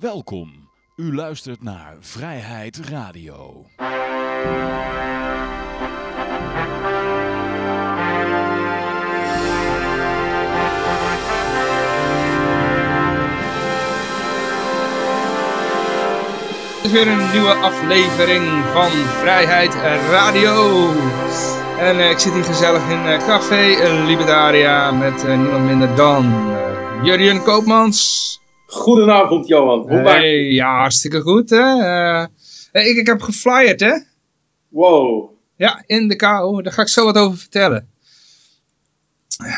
Welkom. U luistert naar Vrijheid Radio. is weer een nieuwe aflevering van Vrijheid Radio. En eh, ik zit hier gezellig in eh, Café Libertaria met eh, niemand minder dan uh, Jurjen Koopmans. Goedenavond Johan, hoe Hey, ja, hartstikke goed hè. Eh, ik, ik heb geflyerd hè. Wow. Ja, in de KO, daar ga ik zo wat over vertellen.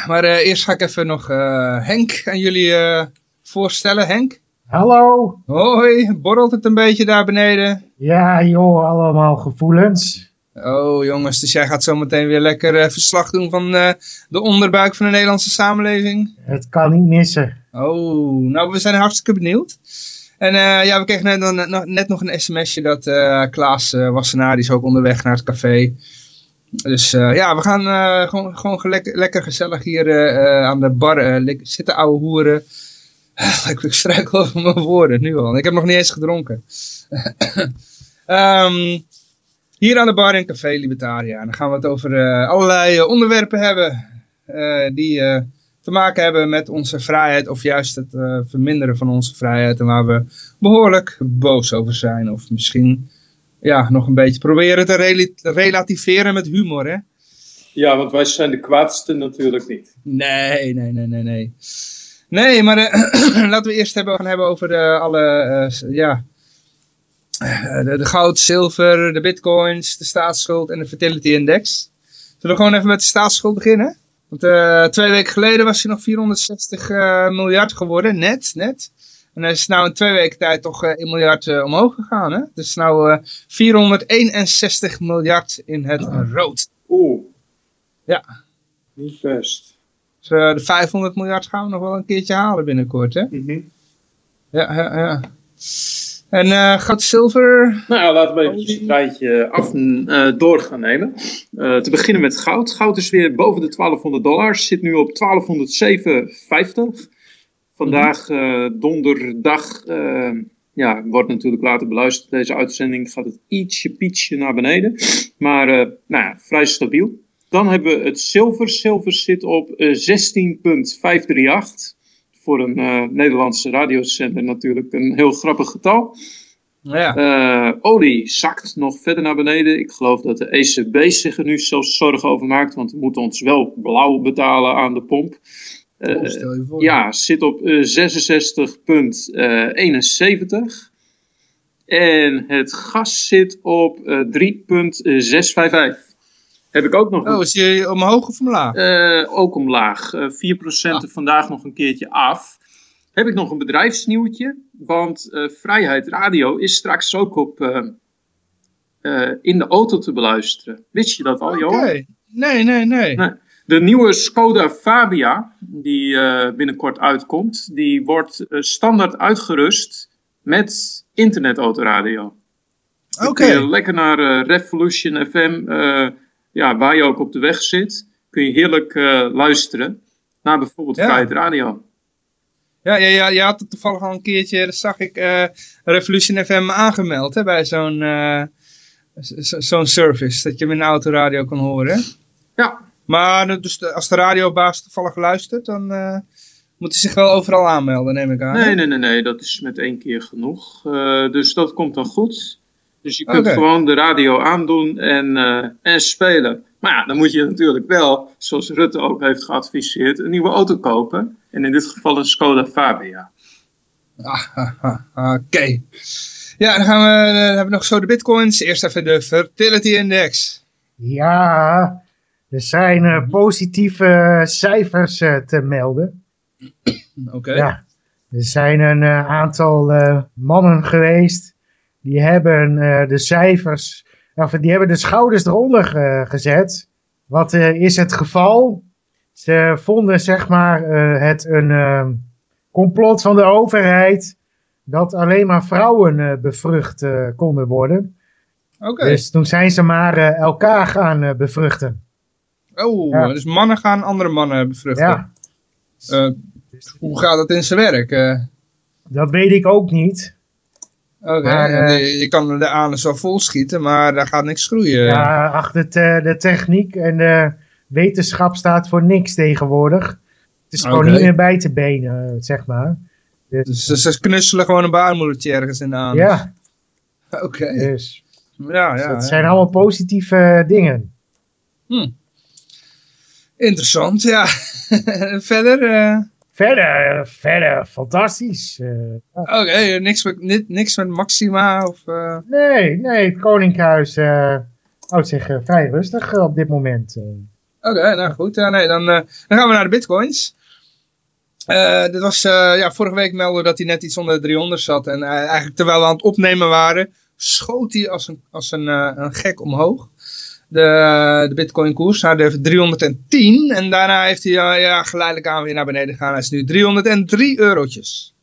Maar eh, eerst ga ik even nog eh, Henk aan jullie eh, voorstellen. Henk? Hallo. Hoi, borrelt het een beetje daar beneden? Ja joh, allemaal gevoelens. Oh jongens, dus jij gaat zo meteen weer lekker eh, verslag doen van eh, de onderbuik van de Nederlandse samenleving? Het kan niet missen. Oh, nou we zijn hartstikke benieuwd. En eh, ja, we kregen net, nog- net nog een sms'je dat Klaas Wassenaar, die is ook onderweg naar het café. Dus ja, we gaan gewoon, gewoon lekker gezellig hier aan de bar zitten ouwe hoeren. ik, ik struikel over mijn woorden nu al. Ik heb nog niet eens gedronken. Ehm, hier aan de bar in Café Libertaria. En dan gaan we het over eh, allerlei eh, onderwerpen hebben. eh, die te maken hebben met onze vrijheid. Of juist het verminderen van onze vrijheid. En waar we behoorlijk boos over zijn. Of misschien ja, nog een beetje proberen te rela- relativeren met humor. Hè? Ja, want wij zijn de kwaadste natuurlijk niet. Nee, nee, nee, nee, nee. Nee, maar laten we eerst hebben, gaan hebben over de, alle, ja, de, de goud, zilver, de bitcoins, de staatsschuld en de fertility index. Zullen we gewoon even met de staatsschuld beginnen? Want eh, twee weken geleden was hij nog 460 eh, miljard geworden, net, net. En hij is nou in twee weken tijd toch eh 1 miljard eh, omhoog gegaan, hè? Dus nou eh 461 miljard in het rood. Oeh. Ja. Niet best. Dus eh, de 500 miljard gaan we nog wel een keertje halen binnenkort, hè? Mhm. Ja, ja, ja. En eh goud, zilver. Nou laten we even een rijtje af eh door gaan nemen. Eh, te beginnen met goud. Goud is weer boven de 1200 dollar. Zit nu op 1207,50. Vandaag eh, donderdag. ja, wordt natuurlijk later beluisterd. Deze uitzending gaat het ietsje pietje naar beneden. Maar nou ja, vrij stabiel. Dan hebben we het zilver. Zilver zit op eh, 16,538. Voor een eh, Nederlandse radiozender natuurlijk een heel grappig getal. Ja. Eh, olie zakt nog verder naar beneden. Ik geloof dat de ECB zich er nu zelfs zorgen over maakt. Want we moeten ons wel blauw betalen aan de pomp. Oh, voor. ja, zit op eh, 66,71. En het gas zit op eh 3,655. Heb ik ook nog Oh, is je omhoog of omlaag? eh, ook omlaag. Eh 4% Ah. er vandaag nog een keertje af. Heb ik nog een bedrijfsnieuwtje. Want eh, Vrijheid Radio is straks ook op, in de auto te beluisteren. Wist je dat al. Johan? Nee, nee, nee. Nee. De nieuwe Skoda Fabia, die binnenkort uitkomt, die wordt standaard uitgerust met internetautoradio. Oké. je lekker naar Revolution FM, ja, waar je ook op de weg zit, kun je heerlijk eh, luisteren naar bijvoorbeeld Ja. Vrijheid Radio. Ja, ja, ja, je had het toevallig al een keertje, dat zag ik, eh, Revolution FM aangemeld hè, bij zo'n eh, zo- zo'n service. Dat je in de autoradio kan horen. hè? Ja, Maar dus de- als de radiobaas toevallig luistert, dan moet hij zich wel overal aanmelden, neem ik aan. hè? nee, nee, nee, nee, dat is met één keer genoeg. Dus dat komt dan goed. Dus je kunt gewoon de radio aandoen en, eh, en spelen. Maar ja, dan moet je natuurlijk wel, zoals Rutte ook heeft geadviseerd, een nieuwe auto kopen. En in dit geval een Skoda Fabia. Ah, Oké. Ja, dan gaan we, dan hebben we nog zo de bitcoins. Eerst even de fertility index. Ja, er zijn eh, positieve cijfers eh, te melden. Oké. Ja, er zijn een eh, aantal eh, mannen geweest. Die hebben eh, de cijfers, of die hebben de schouders eronder eh, gezet. Wat eh, is het geval? Ze vonden zeg maar het een complot van de overheid dat alleen maar vrouwen bevrucht konden worden. Oké. Dus toen zijn ze maar elkaar gaan bevruchten. Oh, Ja. dus mannen gaan andere mannen bevruchten. Ja. Hoe gaat dat in zijn werk? Dat weet ik ook niet. Oké, eh, je, kan de anus wel vol schieten, maar daar gaat niks groeien. Ja, achter eh, de techniek en de wetenschap staat voor niks tegenwoordig. Het is gewoon niet meer bij te benen, zeg maar. Dus ze, ze knutselen gewoon een baarmoedertje ergens in de anus. Ja, Oké. dus Ja, ja. het ja. zijn allemaal positieve dingen. Interessant, ja. Verder? eh, Verder, verder, fantastisch. eh. Oké, niks, met, ni- niks met Maxima of... eh, nee, nee, het Koninkhuis eh houdt zich eh, vrij rustig eh, op dit moment. eh. Oké, nou goed. Ja, nee, dan, eh, dan gaan we naar de bitcoins. Eh dit was, eh, ja, vorige week meldde dat hij net iets onder de 300 zat. En eh, eigenlijk terwijl we aan het opnemen waren, schoot hij als een, als een, eh, een gek omhoog. De, de bitcoin koers naar de 310. En daarna heeft hij eh, ja, geleidelijk aan weer naar beneden gegaan. Hij is nu 303 eurotjes.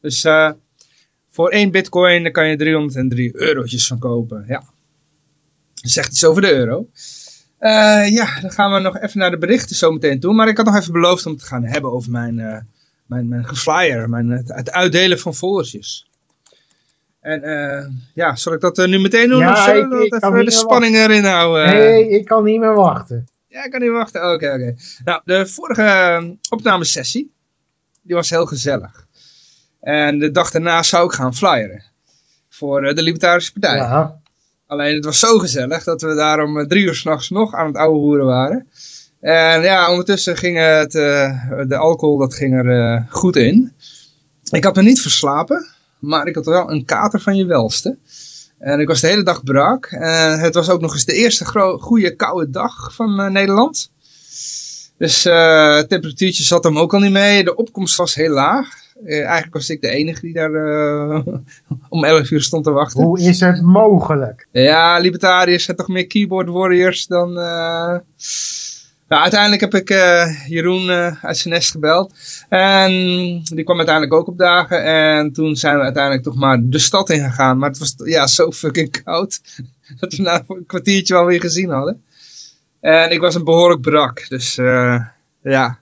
Dus eh, voor één bitcoin kan je 303 eurotjes van kopen. Ja. Dat zegt iets over de euro. Eh, ja, dan gaan we nog even naar de berichten zometeen toe. Maar ik had nog even beloofd om te gaan hebben over mijn, eh mijn, mijn geflyer, mijn, het, uitdelen van foldertjes. En eh, ja, zal ik dat eh, nu meteen doen? Ja, of ik- ik even de spanning erin houden? Nee, ik kan niet meer wachten. Ja, ik kan niet wachten. Oké, oké. Nou, de vorige eh, opnamesessie, die was heel gezellig. En de dag daarna zou ik gaan flyeren. Voor eh, de Libertarische Partij. Ja, Alleen het was zo gezellig dat we daar om eh, drie uur s'nachts nog aan het ouwe hoeren waren. En ja, ondertussen ging het, de alcohol dat ging er goed in. Ik had me niet verslapen, maar ik had wel een kater van je welste. En ik was de hele dag brak. En het was ook nog eens de eerste goede koude dag van eh, Nederland. Dus eh, het temperatuurtje zat hem ook al niet mee. De opkomst was heel laag. Eh, eigenlijk was ik de enige die daar om 11 uur stond te wachten. hoe is het mogelijk? Ja, libertariërs zijn toch meer keyboard warriors dan... Nou, uiteindelijk heb ik eh, Jeroen eh, uit zijn nest gebeld. En die kwam uiteindelijk ook opdagen. En toen zijn we uiteindelijk toch maar de stad in gegaan. Maar het was ja, zo fucking koud. Dat we na een kwartiertje wel weer gezien hadden. En ik was een behoorlijk brak. Dus eh, ja.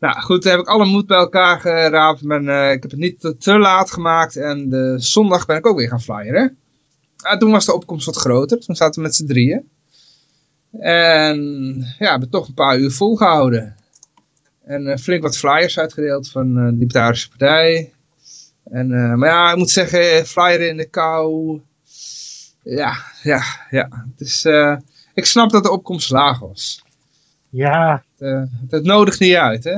Nou goed, heb ik alle moed bij elkaar geraapt. Maar ik heb het niet te, te laat gemaakt. En de zondag ben ik ook weer gaan flyeren. Ah, toen was de opkomst wat groter. Toen zaten we met z'n drieën. En ja, hebben toch een paar uur volgehouden. En eh, flink wat flyers uitgedeeld van eh, de Libertarische Partij. En, eh, maar ja, ik moet zeggen, flyeren in de kou. Ja, ja, ja. Het is, eh, ik snap dat de opkomst laag was. Ja, Het, het nodigt niet uit, hè.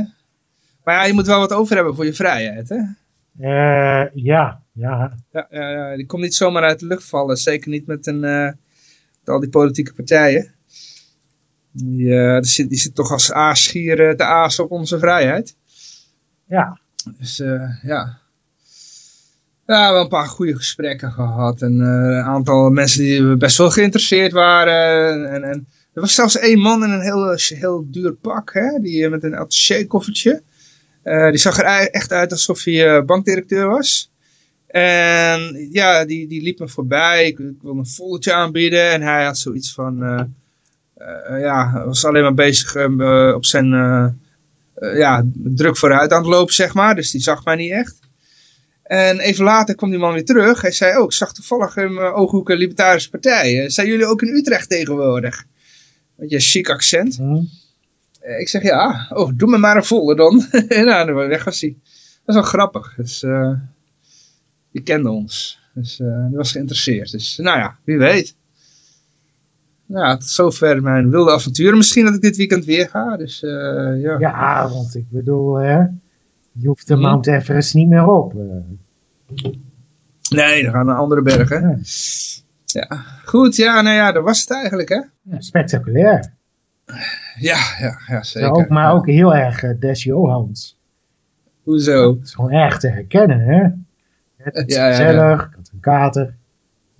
Maar ja, je moet wel wat over hebben voor je vrijheid, hè. eh, ja, ja. Ja, die komt niet zomaar uit de lucht vallen. Zeker niet met, een, met al die politieke partijen. Die, eh, die, zit, die zit toch als aasgier te aas op onze vrijheid. Ja, Dus eh, ja. Ja, wel een paar goede gesprekken gehad. En eh, een aantal mensen die best wel geïnteresseerd waren. En, en er was zelfs één man in een heel, heel duur pak. Hè, die met een attaché-koffertje. Eh, die zag er echt uit alsof hij bankdirecteur was. En ja, die, die liep me voorbij. Ik, ik wilde een volletje aanbieden. En hij had zoiets van... eh, eh, ja, was alleen maar bezig eh, op zijn... ja, druk vooruit aan het lopen, zeg maar. Dus die zag mij niet echt. En even later kwam die man weer terug. Hij zei, oh, ik zag toevallig in mijn ooghoek een libertarische partij. Zijn jullie ook in Utrecht tegenwoordig? Met je chic accent. hm. Ik zeg, ja. Oh, doe me maar een volle dan. en nou, weg was hij. Dat is wel grappig. Dus, eh, die kende ons. Dus eh, die was geïnteresseerd. Dus, nou ja, wie weet. Nou, ja, tot zover mijn wilde avonturen. Misschien dat ik dit weekend weer ga. Dus, eh, ja. ja, want ik bedoel, hè, je hoeft de Hm. Mount Everest niet meer op. eh. Nee, dan gaan we naar andere bergen. Ja. Ja, goed. Ja, nou ja, dat was het eigenlijk, hè? Ja, spectaculair. Ja, ja, ja zeker. Ook, maar ook heel erg uh, Des Johans. Hoezo? Het is gewoon erg te herkennen, hè? Het is ja. gezellig, ik had een kater.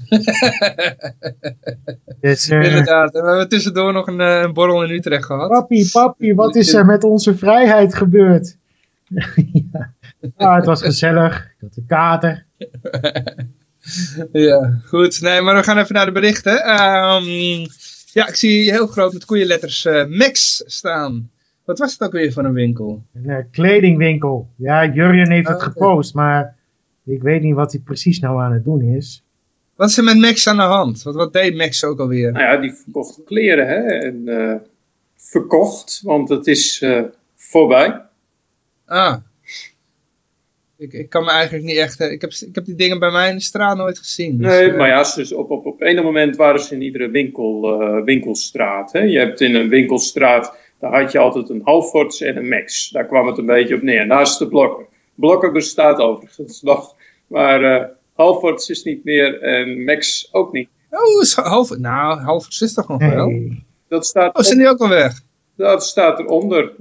dus, eh, Inderdaad. We hebben tussendoor nog een, eh, een borrel in Utrecht gehad. papi, papi, wat is er met onze vrijheid gebeurd? ja. Ah, het was gezellig, ik had een kater. Ja, goed. Nee, maar we gaan even naar de berichten. Ehm, ja, ik zie heel groot met koeienletters eh Max staan Wat was het ook weer voor een winkel? Een kledingwinkel. Ja, Jurjen heeft het Oh, gepost, maar ik weet niet wat hij precies nou aan het doen is. Wat is er met Max aan de hand? Wat, wat deed Max ook alweer? Nou ja, die verkocht kleren hè, en eh, verkocht, want het is eh, voorbij. Ah. Ik, ik kan me eigenlijk niet echt... eh, Ik heb, ik heb die dingen bij mij in de straat nooit gezien. dus, Nee, maar ja, dus op, op, op enig moment waren ze in iedere winkel, winkelstraat. Hè. Je hebt in een winkelstraat, daar had je altijd een Halfords en een Max. Daar kwam het een beetje op neer. Naast de Blokker. Blokker bestaat overigens nog, maar Halfords is niet meer en Max ook niet. Oh, is half... Nou, half is toch nog wel? Dat staat, Oh, zijn die ook al weg? dat staat eronder.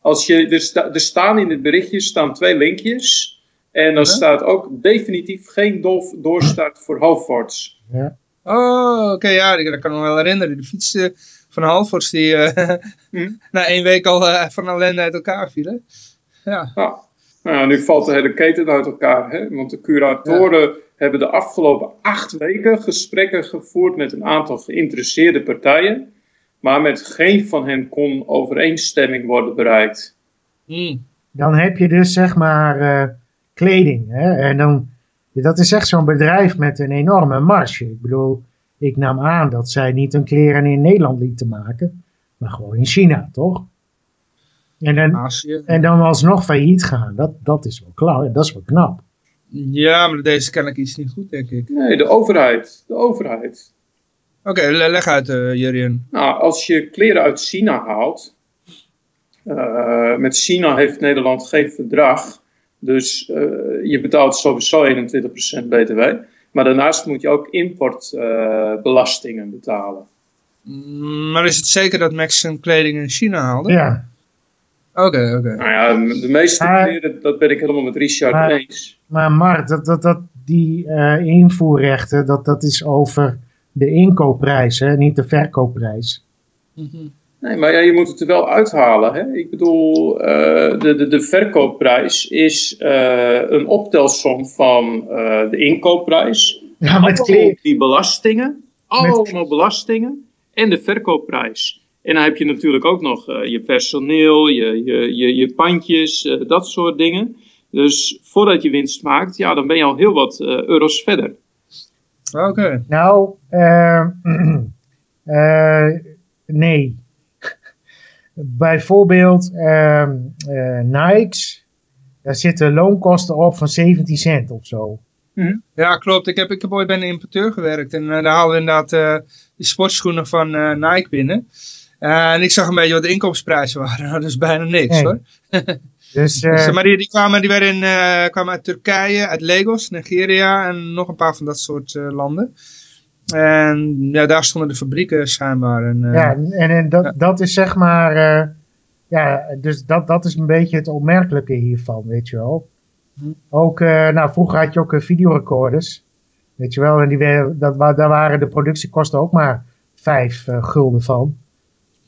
Als je, er, sta- er staan in het berichtje staan twee linkjes. En dan Huh? staat ook definitief geen dof doorstart voor Halfords. Oh, oké, ja, ik- dat kan ik me wel herinneren. De fietsen van Halfords die eh, Hm. na één week al eh, van ellende uit elkaar vielen. Ja, Ja. Nou, nu valt de hele keten uit elkaar. Hè? Want de curatoren hebben de afgelopen acht weken gesprekken gevoerd met een aantal geïnteresseerde partijen. Maar met geen van hen kon overeenstemming worden bereikt. Hm. Dan heb je dus zeg maar eh, kleding. Hè? En dan, dat is echt zo'n bedrijf met een enorme marge. Ik bedoel, ik nam aan dat zij niet hun kleren in Nederland lieten maken, maar gewoon in China, toch? En dan, Azië. en dan alsnog failliet gaan, dat, dat is wel klaar, dat is wel knap. Ja, maar deze ken ik iets niet goed, denk ik. Nee, de overheid. De overheid. Oké, le- leg uit, eh Jurjen. Nou, als je kleren uit China haalt. eh, met China heeft Nederland geen verdrag. Dus eh, je betaalt sowieso 21% BTW. Maar daarnaast moet je ook importbelastingen betalen. Mm, Maar is het zeker dat Max zijn kleding in China haalde? Ja, Oké, oké. Nou ja, de meeste kleren, dat ben ik helemaal met Richard Maar- eens. maar Mark, dat, dat, dat, die eh, invoerrechten, dat, dat is over de inkoopprijs, hè? niet de verkoopprijs. Nee, maar ja, je moet het er wel uithalen. Hè? Ik bedoel, eh, de, de, de verkoopprijs is eh, een optelsom van de inkoopprijs. Ja, met die belastingen, allemaal belastingen en de verkoopprijs. En dan heb je natuurlijk ook nog eh, je personeel, je, je, je, je pandjes, eh, dat soort dingen. Dus voordat je winst maakt, ja, dan ben je al heel wat eh, euro's verder. Oké. Nou, eh, eh, nee. Bijvoorbeeld ehm eh, Nikes, daar zitten loonkosten op van 17 cent of zo. Ja, klopt. Ik heb, ik heb ooit bij een importeur gewerkt. En daar haalden we inderdaad eh, die sportschoenen van eh, Nike binnen. Eh, en ik zag een beetje wat de inkomstenprijzen waren. Nou, dus bijna niks Nee. hoor. Dus Dus, maar die, die, kwamen, die werden in, kwamen uit Turkije, uit Lagos, Nigeria en nog een paar van dat soort landen. En ja, daar stonden de fabrieken schijnbaar. En, ja, en, en dat, ja. dat is zeg maar, ja, dus dat, dat is een beetje het opmerkelijke hiervan, weet je wel. Hm. Ook, nou, vroeger had je ook videorecorders, weet je wel, en die dat, daar waren de productiekosten ook maar vijf gulden van.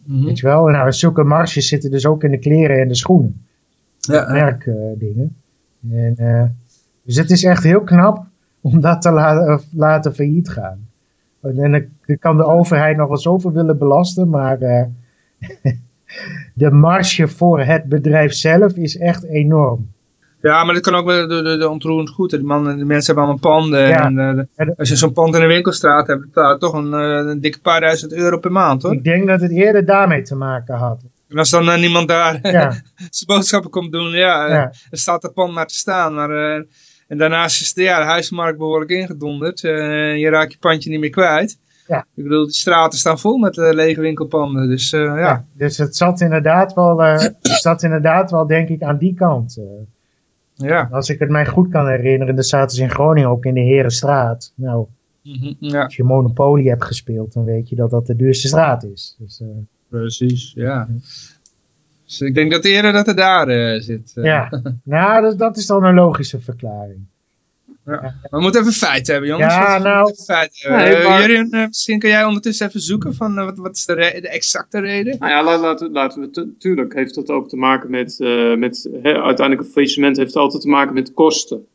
Mhm. Weet je wel? En nou, zulke marges zitten dus ook in de kleren en de schoenen. ja. Merkdingen. en, eh, dus het is echt heel knap om dat te laten, laten failliet gaan. En dan, dan kan de overheid nog wel zoveel willen belasten, maar eh, de marge voor het bedrijf zelf is echt enorm. Ja, maar dat kan ook wel de, de, de ontroerend goed. mannen, de mensen hebben allemaal panden. Ja. En, eh, de- de- als je zo'n pand in een winkelstraat hebt, betaal je toch een, eh, een dikke paar duizend euro per maand hoor. Ik denk dat het eerder daarmee te maken had. En als dan eh, niemand daar Ja, zijn boodschappen komt doen, ja, staat dat pand maar te staan. Maar, en daarnaast is de, ja, de huismarkt behoorlijk ingedonderd. Eh, je raakt je pandje niet meer kwijt. Ja. Ik bedoel, die straten staan vol met lege winkelpanden. Dus ja. Ja, dus het zat inderdaad wel, het zat inderdaad wel denk ik aan die kant. Ja. als ik het mij goed kan herinneren, dan zaten ze in Groningen ook in de Herenstraat. Nou, Mhm, ja, als je Monopoly hebt gespeeld, dan weet je dat dat de duurste straat is. Dus, eh, precies. Ja. Dus ik denk dat eerder dat het daar eh, zit. eh. ja, nou, dat, dat is dan een logische verklaring. Maar we moeten even feiten hebben, jongens. Ja, We nou- moeten even feiten hebben. Nee, Eh, maar- Jurjen, eh, misschien kan jij ondertussen even zoeken van eh, wat, wat is de, de exacte reden? Nou ja, laat- laten, laten we. Natuurlijk heeft dat ook te maken met. eh, met hè, uiteindelijk een faillissement heeft altijd te maken met kosten.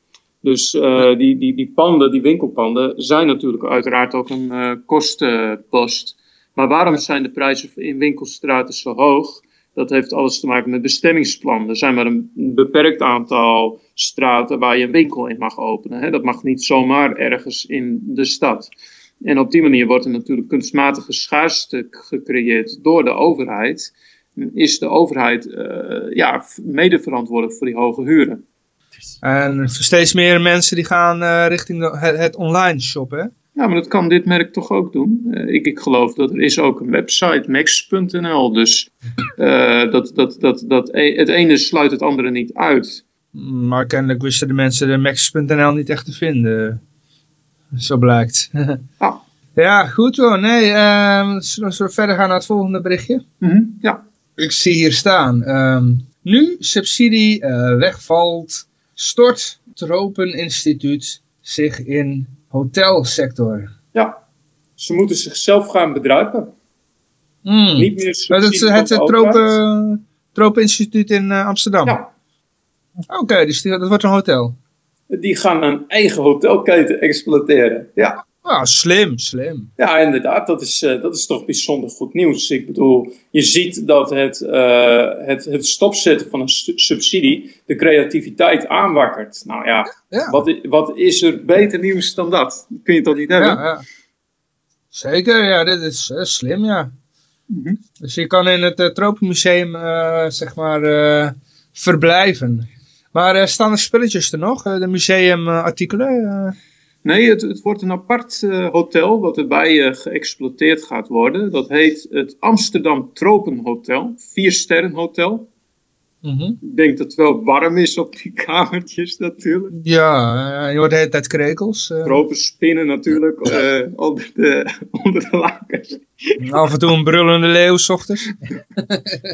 Dus eh, die, die, die panden, die winkelpanden, zijn natuurlijk uiteraard ook een eh, kostenpost. Maar waarom zijn de prijzen in winkelstraten zo hoog? Dat heeft alles te maken met bestemmingsplan. Er zijn maar een beperkt aantal straten waar je een winkel in mag openen. Hè. Dat mag niet zomaar ergens in de stad. En op die manier wordt er natuurlijk kunstmatige schaarstuk gecreëerd door de overheid. Is de overheid uh, ja, mede verantwoordelijk voor die hoge huren. En steeds meer mensen die gaan uh, richting de, het, het, online shoppen. Ja, maar dat kan dit merk toch ook doen. Uh, ik, ik geloof dat er is ook een website, max.nl. Dus dat, dat, dat, dat, het ene sluit het andere niet uit. Maar kennelijk wisten de mensen de max.nl niet echt te vinden. Zo blijkt. ah. Ja, goed hoor. Nee, uh, zullen we verder gaan naar het volgende berichtje? Mm -hmm. Ja. Ik zie hier staan. Um, nu subsidie uh, wegvalt, stort Tropeninstituut zich in hotelsector. Ja, ze moeten zichzelf gaan bedruipen. Mm. Niet meer subsidie het, het, het Tropen, Tropeninstituut in uh, Amsterdam? Ja. Oké, okay, dus die, dat wordt een hotel. Die gaan een eigen hotelketen exploiteren, ja. Ah, slim, slim. Ja, inderdaad. Dat is, uh, dat is toch bijzonder goed nieuws. Ik bedoel, je ziet dat het, uh, het, het stopzetten van een subsidie de creativiteit aanwakkert. Nou ja, ja. Wat, wat is er beter nieuws dan dat? Kun je toch niet hebben? Ja, ja. Zeker, ja, dit is uh, slim, ja. Mm -hmm. Dus je kan in het Tropenmuseum, zeg maar, verblijven. Maar staan er spulletjes er nog? de museumartikelen? Nee, het, het, wordt een apart uh, hotel wat erbij uh, geëxploiteerd gaat worden. Dat heet het Amsterdam Tropenhotel, vier sterren hotel. Mm -hmm. Ik denk dat het wel warm is op die kamertjes natuurlijk. Ja, je hoort de hele tijd krekels. Uh. Tropenspinnen natuurlijk onder, de, onder de lakens. Af en toe een brullende leeuw s ochtends.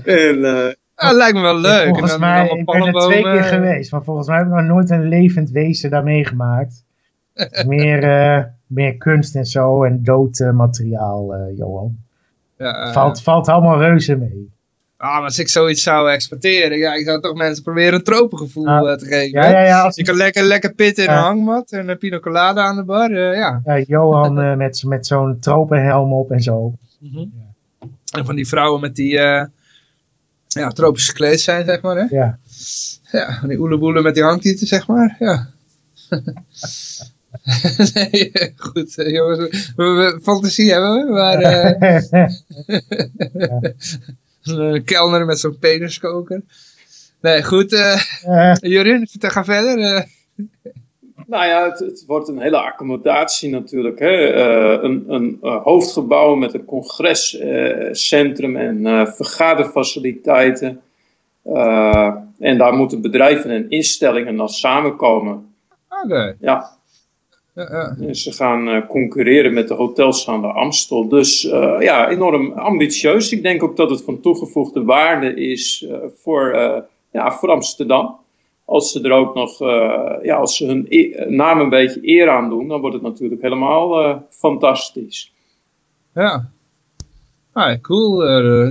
en, ja, lijkt me wel leuk. Volgens en dan mij, ik ben er twee keer geweest, maar volgens mij heb ik nog nooit een levend wezen daar meegemaakt meer, uh, meer kunst en zo en dood uh, materiaal, uh, Johan. Ja, valt, valt allemaal reuze mee. Ah, maar als ik zoiets zou exporteren, ja, ik zou toch mensen proberen een tropengevoel Ah, te geven. Ja, ja, ja. Als je kan lekker, lekker pitten in een hangmat en een pina colada aan de bar, ja. ja. Johan met, met zo'n tropenhelm op en zo. Mm -hmm. En van die vrouwen met die ja, tropisch gekleed zijn, zeg maar, hè. Ja. Ja, die oeleboelen met die hangtieten, zeg maar, ja. nee, goed, jongens. We, we, fantasie hebben we, maar... Uh, een kelner met zo'n peniskoker. Nee, goed. Uh, uh. Jurin, ga verder. Nou ja, het, het, wordt een hele accommodatie natuurlijk. Hè? een, een hoofdgebouw met een congrescentrum en vergaderfaciliteiten. en daar moeten bedrijven en instellingen dan samenkomen. Oké. Okay. Ja. Ja, ja. Ze gaan concurreren met de hotels aan de Amstel. Dus ja, enorm ambitieus. Ik denk ook dat het van toegevoegde waarde is voor, ja, voor Amsterdam. Als ze er ook nog, ja, als ze hun e naam een beetje eer aan doen, dan wordt het natuurlijk helemaal fantastisch. Ja, ah, cool.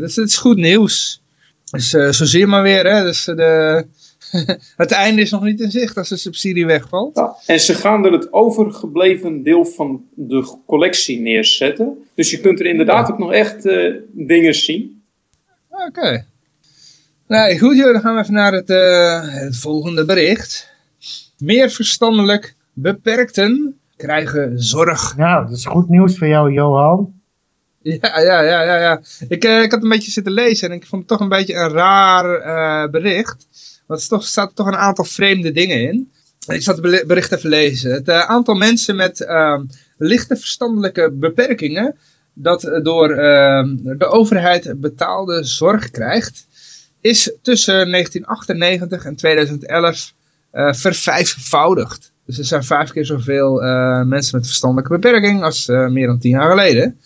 Het is goed nieuws. Dus zo zie je maar weer, hè. Dus de, het einde is nog niet in zicht als de subsidie wegvalt. Ja, en ze gaan er het overgebleven deel van de collectie neerzetten. Dus je kunt er inderdaad ja. ook nog echt uh, dingen zien. Oké. Okay. Nee, goed joh, dan gaan we even naar het, uh, het volgende bericht. Meer verstandelijk beperkten krijgen zorg. Nou, dat is goed nieuws voor jou, Johan. Ja, ja, ja, ja. ja. Ik, uh, ik had een beetje zitten lezen en ik vond het toch een beetje een raar bericht. Want er toch, staat toch een aantal vreemde dingen in. Ik zat het bericht even lezen. Het uh, aantal mensen met uh, lichte verstandelijke beperkingen dat door uh, de overheid betaalde zorg krijgt, is tussen 1998 en 2011 vervijfvoudigd. Dus er zijn vijf keer zoveel mensen met verstandelijke beperking als meer dan tien jaar geleden.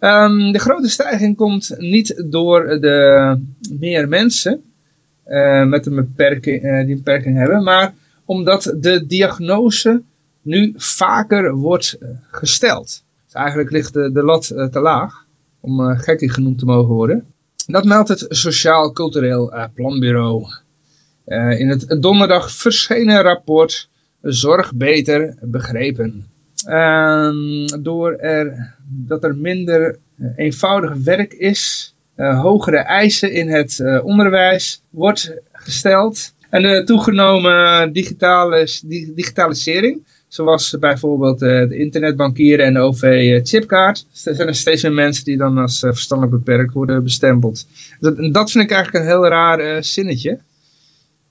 Um, de grote stijging komt niet door de meer mensen, uh, met een beperking, uh, die een beperking hebben, maar omdat de diagnose nu vaker wordt gesteld. Dus eigenlijk ligt de, de lat uh, te laag om uh, gekkie genoemd te mogen worden. Dat meldt het Sociaal Cultureel Planbureau. in het donderdag verschenen rapport Zorg Beter Begrepen. Ehm, door er, dat er minder eenvoudig werk is eh, hogere eisen in het eh, onderwijs wordt gesteld. En de toegenomen digitale, di- digitalisering, zoals bijvoorbeeld eh, de internetbankieren en de OV-chipkaart, er zijn er steeds meer mensen die dan als eh, verstandelijk beperkt worden bestempeld. Dat, dat vind ik eigenlijk een heel raar eh, zinnetje.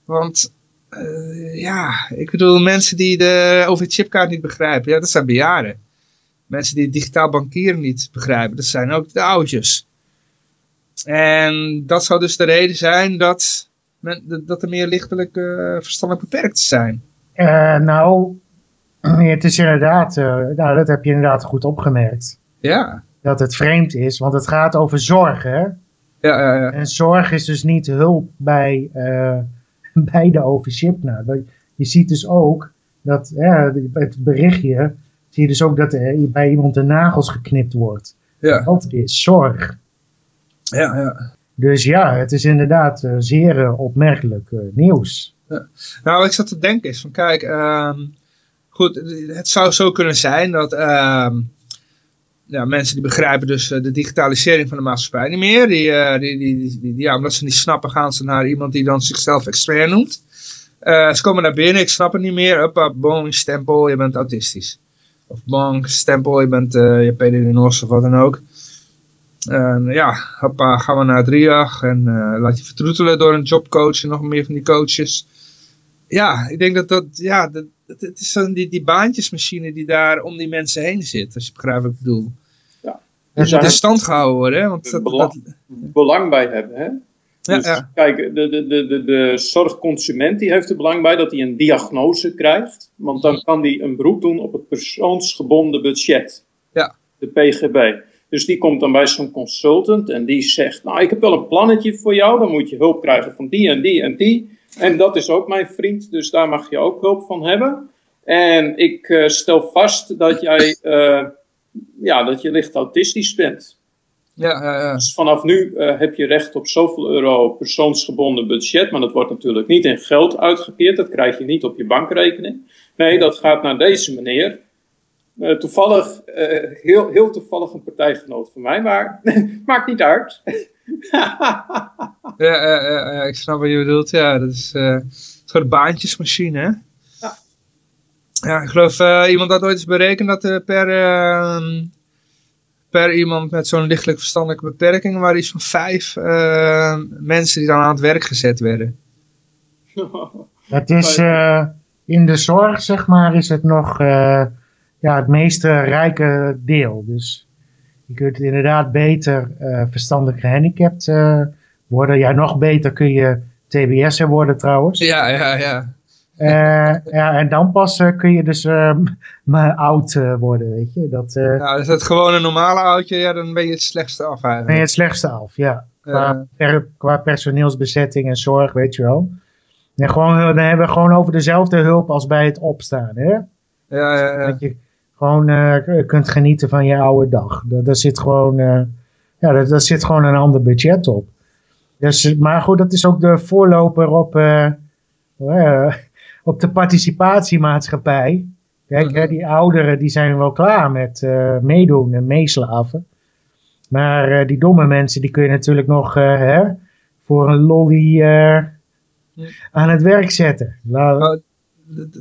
Want ja, ik bedoel mensen die de OV-chipkaart niet begrijpen, ja, dat zijn bejaarden. Mensen die digitaal bankieren niet begrijpen, dat zijn ook de oudjes. En dat zou dus de reden zijn dat, men, dat- er meer lichtelijk eh, verstandelijk beperkt zijn. Nou, het is inderdaad, eh, nou, dat heb je inderdaad goed opgemerkt. Ja, Dat het vreemd is, want het gaat over zorg, hè? ja, ja, ja. En zorg is dus niet hulp bij, eh, bij de overchip. Nou, je ziet dus ook dat ja, het berichtje, zie je dus ook dat er bij iemand de nagels geknipt wordt. ja, Dat is zorg. ja, ja. Dus ja, het is inderdaad eh, zeer opmerkelijk nieuws. Nou, wat ik zat te denken is van kijk, ehm, goed, het zou zo kunnen zijn dat ehm, ja, mensen die begrijpen dus eh, de digitalisering van de maatschappij niet meer. Die, eh, die, die, die, ja, omdat ze niet snappen gaan ze naar iemand die dan zichzelf expert noemt. Eh, ze komen naar binnen, ik snap het niet meer. Hoppa, bon, stempel, je bent autistisch. Of bon, stempel, je bent uh, je PDD-NOS of wat dan ook. En ja, hoppa, gaan we naar het RIAG en laat je vertroetelen door een jobcoach en nog meer van die coaches ja, ik denk dat dat, ja, dat, dat- het is zo'n die, die baantjesmachine die daar om die mensen heen zit, als je begrijpt wat ik bedoel. Ja. Dus moet in daar- stand gehouden worden, hè, want dat, Belang- dat- belang bij hebben. Hè? ja, Dus ja, kijk, de, de, de, de, de zorgconsument die heeft er belang bij dat hij een diagnose krijgt. Want dan kan hij een beroep doen op het persoonsgebonden budget. Ja. De PGB. Dus die komt dan bij zo'n consultant en die zegt, nou ik heb wel een plannetje voor jou. Dan moet je hulp krijgen van die en die en die. En dat is ook mijn vriend, dus daar mag je ook hulp van hebben. En ik eh, stel vast dat jij, eh, ja, dat je licht autistisch bent. ja, ja, ja. Dus vanaf nu eh, heb je recht op zoveel euro persoonsgebonden budget, maar dat wordt natuurlijk niet in geld uitgekeerd, dat krijg je niet op je bankrekening. Nee, dat gaat naar deze meneer. Toevallig, heel, heel toevallig een partijgenoot van mij, maar maakt niet uit. Ja, ja, ja, ja, ik snap wat je bedoelt. Ja, dat is eh, een soort baantjesmachine, hè? Ja. Ja, ik geloof eh, iemand had ooit eens berekend dat er per, eh, per iemand met zo'n lichtelijk verstandelijke beperking waren iets van vijf eh, mensen die dan aan het werk gezet werden. Het is eh, in de zorg, zeg maar, is het nog eh, ja, het meeste rijke deel. Dus je kunt inderdaad beter eh, verstandelijk gehandicapt eh, worden. Ja, nog beter kun je TBS'er worden trouwens. Ja, ja, ja. Eh, ja, en dan pas kun je dus eh, maar oud worden, weet je. Dat Nou, is dat gewoon een normale oudje, ja, dan ben je het slechtste af ben je eigenlijk. het slechtste af, ja. Qua, per- qua personeelsbezetting en zorg, weet je wel. En gewoon, dan hebben we gewoon over dezelfde hulp als bij het opstaan, hè. ja, ja, ja. Gewoon eh, kunt genieten van je oude dag. Daar, daar zit gewoon, eh, ja, daar, daar zit gewoon een ander budget op. Dus, maar goed, dat is ook de voorloper op, eh, op de participatiemaatschappij. Kijk, hè, die ouderen die zijn wel klaar met meedoen en meeslaven. Maar die domme mensen, die kun je natuurlijk nog hè, voor een lolly aan het werk zetten. La- Oh,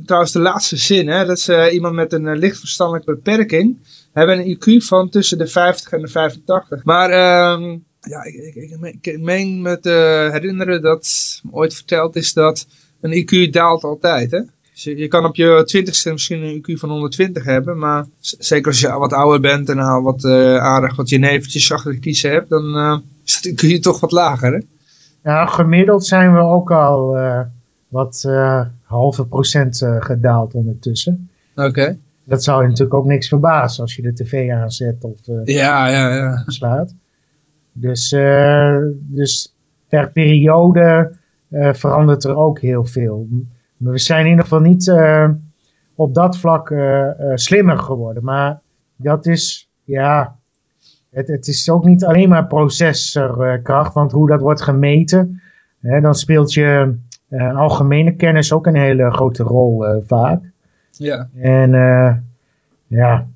Trouwens, de laatste zin, hè, dat is iemand met een eh, licht verstandelijke beperking. Hebben een IQ van tussen de 50 en de 85. Maar ehm, ja, ik, ik, ik, meen- me te herinneren dat ooit verteld is dat een IQ daalt altijd. Hè? Dus je, je kan op je twintigste misschien een IQ van 120 hebben, maar zeker als je wat ouder bent en al wat eh, aardig wat jenevertjes achter de kiezen hebt, dan eh, is het IQ toch wat lager. Hè? Nou, gemiddeld zijn we ook al wat eh, halve procent eh, gedaald ondertussen. Oké. Dat zou je natuurlijk ook niks verbazen als je de tv aanzet of eh, Ja, ja, ja. slaat. Dus, dus per periode verandert er ook heel veel. Maar we zijn in ieder geval niet op dat vlak slimmer geworden. Maar dat is, ja, het, het is ook niet alleen maar processorkracht, want hoe dat wordt gemeten, hè, dan speelt je algemene kennis ook een hele grote rol eh, vaak. ja. En eh, ja,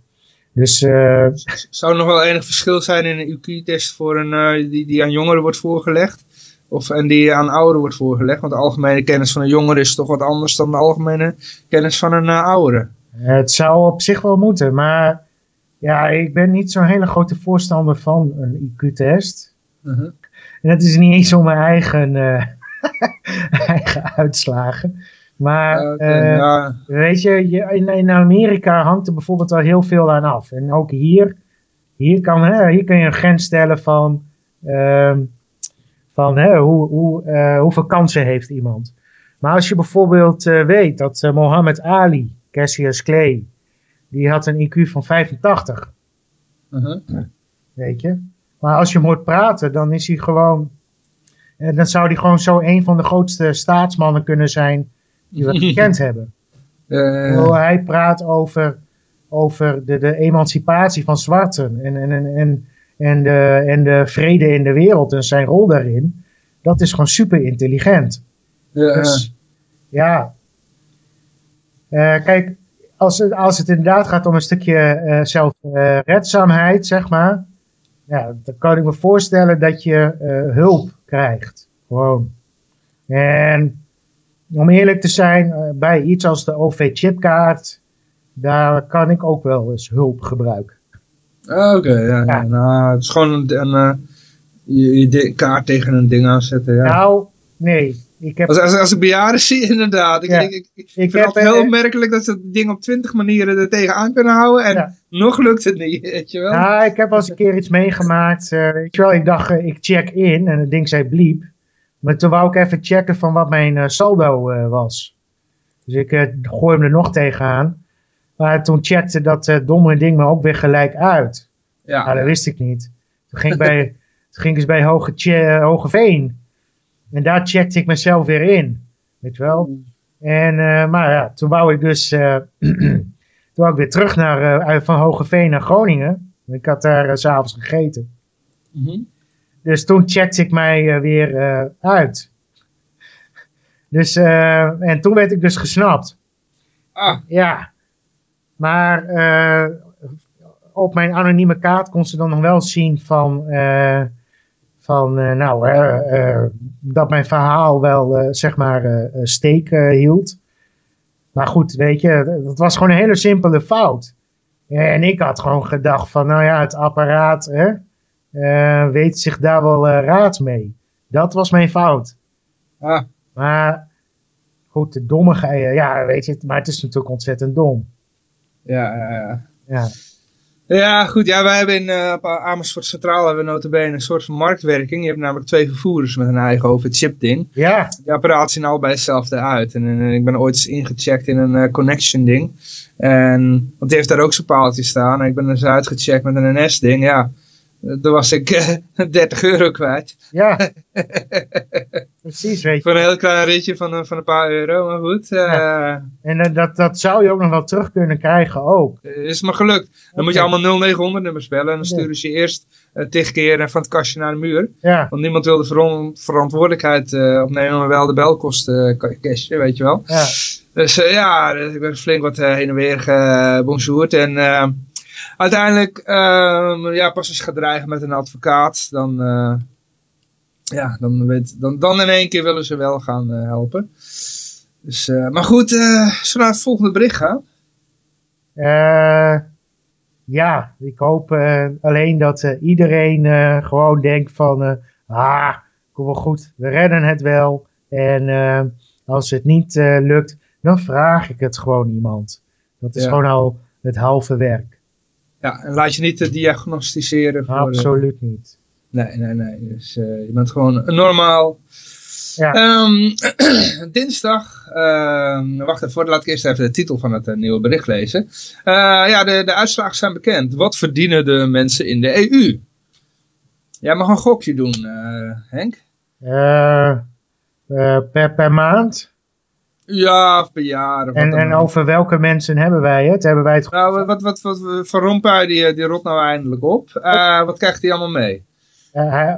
Dus eh, Zou er nog wel enig verschil zijn in een IQ-test voor een, eh, die, die aan jongeren wordt voorgelegd? Of, en die aan ouderen wordt voorgelegd? Want de algemene kennis van een jongere is toch wat anders dan de algemene kennis van een uh, oudere. het zou op zich wel moeten. Maar ja, ik ben niet zo'n hele grote voorstander van een IQ-test. Uh -huh. En dat is niet eens om mijn eigen, uh, eigen uitslagen. Maar okay, uh, ja. weet je, in, in, Amerika hangt er bijvoorbeeld al heel veel aan af. En ook hier, hier, kan, hè, hier kun je een grens stellen van, uh, van hè, hoe, hoe, uh, hoeveel kansen heeft iemand. Maar als je bijvoorbeeld uh, weet dat Mohammed Ali, Cassius Clay, die had een IQ van 85. -huh. Weet je? Maar als je hem hoort praten, dan is hij gewoon, dan zou hij gewoon zo een van de grootste staatsmannen kunnen zijn die we gekend hebben. Uh, hij praat over, over de, de emancipatie van zwarten en, en, en, en, en, de, en de vrede in de wereld en zijn rol daarin. Dat is gewoon super intelligent. uh, Dus ja. Uh, kijk, als het, als het inderdaad gaat om een stukje zelfredzaamheid, zeg maar. Ja, dan kan ik me voorstellen dat je hulp krijgt. Gewoon. En om eerlijk te zijn, uh, bij iets als de OV-chipkaart, daar kan ik ook wel eens hulp gebruiken. Oké, okay, ja, ja. Nou, het is gewoon een, een uh, je, je kaart tegen een ding aanzetten. Ja. Nou, nee. Ik heb... als, als, als ik bejaarden zie, inderdaad. Ik, Ja. ik, ik, ik vind heb, het heel eh, opmerkelijk dat ze het ding op twintig manieren er tegenaan kunnen houden. En Ja. nog lukt het niet, weet je wel. Ja, ik heb wel eens een keer iets meegemaakt. eh, weet je wel, ik dacht, eh, ik check in en het ding zei bliep. Maar toen wou ik even checken van wat mijn saldo was. Dus ik gooi hem er nog tegenaan. Maar toen checkte dat domme ding me ook weer gelijk uit. Ja, Nou, dat wist ik niet. Toen ging ik bij, toen ging ik eens bij Hoge, Tje- Hogeveen. En daar checkte ik mezelf weer in. Weet je wel? En, eh, maar ja, toen wou ik dus, eh, toen wou ik weer terug naar, uit- van Hogeveen naar Groningen. Ik had daar s s'avonds gegeten. Mhm. Dus toen checkte ik mij weer uit. Dus, en toen werd ik dus gesnapt. Ah, Ja. Maar op mijn anonieme kaart kon ze dan nog wel zien van, van eh, nou, eh, eh, dat mijn verhaal wel, zeg maar, steek hield. Maar goed, weet je, het was gewoon een hele simpele fout. En ik had gewoon gedacht van, nou ja, het apparaat hè, weet zich daar wel raad mee. Dat was mijn fout. ah. Maar goed, de dommigheid, ja, weet je, maar het is natuurlijk ontzettend dom. Ja, ja, ja. Ja. Goed. Ja, wij hebben in eh, Amersfoort Centraal hebben we notabene een soort van marktwerking. Je hebt namelijk twee vervoerders met een eigen over-chip ding. Ja, Die apparaten zien allebei hetzelfde uit. En, eh, ik ben ooit eens ingecheckt in een eh, connection ding. En, want die heeft daar ook zo'n paaltje staan. En ik ben eens uitgecheckt met een NS ding. Ja, toen was ik eh, 30 euro kwijt. ja. Precies, weet je. Voor een heel klein ritje van, een- van een paar euro. Maar goed, eh, En eh, dat, dat zou je ook nog wel terug kunnen krijgen ook. is me gelukt. Dan moet je allemaal 0900 nummers bellen. En dan sturen ze je eerst uh, tig keer eh, van het kastje naar de muur. Ja, Want niemand wil de verantwoordelijkheid eh, opnemen, maar wel de belkosten uh, cashen, weet je wel. ja. Dus eh, ja, dus ik ben flink wat eh, heen en weer gebonjourd. En eh, uiteindelijk, eh, ja, pas als je gaat dreigen met een advocaat, dan, eh, ja, dan, weet, dan, dan in één keer willen ze wel gaan eh, helpen. Dus, eh, maar goed, zullen we naar het volgende bericht gaan? Ja, ik hoop alleen dat iedereen gewoon denkt van, ah, kom wel goed, we redden het wel. En als het niet lukt, dan vraag ik het gewoon iemand. Dat is Ja. gewoon al het halve werk. Ja, en laat je niet eh, diagnosticeren. Voor, eh, Absoluut niet. nee, nee, nee. Dus eh, je bent gewoon normaal Ja. Ehm, dinsdag, ehm, wacht even, laat ik eerst even de titel van het nieuwe bericht lezen. Ja, de, de uitslagen zijn bekend. Wat verdienen de mensen in de EU? Jij mag een gokje doen, Henk. Per, per maand. Ja, per jaar. En, dan en over welke mensen hebben wij het? Hebben wij het Nou, wat, wat, wat, wat Van Rompuy, die, eh, die rot nou eindelijk op. Eh, wat krijgt hij allemaal mee? Eh,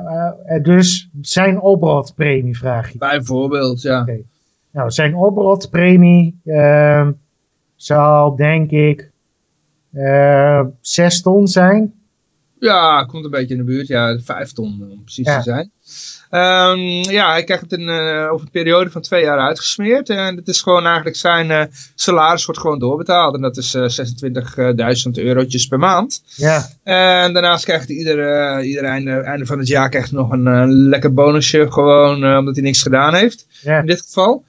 dus zijn oprotpremie vraag je. Bijvoorbeeld, ja. Oké. Nou, zijn oprotpremie ehm zal denk ik eh 6 ton zijn. Ja, komt een beetje in de buurt. Ja, vijf ton om precies Ja. te zijn. Ehm, ja, hij krijgt het in, eh, over een periode van twee jaar uitgesmeerd. En het is gewoon eigenlijk zijn eh, salaris wordt gewoon doorbetaald. En dat is eh 26.000 eurotjes per maand. Ja, En daarnaast krijgt hij ieder, eh, ieder einde, einde van het jaar krijgt nog een eh, lekker bonusje. Gewoon eh, omdat hij niks gedaan heeft. ja, In dit geval.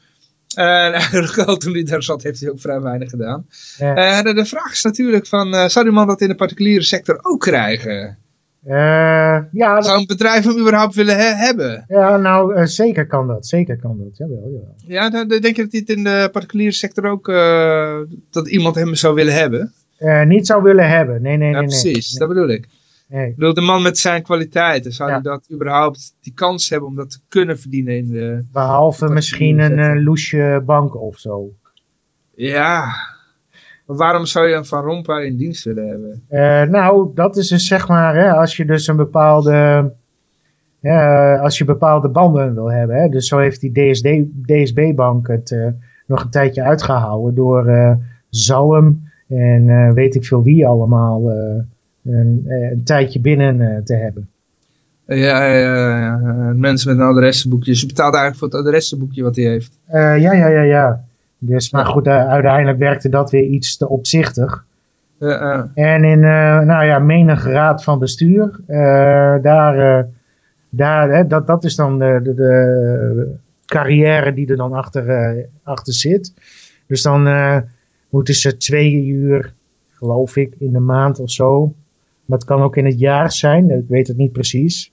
En toen hij daar zat heeft hij ook vrij weinig gedaan. ja. Eh, de, de vraag is natuurlijk van, eh, zou die man dat in de particuliere sector ook krijgen? Eh, ja, Zou een bedrijf hem überhaupt willen he- hebben? ja, nou zeker kan dat. Zeker kan dat. Jawel, jawel. Ja, dan, dan denk je dat hij het in de particuliere sector ook, dat iemand hem zou willen hebben? Niet zou willen hebben. Nee, nee, ja, nee. nee. precies, dat bedoel ik. Nee. Ik bedoel, de man met zijn kwaliteiten, zou Ja. hij dat überhaupt die kans hebben om dat te kunnen verdienen in de... Behalve misschien een eh, loesje bank of zo. Ja, maar waarom zou je een Van Rompuy in dienst willen hebben? Eh, nou, dat is dus zeg maar, hè, als je dus een bepaalde, ja, als je bepaalde banden wil hebben. Hè, dus zo heeft die DSB-bank het eh, nog een tijdje uitgehouden door eh, Zalm en weet ik veel wie allemaal een, eh, een tijdje binnen eh, te hebben. Ja, ja, ja, ja, mensen met een adressenboekje. Dus je betaalt eigenlijk voor het adressenboekje wat hij heeft. Eh, ja, ja, ja, ja. Dus, maar goed, eh, uiteindelijk werkte dat weer iets te opzichtig. En in, eh, nou ja, menige raad van bestuur, eh, daar, eh, daar dat, dat is dan de, de, de carrière die er dan achter, eh, achter zit. Dus dan eh, moeten ze twee uur, geloof ik, in de maand of zo. Maar het kan ook in het jaar zijn, ik weet het niet precies.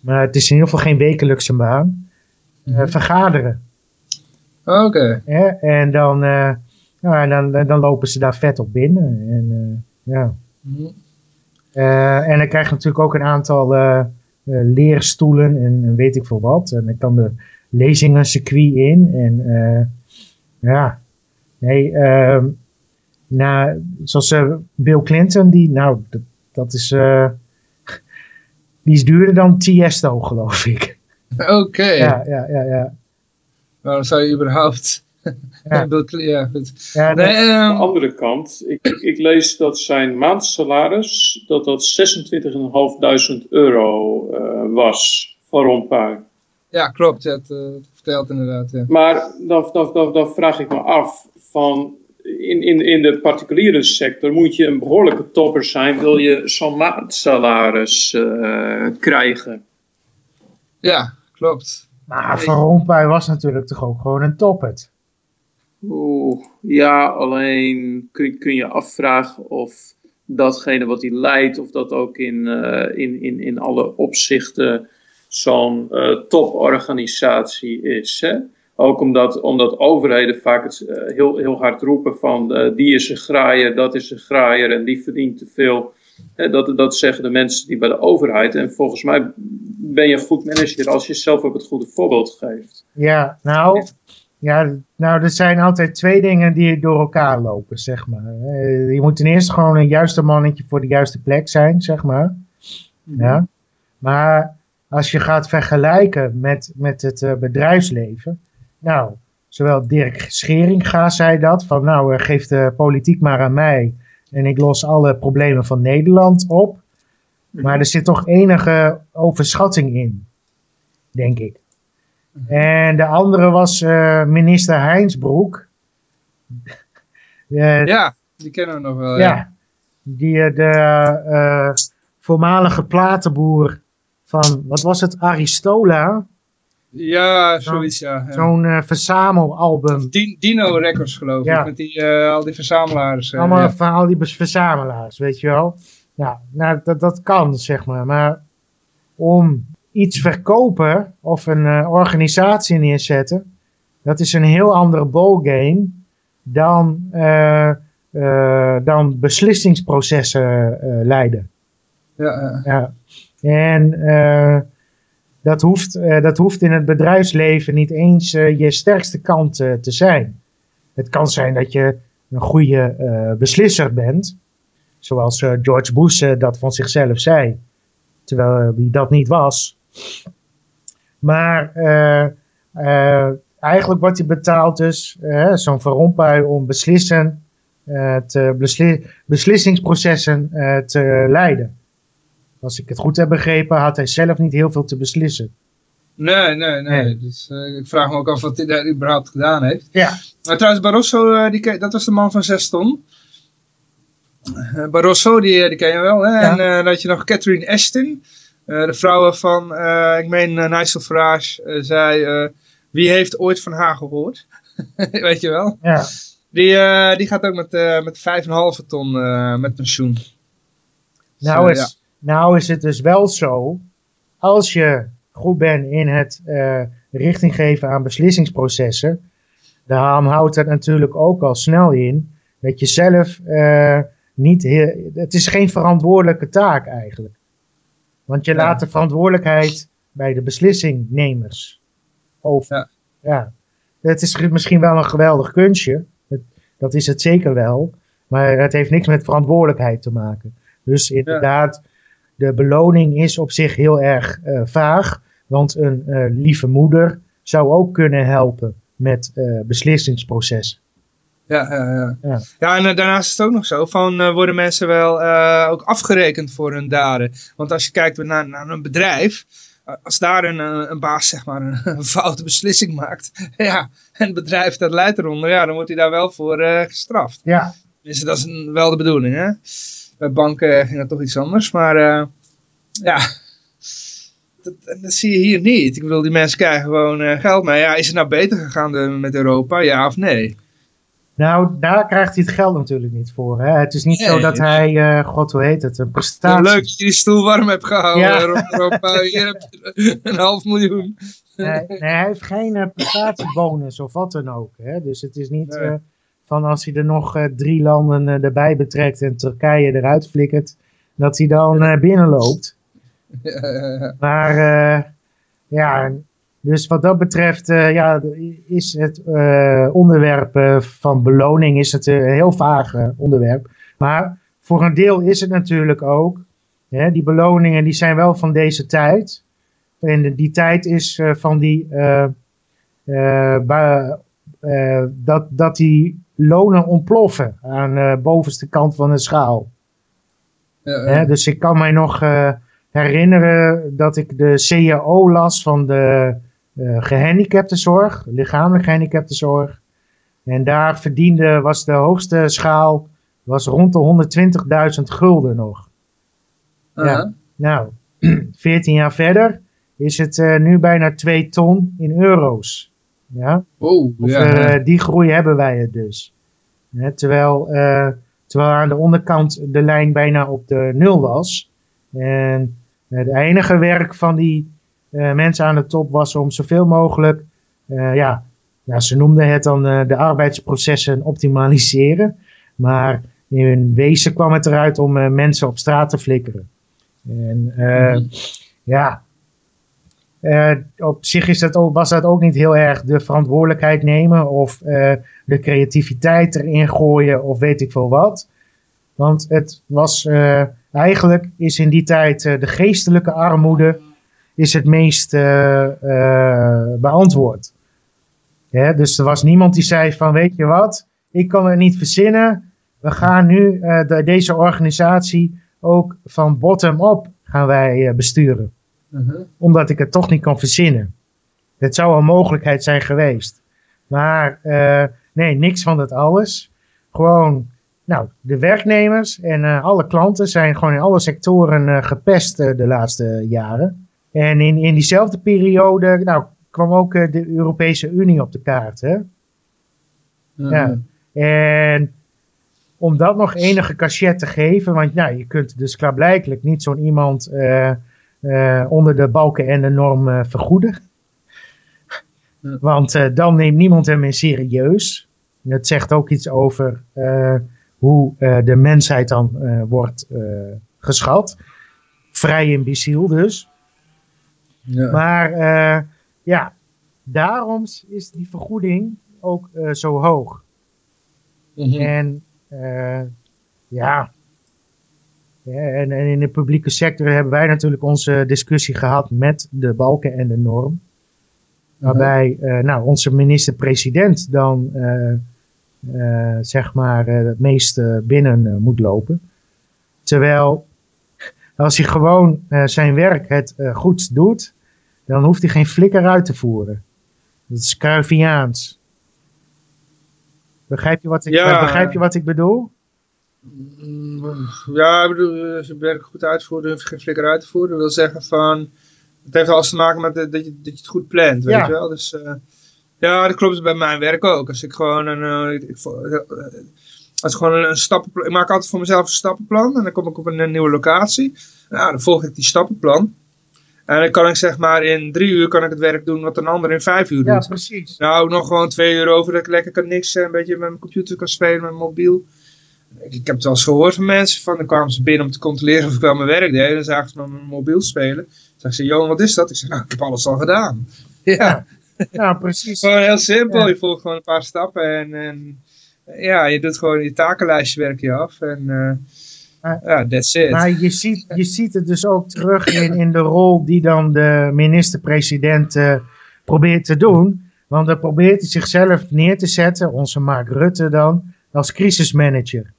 Maar het is in ieder geval geen wekelijkse baan. Eh, vergaderen. Oké. Hè? En dan, eh, en dan, dan lopen ze daar vet op binnen. En, eh, ja. Mhm. Eh, en dan krijg je natuurlijk ook een aantal eh, eh, leerstoelen en, en weet ik veel wat. En dan kan de lezingencircuit in. En eh, ja, nee, ehm, nou, zoals eh, Bill Clinton, die, nou, dat, dat is, eh, die is duurder dan Tiesto, geloof ik. Oké. Ja, ja, ja, ja. Waarom zou je überhaupt... Ja. Ja, goed. ja Nee, dat- Aan de ehm, andere kant, ik, ik, lees dat zijn maandsalaris dat dat 26.500 euro eh, was voor Rompuy. ja, klopt. Hebt eh, verteld inderdaad. Ja. Maar dan, dan, dan, dan vraag ik me af van in, in, in de particuliere sector moet je een behoorlijke topper zijn, wil je zo'n maandsalaris eh, krijgen. ja, klopt. maar Van Rompuy was natuurlijk toch ook gewoon een toppet. Oeh, ja, alleen kun, kun je afvragen of datgene wat hij leidt, of dat ook in, eh, in, in, in alle opzichten zo'n eh, toporganisatie is. Hè? Ook omdat, omdat overheden vaak het eh, heel, heel hard roepen van eh, die is een graaier, dat is een graaier en die verdient te veel. Hè, dat, dat zeggen de mensen die bij de overheid. En volgens mij ben je een goed manager als je zelf ook het goede voorbeeld geeft. Ja, nou, ja, nou, er zijn altijd twee dingen die door elkaar lopen, zeg maar. Eh, Je moet ten eerste gewoon een juiste mannetje voor de juiste plek zijn, zeg maar. Ja. Maar als je gaat vergelijken met, met het eh, bedrijfsleven, nou, zowel Dirk Scheringa zei dat, van nou, eh, geef de politiek maar aan mij en ik los alle problemen van Nederland op. Maar er zit toch enige overschatting in, denk ik. En de andere was eh, minister Heinsbroek. Eh, Ja, die kennen we nog wel. ja, die de voormalige platenboer van, wat was het, Aristola? Ja, zoiets ja. ja. Zo'n eh, verzamelalbum. Di- Dino Records geloof Ja. ik, met die, eh, al die verzamelaars. eh, Allemaal ja. van al die verzamelaars, weet je wel. Ja, nou, dat, dat kan, zeg maar. Maar om iets verkopen of een organisatie neerzetten, dat is een heel andere ballgame dan, dan beslissingsprocessen leiden. Ja, ja. En dat, hoeft, eh, dat hoeft in het bedrijfsleven niet eens eh, je sterkste kant eh, te zijn. Het kan zijn dat je een goede beslisser bent, zoals George Bush dat van zichzelf zei, terwijl hij dat niet was. Maar eigenlijk wordt hij betaald dus, zo'n Van Rompuy, om beslissen beslissingsprocessen te leiden. Als ik het goed heb begrepen, had hij zelf niet heel veel te beslissen. Nee, nee, nee. nee. Dus uh, ik vraag me ook af wat hij daar überhaupt gedaan heeft. Ja. Maar trouwens, Barroso, die, dat was de man van zes ton. Barroso, die, die ken je wel. Hè? Ja. En dan had je nog Catherine Ashton. de vrouw van, ik meen Nigel Farage, zei... wie heeft ooit van haar gehoord? Weet je wel? Ja. Die, die gaat ook met, met 5,5 ton met pensioen. Nou, dus, is, ja. Nou is het dus wel zo, als je goed bent in het richting geven aan beslissingsprocessen, dan houdt dat natuurlijk ook al snel in dat je zelf niet heel, het is geen verantwoordelijke taak eigenlijk. Want je ja. laat de verantwoordelijkheid bij de beslissingnemers over. Ja. ja. Het is misschien wel een geweldig kunstje. Dat is het zeker wel. Maar het heeft niks met verantwoordelijkheid te maken. Dus inderdaad. De beloning is op zich heel erg uh, vaag. Want een uh, lieve moeder zou ook kunnen helpen met uh, beslissingsprocessen. Ja, ja, ja. ja, en daarnaast is het ook nog zo, van worden mensen wel ook afgerekend voor hun daden. Want als je kijkt naar, naar een bedrijf, als daar een, een baas zeg maar een, een, foute beslissing maakt, ja, en het bedrijf dat leidt eronder, ja, dan wordt hij daar wel voor gestraft. Ja. Dus dat is een, wel de bedoeling, hè. Bij banken ging dat toch iets anders, maar uh, ja, dat, dat, zie je hier niet. Ik bedoel, die mensen krijgen gewoon uh, geld, maar ja, is het nou beter gegaan de, met Europa, ja of nee? Nou, daar krijgt hij het geld natuurlijk niet voor. Hè? Het is niet nee, zo dat hij, uh, god hoe heet het, een prestatie... Leuk dat je die stoel warm hebt gehouden, ja. Europa. Hier heb je een half miljoen. Nee, nee hij heeft geen uh, prestatiebonus of wat dan ook. Hè? Dus het is niet nee. Van als hij er nog drie landen erbij betrekt en Turkije eruit flikkert, dat hij dan binnenloopt. Ja, ja, ja. Maar ja, dus wat dat betreft ja, is het onderwerp van beloning is het, een heel vaag onderwerp. Maar voor een deel is het natuurlijk ook, hè, die beloningen die zijn wel van deze tijd. En die tijd is van die, dat, dat die lonen ontploffen aan de bovenste kant van de schaal. Dus ik kan mij nog herinneren dat ik de CAO las van de uh, gehandicaptenzorg, lichamelijk gehandicaptenzorg. En daar verdiende, was de hoogste schaal, was rond de 120.000 gulden nog. Uh -huh. Ja, nou, 14 jaar verder is het uh, nu bijna 2 ton in euro's. Ja? Oh, ja. Uh, die groei hebben wij het dus. Terwijl, terwijl aan de onderkant de lijn bijna op de nul was. En het enige werk van die mensen aan de top was om zoveel mogelijk, ja, ja, ze noemden het dan uh, de arbeidsprocessen optimaliseren. Maar in wezen kwam het eruit om mensen op straat te flikkeren. En mm. ja, op zich is dat ook, was dat ook niet heel erg de verantwoordelijkheid nemen of de creativiteit erin gooien of weet ik veel wat. Want het was eigenlijk is in die tijd de geestelijke armoede is het meest beantwoord. Dus er was niemand die zei van weet je wat, ik kan het niet verzinnen. We gaan nu de, deze organisatie ook van bottom-up gaan wij besturen. -huh. Omdat ik het toch niet kan verzinnen. Het zou een mogelijkheid zijn geweest. Maar nee, niks van dat alles. Gewoon, nou, de werknemers en alle klanten zijn gewoon in alle sectoren gepest de laatste jaren. En in, in diezelfde periode nou, kwam ook de Europese Unie op de kaart. Hè? Uh-huh. Ja. En om dat nog enige cachet te geven, want nou, je kunt dus klaarblijkelijk niet zo'n iemand onder de balken en de norm uh, vergoeden. Want dan neemt niemand hem meer serieus. En het zegt ook iets over hoe de mensheid dan wordt geschat. Vrij imbeciel dus. Ja. Maar uh, ja, daarom is die vergoeding ook uh, zo hoog. Mm -hmm. En uh, ja, en, en, in de publieke sector hebben wij natuurlijk onze discussie gehad met de balken en de norm. Waarbij uh, nou, onze minister-president dan eh, zeg maar, eh, het meest eh, binnen eh, moet lopen. Terwijl als hij gewoon eh, zijn werk het eh, goed doet, dan hoeft hij geen flikker uit te voeren. Dat is Cruyffiaans. Begrijp je wat ik, Ja. begrijp je wat ik bedoel? Mm, Ja, ik bedoel, als je werk goed uitvoert, dan hoef je geen flikker uit te voeren. Dat wil zeggen van, het heeft alles te maken met de- dat je, dat je het goed plant, weet Ja. je wel. Dus eh, ja, dat klopt bij mijn werk ook. Als ik gewoon een, eh, ik, ik- eh, als ik gewoon een, een stappenplan, ik maak altijd voor mezelf een stappenplan en dan kom ik op een, eh, nieuwe locatie. Nou, dan volg ik die stappenplan. En dan kan ik zeg maar in drie uur kan ik het werk doen wat een ander in vijf uur Ja, doet. precies. Nou, nog gewoon twee uur over dat ik lekker kan niks, een beetje met mijn computer kan spelen, met mijn mobiel. Ik, heb het wel eens gehoord van mensen, van dan kwamen ze binnen om te controleren of ik wel mijn werk deed. En dan zagen ze me mijn mobiel spelen. Zei ze, Johan, wat is dat? Ik zei, nou, ik heb alles al gedaan. Ja, Ja, precies. gewoon heel simpel. Ja. Je volgt gewoon een paar stappen en, en ja, je doet gewoon je takenlijstje werk je af. En eh, Maar- ja, that's it. Maar je ziet, je ziet het dus ook terug in, in de rol die dan de minister-president eh, probeert te doen. Want dan probeert hij zichzelf neer te zetten, onze Mark Rutte dan, als crisismanager.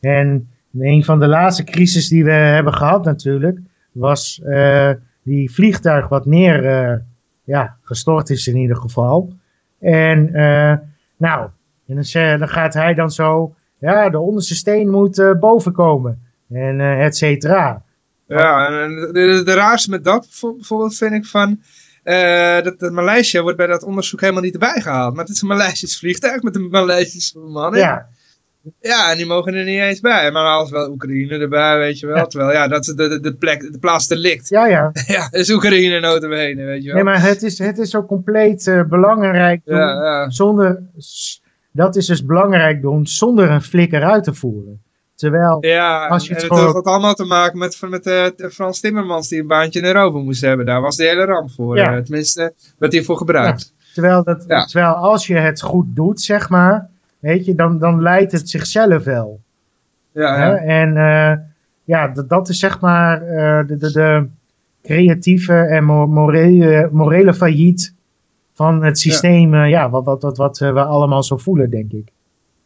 En een van de laatste crisis die we hebben gehad natuurlijk, was eh, die vliegtuig wat neer, eh, ja, gestort is in ieder geval. En eh, nou, en dan, gaat hij dan zo, ja, de onderste steen moet boven komen. En et cetera. Ja, en de, raarste met dat bijvo- bijvoorbeeld vind ik van... eh, dat, dat Maleisië wordt bij dat onderzoek helemaal niet erbij gehaald. Maar het is een Maleisisch vliegtuig met een Maleisische bemanning. Ja, Ja, en die mogen er niet eens bij. Maar alles wel Oekraïne erbij, weet je wel. Ja. Terwijl, ja, dat is de, de, de plek, de plaats delict. ja, ja. Ja, is Oekraïne notabene, weet je wel. Nee, maar het is, het is zo compleet eh, belangrijk doen, ja, ja. zonder, dat is dus belangrijk doen zonder een flikker uit te voeren. Terwijl, Ja, Als je en het gewoon- had allemaal te maken met, met eh, Frans Timmermans die een baantje in Europa moest hebben. Daar was de hele ramp voor. Ja. eh, tenminste, werd hij voor gebruikt. terwijl, dat, Ja. terwijl als je het goed doet, zeg maar, weet je, dan, dan leidt het zichzelf wel. Ja, Hè? ja. En eh, ja, dat, dat is zeg maar eh, de, de, de creatieve en mo- morele, morele failliet van het systeem, ja. ja, wat, wat, wat, wat eh, we allemaal zo voelen, denk ik.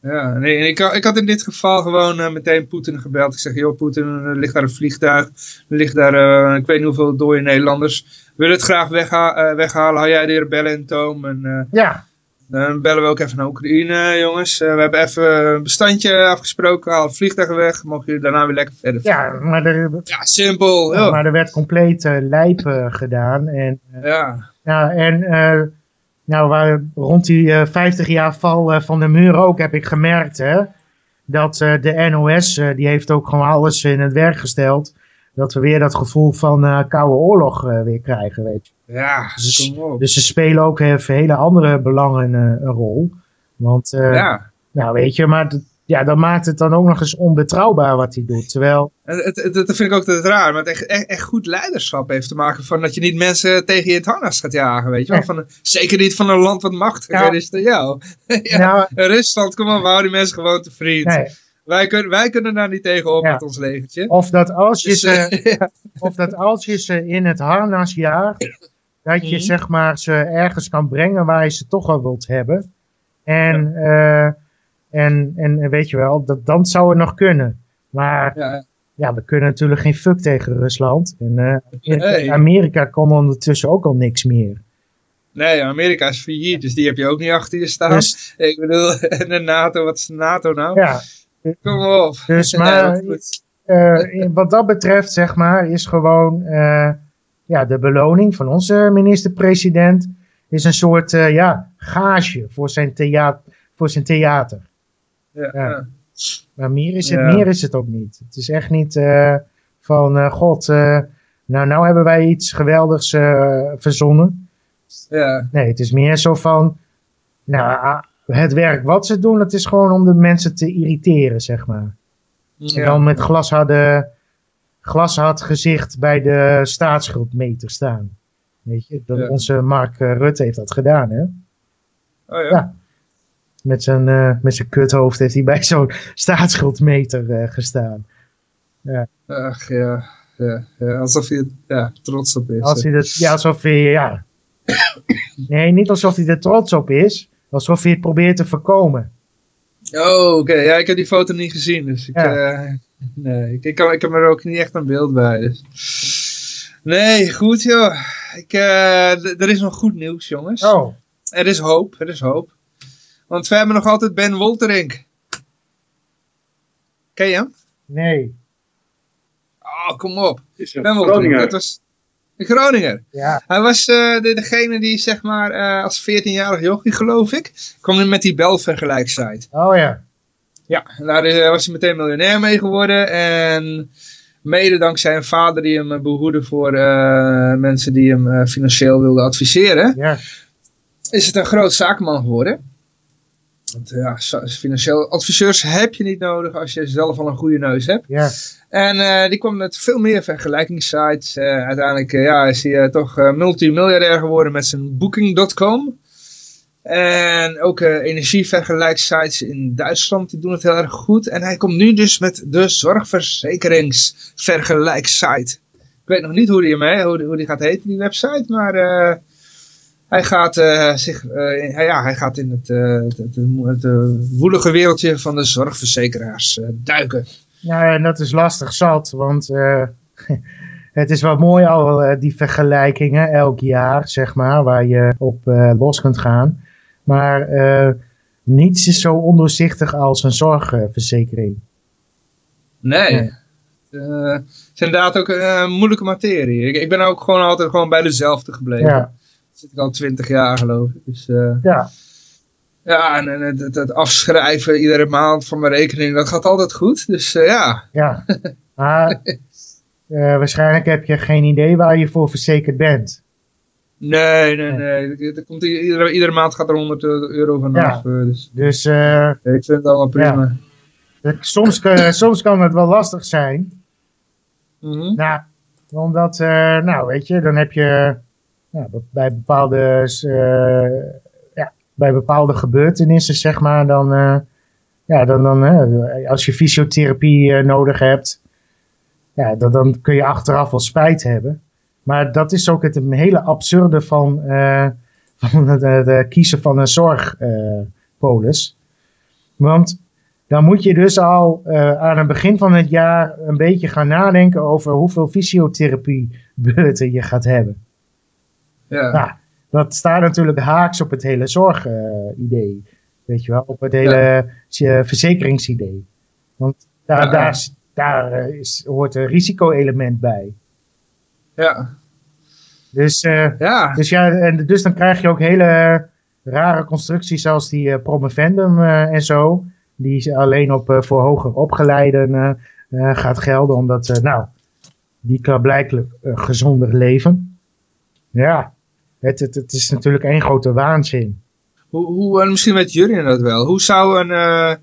Ja, nee, en ik, ik had in dit geval gewoon eh, meteen Poetin gebeld. Ik zeg, joh Poetin, er ligt daar een vliegtuig. Er ligt daar, eh, ik weet niet hoeveel dode Nederlanders. Willen het graag wegha eh, weghalen. Hou jij de rebellen in toom. En eh, Ja, dan bellen we ook even naar Oekraïne, jongens. Eh, we hebben even een bestandje afgesproken. Haal het vliegtuig weg. Mogen jullie daarna weer lekker verder ja maar, er, Ja, simpel. maar er werd compleet eh, lijp eh, gedaan. En, eh, Ja, ja, en nou, waar, rond die eh 50 jaar val van de muur ook heb ik gemerkt hè, dat de NOS, die heeft ook gewoon alles in het werk gesteld. Dat we weer dat gevoel van eh, koude oorlog eh, weer krijgen, weet je. ja, Dus-. Dus ze spelen ook even hele andere belangen eh, een rol. Want, ja. nou weet je, maar dat- ja, dan maakt het dan ook nog eens onbetrouwbaar wat hij doet. Terwijl, dat vind ik ook te raar. Maar het echt, echt, echt goed leiderschap heeft te maken van dat je niet mensen tegen je het harnas gaat jagen. Weet je wel? Van, zeker niet van een land wat machtiger is dan jou. ja. nou, Rusland, kom op, we houden die mensen gewoon te vriend. nee, Wij, kunnen, wij kunnen daar niet tegen op Ja. met ons legertje. of dat als je Dus, ze... eh, ja. Of dat als je ze in het harnas jaagt, dat je Mhm. zeg maar ze ergens kan brengen waar je ze toch al wilt hebben. En, eh, en, en weet je wel, dat, dan zou het nog kunnen. Maar Ja, ja, we kunnen natuurlijk geen fuck tegen Rusland. En eh, Amerika, Nee. Amerika kon ondertussen ook al niks meer. nee, Amerika is failliet, dus die heb je ook niet achter je staan. Dus, Ik bedoel, en de NATO, wat is de NATO nou? ja, Kom op. Dus, maar- eh, in- wat dat betreft, zeg maar, is gewoon eh, ja, de beloning van onze minister-president is een soort eh, ja, gage voor zijn, thea voor zijn theater. ja. Maar meer is het, Ja. meer is het ook niet. Het is echt niet van, god, nou, nou hebben wij iets geweldigs verzonnen. ja. Nee, het is meer zo van, nou, ah, het werk wat ze doen, het is gewoon om de mensen te irriteren, zeg maar. En Ja. dan met glashard, glashard gezicht bij de staatsschuldmeter staan. Weet je, dat Ja. onze Mark eh, Rutte heeft dat gedaan, hè? Oh ja. Ja. Met zijn, eh, met zijn kuthoofd heeft hij bij zo'n staatsschuldmeter eh, gestaan. Ach ja. Ja, ja, alsof je ja, trots op is. Als hij dat, ja, alsof hij, ja. Nee, niet alsof hij er trots op is. Alsof hij het probeert te voorkomen. Oh, oké. Ja, ik heb die foto niet gezien. Dus ik, Ja. eh, nee, ik, ik, kan, ik heb er ook niet echt een beeld bij. Dus. Nee, goed joh. Ik, eh, er is nog goed nieuws, jongens. Oh, Er is hoop, er is hoop. Want we hebben nog altijd Ben Wolterink. Ken je hem? nee. Oh, kom op. Is Ben Wolterink, dat was een Groninger. Ja, Hij was eh, de, degene die, zeg maar, eh, als 14-jarig jochie, geloof ik, kwam met die belvergelijksite. oh ja. Ja, daar is- was hij meteen miljonair mee geworden. En mede dankzij een vader die hem eh, behoedde voor eh, mensen die hem eh, financieel wilden adviseren, Ja, is het een groot zakenman geworden. Want ja, financieel adviseurs heb je niet nodig als je zelf al een goede neus hebt. ja. En eh, die kwam met veel meer vergelijkingssites. Eh, uiteindelijk eh, ja, is hij toch multimiljardair geworden met zijn booking.com. En ook energievergelijkssites in Duitsland, die doen het heel erg goed. En hij komt nu dus met de zorgverzekeringsvergelijkssite. Ik weet nog niet hoe die, hem, hoe, die, hoe die gaat heten, die website. Maar hij, gaat, eh, zich, eh, ja, hij gaat in het, eh, het, het, het, woelige wereldje van de zorgverzekeraars duiken. Nou, en dat is lastig zat, want het is wel mooi al die vergelijkingen elk jaar, zeg maar, waar je op los kunt gaan. Maar niets is zo ondoorzichtig als een zorgverzekering. Nee. Nee. Het is inderdaad ook een moeilijke materie. Ik, ik ben ook gewoon altijd gewoon bij dezelfde gebleven. Ja, zit ik al twintig jaar geloof ik. Dus, eh, ja, ja, en, en het, het, afschrijven iedere maand van mijn rekening, dat gaat altijd goed. Dus eh, ja, ja. Maar eh, waarschijnlijk heb je geen idee waar je voor verzekerd bent. nee, nee, nee. Er komt, iedere, iedere maand gaat er 100 euro vanaf. eh, dus Dus ik vind het allemaal prima. soms, kan- soms kan het wel lastig zijn. Mhm. Nou, omdat, nou weet je, dan heb je bij bepaalde, eh, ja, bij bepaalde gebeurtenissen, zeg maar, dan, eh, ja, dan, dan als je fysiotherapie eh, nodig hebt, ja, dan, dan kun je achteraf wel spijt hebben. Maar dat is ook het hele absurde van, van het, het, kiezen van een zorgpolis. Want dan moet je dus al aan het begin van het jaar een beetje gaan nadenken over hoeveel fysiotherapiebeurten je gaat hebben. Ja. Nou, dat staat natuurlijk haaks op het hele zorgidee. weet je wel, op het hele verzekeringsidee. Want daar, Ja. daar, is- daar is, hoort een risico-element bij. Ja. Dus, eh, Ja. dus, ja, en dus dan krijg je ook hele rare constructies als die eh, promovendum eh, en zo. Die alleen op, voor hoger opgeleiden gaat gelden. Omdat, nou, die kan blijkbaar gezonder leven. Ja, het, het, het is natuurlijk één grote waanzin. Hoe, hoe, en misschien weet Jurjen dat wel. Hoe zou een, eh,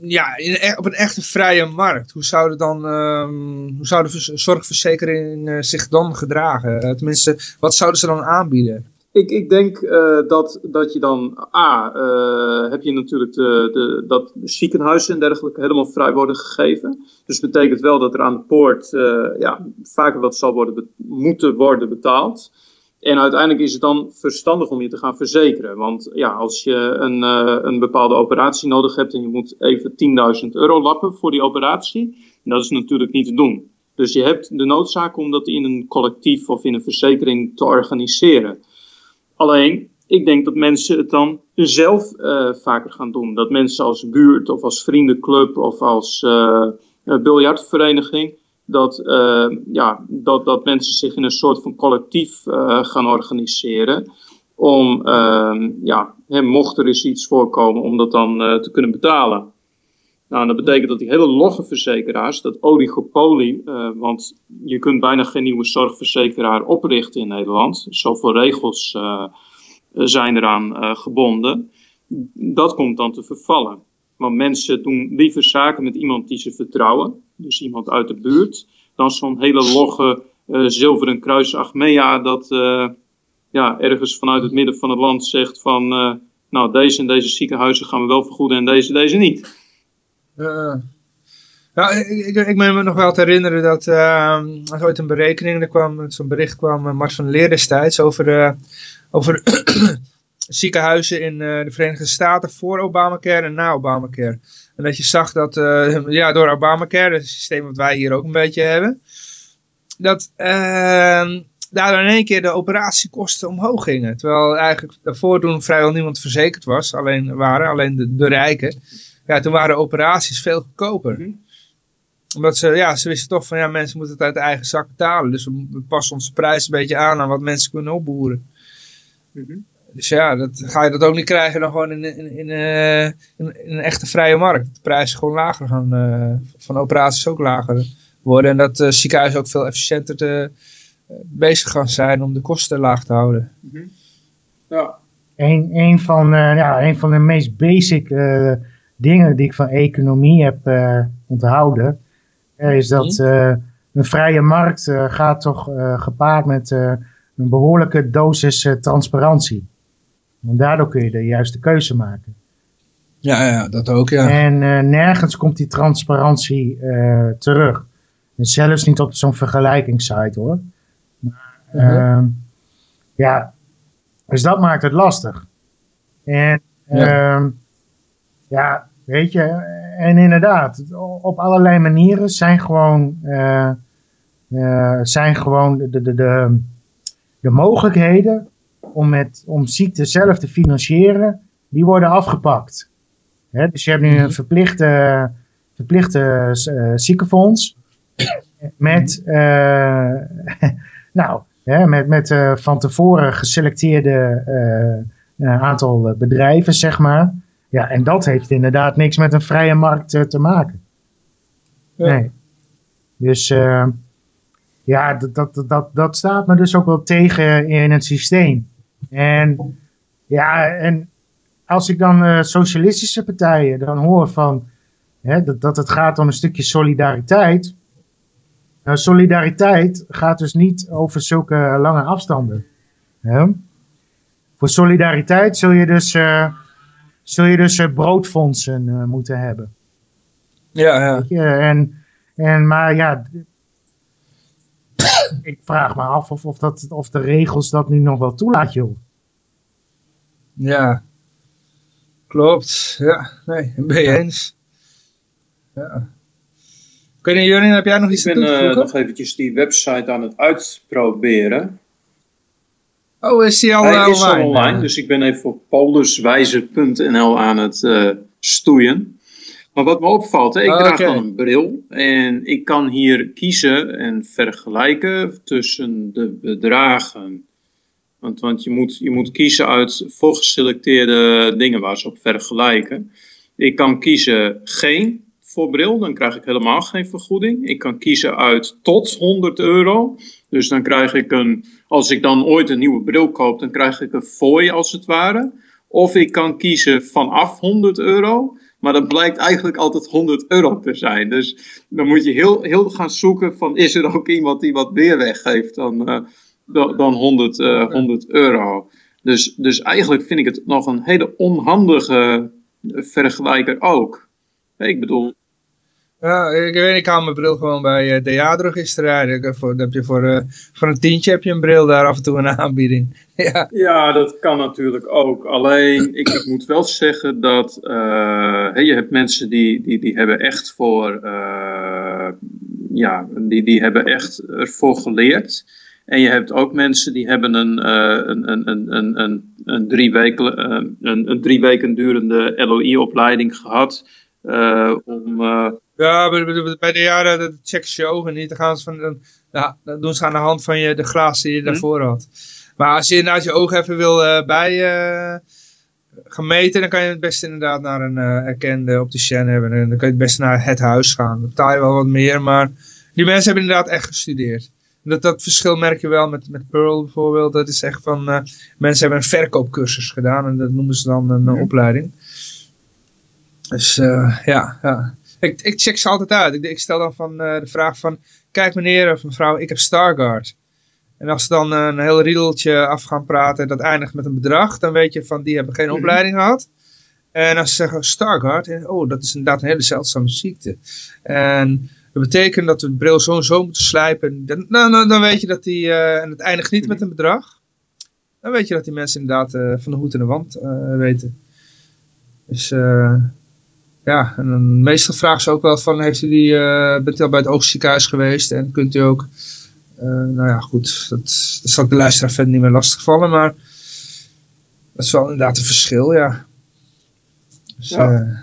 ja, in, e- op een echte vrije markt, hoe zou, het dan, ehm, hoe zou de vers- zorgverzekering eh, zich dan gedragen? Eh, tenminste, wat zouden ze dan aanbieden? Ik, ik denk eh, dat, dat je dan, A, eh, heb je natuurlijk de, de, dat ziekenhuizen en dergelijke helemaal vrij worden gegeven. Dus betekent wel dat er aan de poort eh, ja, vaker wat zal worden moeten worden betaald. En uiteindelijk is het dan verstandig om je te gaan verzekeren. Want ja, als je een, eh, een bepaalde operatie nodig hebt en je moet even 10.000 euro lappen voor die operatie, dat is natuurlijk niet te doen. Dus je hebt de noodzaak om dat in een collectief of in een verzekering te organiseren. Alleen, ik denk dat mensen het dan zelf eh, vaker gaan doen. Dat mensen als buurt of als vriendenclub of als eh, biljartvereniging, dat, eh, ja, dat, dat mensen zich in een soort van collectief eh, gaan organiseren. Om, eh, ja, mocht er eens iets voorkomen, om dat dan eh, te kunnen betalen. Nou, dat betekent dat die hele logge verzekeraars, dat oligopolie, want je kunt bijna geen nieuwe zorgverzekeraar oprichten in Nederland. Zoveel regels zijn eraan gebonden. Dat komt dan te vervallen. Want mensen doen liever zaken met iemand die ze vertrouwen, dus iemand uit de buurt, dan zo'n hele logge eh, zilveren kruis Achmea dat eh, ja, ergens vanuit het midden van het land zegt van, eh, nou deze en deze ziekenhuizen gaan we wel vergoeden en deze, deze niet. Ja, ik, ik, meen me nog wel te herinneren dat ehm, er ooit een berekening, er kwam zo'n bericht kwam, uh, Mars van Leer destijds, over, over ziekenhuizen in de Verenigde Staten voor Obamacare en na Obamacare. En dat je zag dat ja, door Obamacare, het systeem wat wij hier ook een beetje hebben, dat ehm, daardoor in één keer de operatiekosten omhoog gingen. Terwijl eigenlijk daarvoor toen vrijwel niemand verzekerd was, alleen waren, alleen de, de rijken. Ja, toen waren operaties veel goedkoper. Mhm. Omdat ze, ja, ze wisten toch van, ja, mensen moeten het uit de eigen zak betalen. Dus we passen onze prijs een beetje aan aan wat mensen kunnen opboeren. Mhm. Dus ja, dat, ga je dat ook niet krijgen dan gewoon in, in, in, uh, in, een echte vrije markt. De prijzen gewoon lager gaan, uh, van operaties ook lager worden. En dat uh, ziekenhuizen ook veel efficiënter te, bezig gaan zijn om de kosten laag te houden. Mhm. Ja. Een, een, van, ja, een van de meest basic dingen die ik van economie heb onthouden, is dat mhm. een vrije markt gaat toch gepaard met een behoorlijke dosis transparantie. Want daardoor kun je de juiste keuze maken. Ja, ja dat ook, ja. En uh, nergens komt die transparantie uh, terug. En zelfs niet op zo'n vergelijkingssite hoor. Maar, uh, ja, dus dat maakt het lastig. En ja. Uh, ja, weet je, en inderdaad, op allerlei manieren zijn gewoon, uh, zijn gewoon de, de, de, de mogelijkheden om, met, om ziekte zelf te financieren, die worden afgepakt. dus je hebt nu een mhm. verplichte, verplichte uh, ziekenfonds met, uh, nou, met, met uh, van tevoren geselecteerde aantal bedrijven, zeg maar. Ja, en dat heeft inderdaad niks met een vrije markt te maken. Nee. Dus ja, dat, dat, dat, dat staat me dus ook wel tegen in het systeem. En ja, en als ik dan uh, socialistische partijen dan hoor van hè, dat, dat het gaat om een stukje solidariteit. Nou, solidariteit gaat dus niet over zulke lange afstanden. Hè? Voor solidariteit zul je dus, uh, zul je dus uh, broodfondsen moeten hebben. Ja, ja. En, en, maar ja, ik vraag me af of, of, dat, of de regels dat nu nog wel toelaat, joh. Ja, klopt. Ja, nee, ben je eens. Ja. Kun je, Jurin, heb jij nog iets ik te doen? Ik ben uh, nog eventjes die website aan het uitproberen. Oh, is die al Hij online? is al online, dus ik ben even op poliswijzer.nl aan het uh, stoeien. Maar wat me opvalt, ik draag dan een bril en ik kan hier kiezen en vergelijken tussen de bedragen. Want, want je, moet, je moet kiezen uit voorgeselecteerde dingen waar ze op vergelijken. Ik kan kiezen geen voor bril, dan krijg ik helemaal geen vergoeding. Ik kan kiezen uit tot 100 euro. Dus dan krijg ik een, als ik dan ooit een nieuwe bril koop, dan krijg ik een fooi als het ware. Of ik kan kiezen vanaf 100 euro. Maar dat blijkt eigenlijk altijd 100 euro te zijn. Dus dan moet je heel, heel gaan zoeken van is er ook iemand die wat meer weggeeft dan, uh, dan 100, uh, 100 euro. Dus, dus eigenlijk vind ik het nog een hele onhandige vergelijker ook. Ik bedoel, ja, ik weet ik haal mijn bril gewoon bij uh, de jaardrugisterij. Voor, heb je voor, uh, voor een tientje heb je een bril daar af en toe een aanbieding. ja. ja, dat kan natuurlijk ook. Alleen, ik, moet wel zeggen dat uh, je hebt mensen die, die, die hebben echt voor, ja, die, die hebben echt ervoor geleerd. En je hebt ook mensen die hebben een, een, een, een, een, een, een, drie, weken, een, een drie weken durende LOI-opleiding gehad. om ja, bij de jaren dat checken ze je ogen niet. Dan, gaan ze van, dan, ja, dan doen ze aan de hand van je de glazen die je mhm. daarvoor had. Maar als je inderdaad je ogen even wil uh, bij uh, gemeten, dan kan je het best inderdaad naar een uh, erkende opticien hebben. En dan kan je het best naar het huis gaan. Dan betaal je wel wat meer, maar die mensen hebben inderdaad echt gestudeerd. Dat, dat verschil merk je wel met, met Pearl bijvoorbeeld. Dat is echt van, mensen hebben een verkoopcursus gedaan en dat noemen ze dan een mhm. opleiding. Dus ja, ja ik, ik check ze altijd uit. Ik, ik stel dan van uh, de vraag van, kijk meneer of mevrouw, ik heb Starguard. En als ze dan een heel riedeltje af gaan praten en dat eindigt met een bedrag, dan weet je van, die hebben geen mhm. opleiding gehad. En als ze zeggen Starguard, oh, dat is inderdaad een hele zeldzame ziekte. En dat betekent dat we de bril zo en zo moeten slijpen. Dan, dan, dan weet je dat die, uh, en het eindigt niet met een bedrag. dan weet je dat die mensen inderdaad eh, van de hoed en de wand eh, weten. Dus eh, ja, en meestal vragen ze ook wel van, heeft u die, eh, bent u al bij het oogziekenhuis geweest en kunt u ook, eh, nou ja goed, dat, dat zal ik de luisteraar verder niet meer lastigvallen, maar dat is wel inderdaad een verschil, ja. Dus, Ja. eh,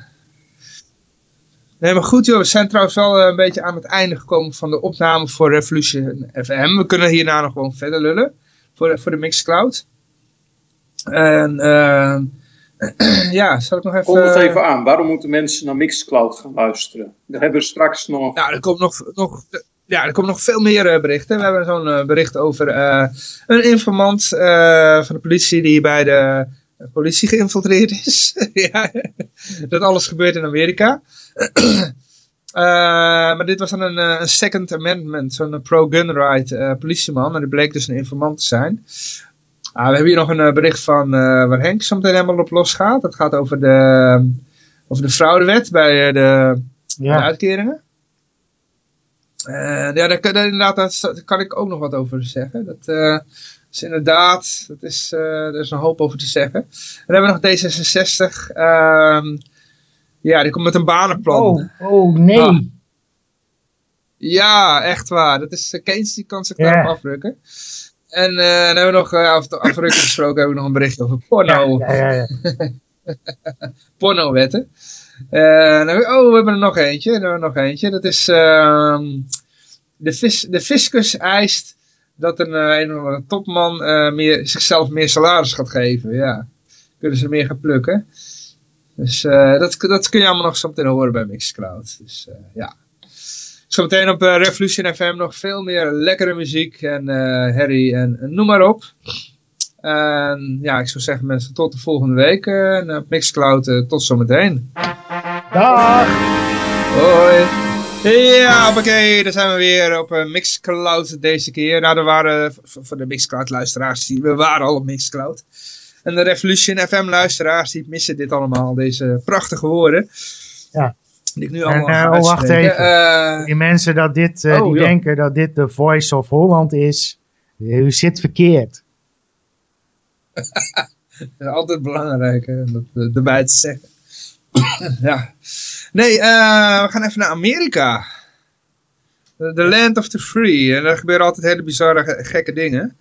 nee, maar goed joh, we zijn trouwens wel een beetje aan het einde gekomen van de opname voor Revolution FM. We kunnen hierna nog gewoon verder lullen voor, voor de Mixcloud. En eh, ja, zal ik nog even... Kom het even aan. Waarom moeten mensen naar Mixcloud gaan luisteren? Daar hebben we straks nog... Nou, er komt nog, nog, ja, er komt nog veel meer eh, berichten. We hebben zo'n eh, bericht over eh, een informant eh, van de politie die bij de eh, politie geïnfiltreerd is. ja, dat alles gebeurt in Amerika. Eh, maar dit was dan een, eh, een second amendment, zo'n pro-gun right eh, politieman. En die bleek dus een informant te zijn. Ah, we hebben hier nog een eh, bericht van eh, waar Henk zo meteen helemaal op losgaat. Dat gaat over de, over de fraudewet bij eh, de, de Ja, uitkeringen. En ja, daar, kan- daar inderdaad, daar, kan ik ook nog wat over zeggen. Dat eh, is inderdaad, dat is, eh, er is een hoop over te zeggen. Dan hebben we nog D66. ehm, ja, die komt met een banenplan. Oh, oh nee. Ah. Ja, echt waar. Dat is, uh, Keynes die kan zich Ja. daarop afrukken. En eh, dan hebben we nog, uh, gesproken, hebben we nog een bericht over porno. Ja, ja, ja, pornowetten. Eh, we- oh, we hebben er nog eentje. Dan hebben we nog eentje. Dat is ehm, de, vis, de fiscus eist dat een, een andere topman meer, zichzelf meer salaris gaat geven. Ja, kunnen ze meer gaan plukken. Dus dat, dat kun je allemaal nog zo meteen horen bij Mixcloud. Dus ja. Zometeen op eh, Revolution FM nog veel meer lekkere muziek en eh herrie en, en noem maar op. En ja, ik zou zeggen mensen tot de volgende week. eh, en op Mixcloud eh, tot zometeen. Dag. Hoi. Ja, oké, daar zijn we weer op eh, Mixcloud deze keer. Nou, er waren voor de Mixcloud luisteraars, die, we waren al op Mixcloud. En de Revolution FM luisteraars, die missen dit allemaal, deze prachtige woorden. Ja. Die ik nu En, allemaal eh, oh, wacht even. Eh, Die mensen dat dit, eh, Oh, die ja. denken dat dit de Voice of Holland is, u zit verkeerd. Dat is altijd belangrijk hè, om dat eh, erbij te zeggen. ja. Nee, eh, we gaan even naar Amerika. The land of the free. En daar gebeuren altijd hele bizarre, ge- gekke dingen.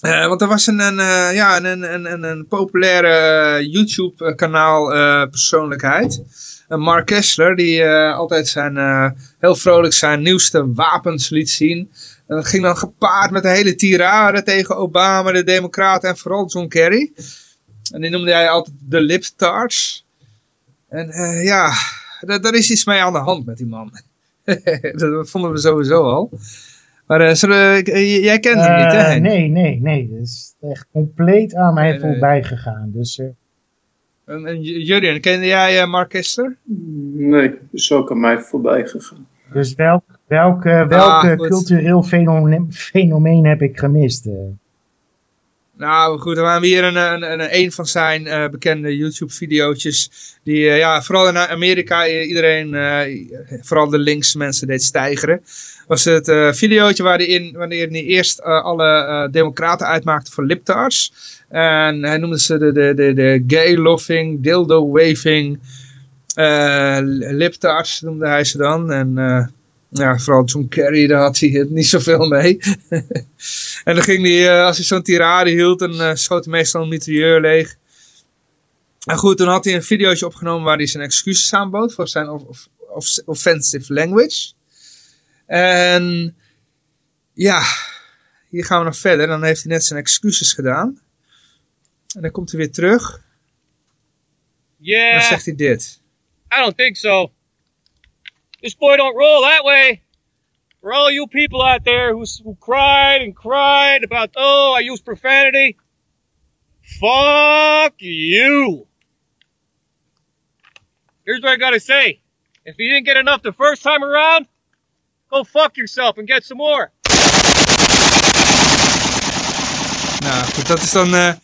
Eh, want er was een, een, eh, ja, een, een, een, een populaire eh, YouTube-kanaal eh, persoonlijkheid. Mark Kessler, die eh, altijd zijn, eh, heel vrolijk zijn nieuwste wapens liet zien. En dat ging dan gepaard met een hele tirade tegen Obama, de Democraten en vooral John Kerry. En die noemde hij altijd de liptards. En eh, ja, daar, is iets mee aan de hand met die man. dat vonden we sowieso al. Maar we- jij kent hem niet, hè? Henk? nee, nee, nee. Dat is echt compleet aan mij Nee, nee. voorbij gegaan. Dus eh, En, en J- Jurjen, kende jij eh, Mark Kessler? Nee, is ook aan mij voorbij gegaan. Dus welk, welk, eh, welk Ah, eh, cultureel fenomeen, fenomeen heb ik gemist? eh? Nou goed, dan hebben we hier een, een, een, een van zijn eh, bekende YouTube-videootjes. Die eh, ja, vooral in Amerika iedereen, eh, vooral de linkse mensen deed stijgeren. Was het eh videootje waarin, wanneer hij eerst eh, alle eh, democraten uitmaakte voor liptards. En hij noemde ze de, de, de, de gay-loving, dildo-waving liptards noemde hij ze dan. En ja, vooral John Kerry, daar had hij het niet zoveel mee. En dan ging hij, als hij zo'n tirade hield, dan schoot hij meestal een mitrailleur leeg. En goed, toen had hij een videootje opgenomen waar hij zijn excuses aanbood voor zijn of, of- offensive language. En ja, hier gaan we nog verder. Dan heeft hij net zijn excuses gedaan. En dan komt hij weer terug. En dan Yeah, zegt hij dit. I don't think so. This boy don't roll that way. For all you people out there who, who cried and cried about, oh, I use profanity. Fuck you. Here's what I gotta say. If you didn't get enough the first time around, go fuck yourself and get some more. Nou goed, dat is dan eh,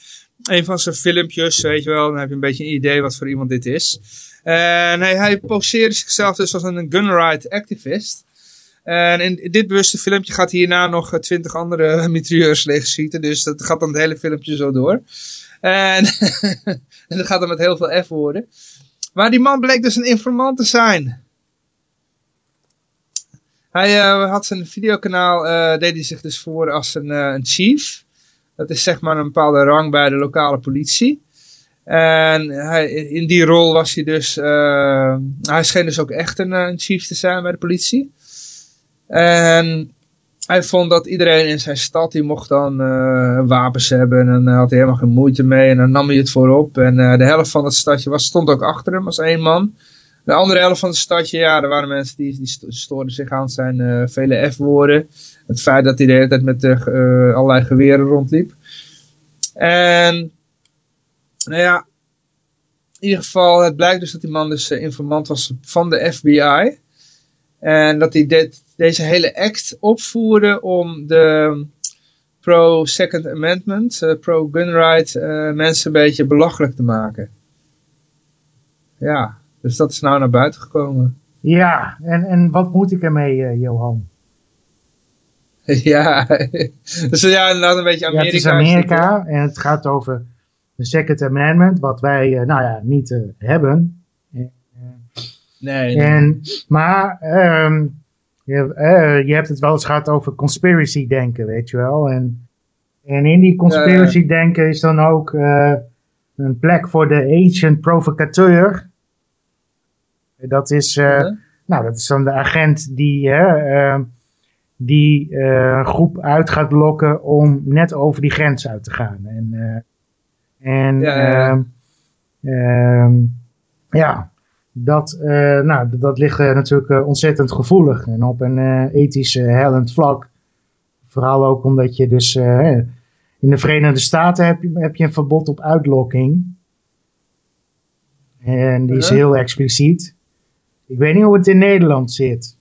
een van zijn filmpjes, weet je wel. Dan heb je een beetje een idee wat voor iemand dit is. En hij, hij poseerde zichzelf dus als een gun right activist. En in dit bewuste filmpje gaat hierna nog twintig andere mitrailleurs leegschieten. Dus dat gaat dan het hele filmpje zo door. En, en dat gaat dan met heel veel F-woorden. Maar die man bleek dus een informant te zijn. Hij uh, had zijn videokanaal, uh, deed hij zich dus voor als een, uh, een chief. Dat is zeg maar een bepaalde rang bij de lokale politie. En hij, in die rol was hij dus, hij scheen dus ook echt een, een, chief te zijn bij de politie. En hij vond dat iedereen in zijn stad, die mocht dan wapens hebben. En dan had hij helemaal geen moeite mee. En dan nam hij het voorop. En de helft van het stadje was, stond ook achter hem als één man. De andere helft van het stadje, ja, er waren mensen die, die stoorden zich aan zijn uh, vele F-woorden. Het feit dat hij de hele tijd met uh, allerlei geweren rondliep. En, nou ja, in ieder geval, het blijkt dus dat die man dus informant was van de FBI. En dat hij dit, deze hele act opvoerde om de pro-Second Amendment, pro-gun right, mensen een beetje belachelijk te maken. Ja, dus dat is nou naar buiten gekomen. Ja, en, en wat moet ik ermee, uh, Johan? ja, dus ja, inderdaad een beetje Amerika. Ja, het is Amerika en het gaat over de Second Amendment, wat wij, uh, nou ja, niet uh, hebben. Nee. En, maar um, je, je, hebt het wel eens gehad over conspiracy denken, weet je wel. En, en in die conspiracy denken is dan ook een plek voor de agent provocateur. Dat is, uh, ja. nou, dat is dan de agent die, uh, die uh, een groep uit gaat lokken om net over die grens uit te gaan. En, en ja, ja. Ehm, ja dat, nou, dat ligt natuurlijk ontzettend gevoelig en op een ethisch hellend vlak. Vooral ook omdat je dus in de Verenigde Staten heb je, heb je een verbod op uitlokking. En die is heel expliciet. Ik weet niet hoe het in Nederland zit.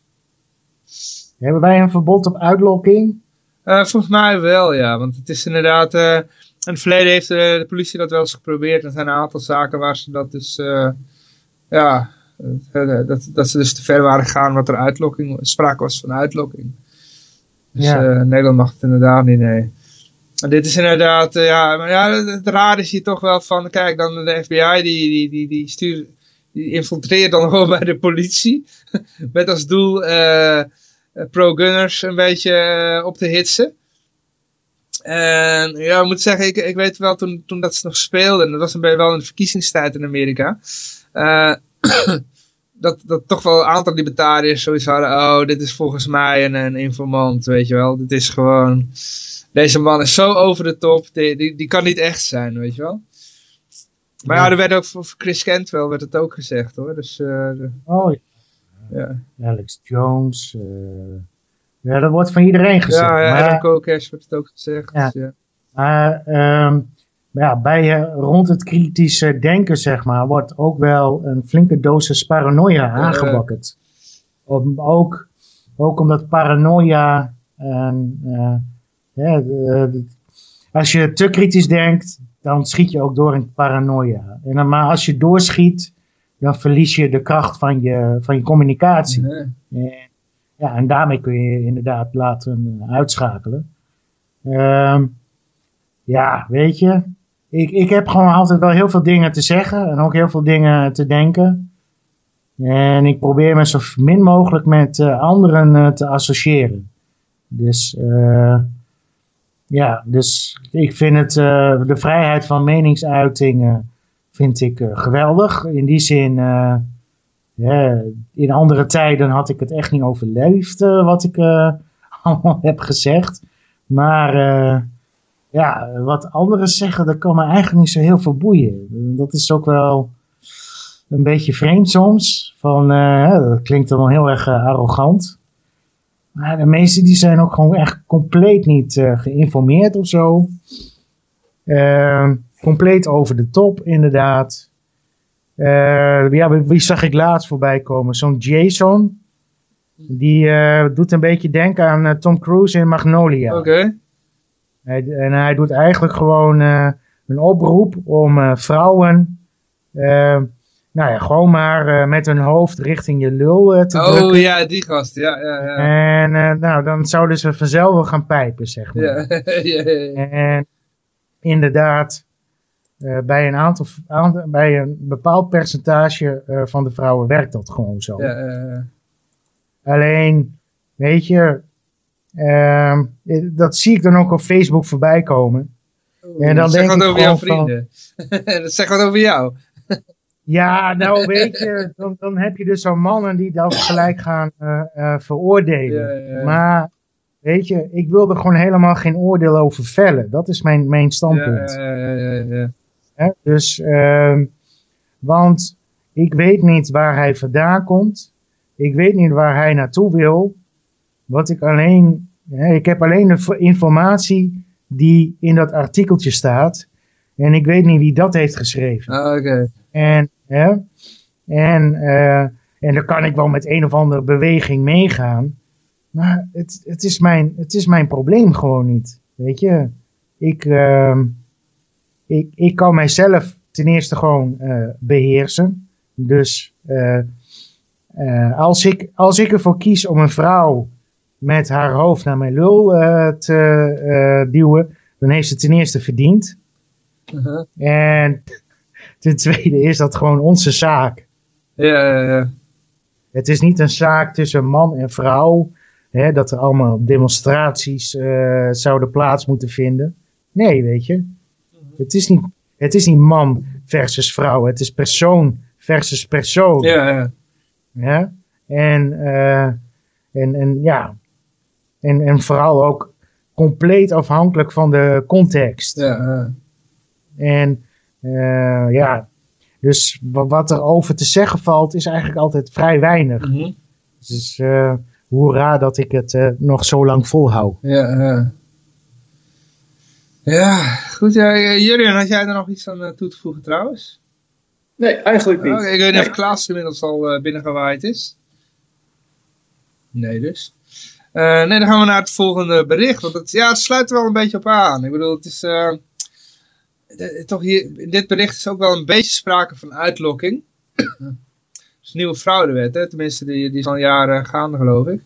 Hebben wij een verbod op uitlokking? Uh, volgens mij wel, ja. Want het is inderdaad... Uh, in het verleden heeft uh, de politie dat wel eens geprobeerd. Er zijn een aantal zaken waar ze dat dus... ja, dat, dat ze dus te ver waren gegaan wat er uitlokking, sprake was van uitlokking. Dus ja. Nederland mag het inderdaad niet, nee. En dit is inderdaad, ja, maar ja, het raar is hier toch wel van, kijk, dan de FBI die, die, die, die stuurt die infiltreert dan gewoon bij de politie. Met als doel uh, pro-gunners een beetje uh, op te hitsen. En ja, ik moet zeggen, ik, ik weet wel toen, toen dat ze nog speelden, dat was een wel een verkiezingstijd in Amerika. Uh, dat, dat toch wel een aantal libertariërs zoiets hadden, oh, dit is volgens mij een, een informant, weet je wel. Dit is gewoon, deze man is zo over de top, die, die kan niet echt zijn, weet je wel. Maar ja, er werd ook voor Chris Cantwell werd het ook gezegd hoor. Dus, de, oh ja. Alex Jones. Uh, ja, dat wordt van iedereen gezegd. Ja, ja maar, wordt het ook gezegd. Ja. Dus, ja. Maar um, ja, bij uh, rond het kritische denken, zeg maar, wordt ook wel een flinke dosis paranoia aangewakkerd. Om, ook, ook omdat paranoia. ja, als je te kritisch denkt, dan schiet je ook door in paranoia. En dan, maar als je doorschiet, dan verlies je de kracht van je, van je communicatie. En, ja, en daarmee kun je inderdaad laten uitschakelen. Um, ja, weet je, ik, ik heb gewoon altijd wel heel veel dingen te zeggen en ook heel veel dingen te denken. En ik probeer me zo min mogelijk met uh, anderen uh, te associëren. Dus uh, ja, dus ik vind het, uh, de vrijheid van meningsuiting vind ik uh, geweldig. In die zin, ja, in andere tijden had ik het echt niet overleefd wat ik allemaal heb gezegd. Maar ja, wat anderen zeggen, dat kan me eigenlijk niet zo heel veel boeien. Dat is ook wel een beetje vreemd soms. Van, dat klinkt dan wel heel erg arrogant. Maar de meesten die zijn ook gewoon echt compleet niet uh, geïnformeerd of zo. Uh, compleet over de top, inderdaad. Uh, ja, wie zag ik laatst voorbij komen? Zo'n Jason. Die doet een beetje denken aan Tom Cruise in Magnolia. Oké. Okay. En hij doet eigenlijk gewoon een oproep om vrouwen nou ja, gewoon maar eh, met hun hoofd richting je lul eh, te Oh drukken. ja, die gast. Ja, ja, ja. En eh, nou, dan zouden ze vanzelf wel gaan pijpen, zeg maar. Ja, ja, ja. En inderdaad, bij, een aantal, aantal- bij een bepaald percentage van de vrouwen werkt dat gewoon zo. Ja. Alleen, weet je, ehm, eh, dat zie ik dan ook op Facebook voorbij komen. En dan dat denk ik over jouw gewoon van- vrienden. dat zegt wat over jou. Ja, nou weet je, dan, dan heb je dus zo'n mannen die dat gelijk gaan eh, eh, veroordelen. Ja, ja, ja. Maar, weet je, ik wil er gewoon helemaal geen oordeel over vellen. Dat is mijn, mijn standpunt. Ja, ja, ja, ja, ja. Hè? Dus, ehm, want ik weet niet waar hij vandaan komt. Ik weet niet waar hij naartoe wil. Wat ik alleen, hè, ik heb alleen de informatie die in dat artikeltje staat. En ik weet niet wie dat heeft geschreven. Ah, Oké. En, hè, en, eh, en dan kan ik wel met een of andere beweging meegaan. Maar het, het, is, mijn, het is mijn probleem gewoon niet. Weet je, ik, ehm, ik, ik kan mijzelf ten eerste gewoon eh, beheersen. Dus eh, als, ik, als ik ervoor kies om een vrouw met haar hoofd naar mijn lul te duwen, dan heeft ze ten eerste verdiend. Uh-huh. En ten tweede is dat gewoon onze zaak. Ja, ja, ja. Het is niet een zaak tussen man en vrouw. Hè, dat er allemaal demonstraties eh, zouden plaats moeten vinden. Nee, weet je. Het is, niet, het is niet man versus vrouw. Het is persoon versus persoon. Ja, ja. Ja? En, eh, en, en ja. En, en vooral ook compleet afhankelijk van de context. ja, ja. En ja, dus wa- wat er over te zeggen valt is eigenlijk altijd vrij weinig. Mhm. Dus eh hoera dat ik het eh, nog zo lang volhoud. Ja, ja. Ja, goed. Ja, eh, Jurjen, had jij er nog iets aan eh, toe te voegen trouwens? Nee, eigenlijk niet. Oké, ik weet niet Nee. of Klaas inmiddels al uh, binnengewaaid is. Nee dus. Uh, nee, dan gaan we naar het volgende bericht. Want het, ja, het sluit er wel een beetje op aan. Ik bedoel, het is... De, toch hier, in dit bericht is ook wel een beetje sprake van uitlokking. Het is een nieuwe fraudewet, hè? tenminste die, die is al jaren gaande geloof ik.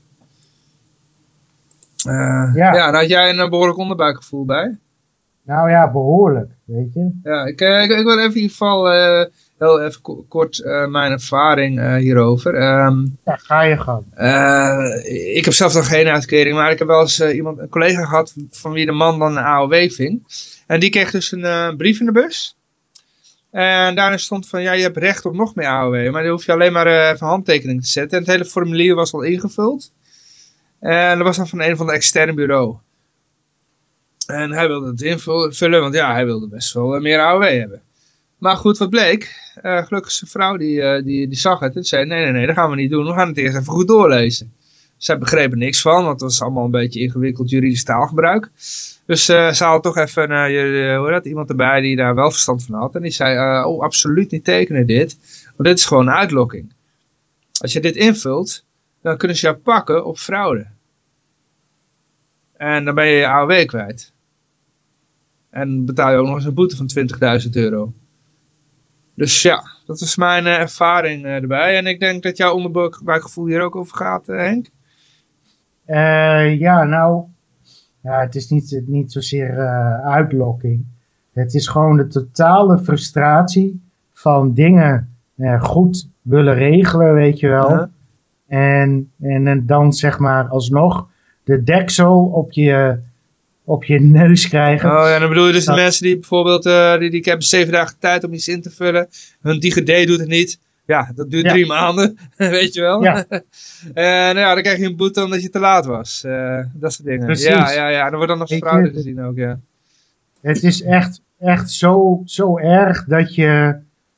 Uh, ja. ja, daar had jij een behoorlijk onderbuikgevoel bij. Nou ja, behoorlijk, weet je. Ja, ik, ik, ik wil even in ieder geval uh, heel even ko kort uh, mijn ervaring uh, hierover. Um, ja, ga je gang. ik heb zelf nog geen uitkering, maar ik heb wel eens iemand, een collega gehad van wie de man dan een AOW ving. En die kreeg dus een brief in de bus. En daarin stond van, ja, je hebt recht op nog meer AOW, maar dan hoef je alleen maar even handtekening te zetten. En het hele formulier was al ingevuld. En dat was dan van een van de externe bureau. En hij wilde het invullen, want ja, hij wilde best wel meer AOW hebben. Maar goed, wat bleek? Uh, gelukkig zijn vrouw, die, uh, die, die zag het en zei, nee, nee, nee, dat gaan we niet doen. We gaan het eerst even goed doorlezen. Zij begrepen niks van, want het was allemaal een beetje ingewikkeld juridisch taalgebruik. Dus uh, ze hadden toch even uh, hoe dat, iemand erbij die daar wel verstand van had. En die zei, oh, absoluut niet tekenen dit, want dit is gewoon een uitlokking. Als je dit invult, dan kunnen ze jou pakken op fraude. En dan ben je je AOW kwijt. En betaal je ook nog eens een boete van 20.000 euro. Dus ja, dat is mijn ervaring erbij. En ik denk dat jouw onderbuikgevoel hier ook over gaat, Henk. Ja, nou, ja, het is niet, niet zozeer uitlokking. Het is gewoon de totale frustratie van dingen goed willen regelen, weet je wel. -huh. En, en, en dan zeg maar alsnog de deksel op je, op je neus krijgen. Oh ja, dan bedoel je dus dat... de mensen die bijvoorbeeld, uh, die, die hebben zeven dagen tijd om iets in te vullen. Hun DigiD doet het niet. Ja, dat duurt ja. drie maanden, weet je wel. Ja. en ja, dan krijg je een boete omdat je te laat was. Uh, dat soort dingen. Precies. Ja, ja, ja. Dan wordt dan nog fraude gezien ook, ja. Het is echt, echt zo, zo erg dat je,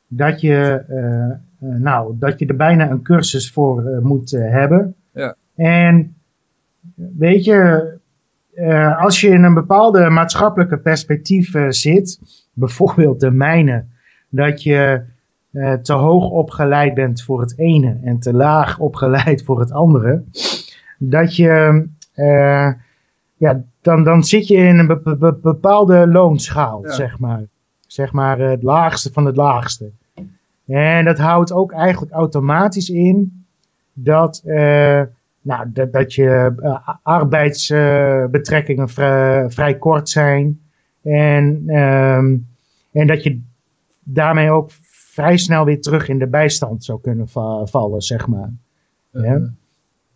dat je, uh, nou, dat je er bijna een cursus voor moet hebben. Ja. En weet je, uh, als je in een bepaalde maatschappelijke perspectief uh, zit, bijvoorbeeld de mijne, dat je uh, te hoog opgeleid bent voor het ene en te laag opgeleid voor het andere, dat je, ja, dan, dan zit je in een be be bepaalde loonschaal, ja. zeg maar. Zeg maar het laagste van het laagste. En dat houdt ook eigenlijk automatisch in dat, eh, nou, dat, dat je arbeidsbetrekkingen vrij, vrij, kort zijn. En, um, en dat je daarmee ook vrij snel weer terug in de bijstand zou kunnen va vallen, zeg maar. Uh -huh. ja?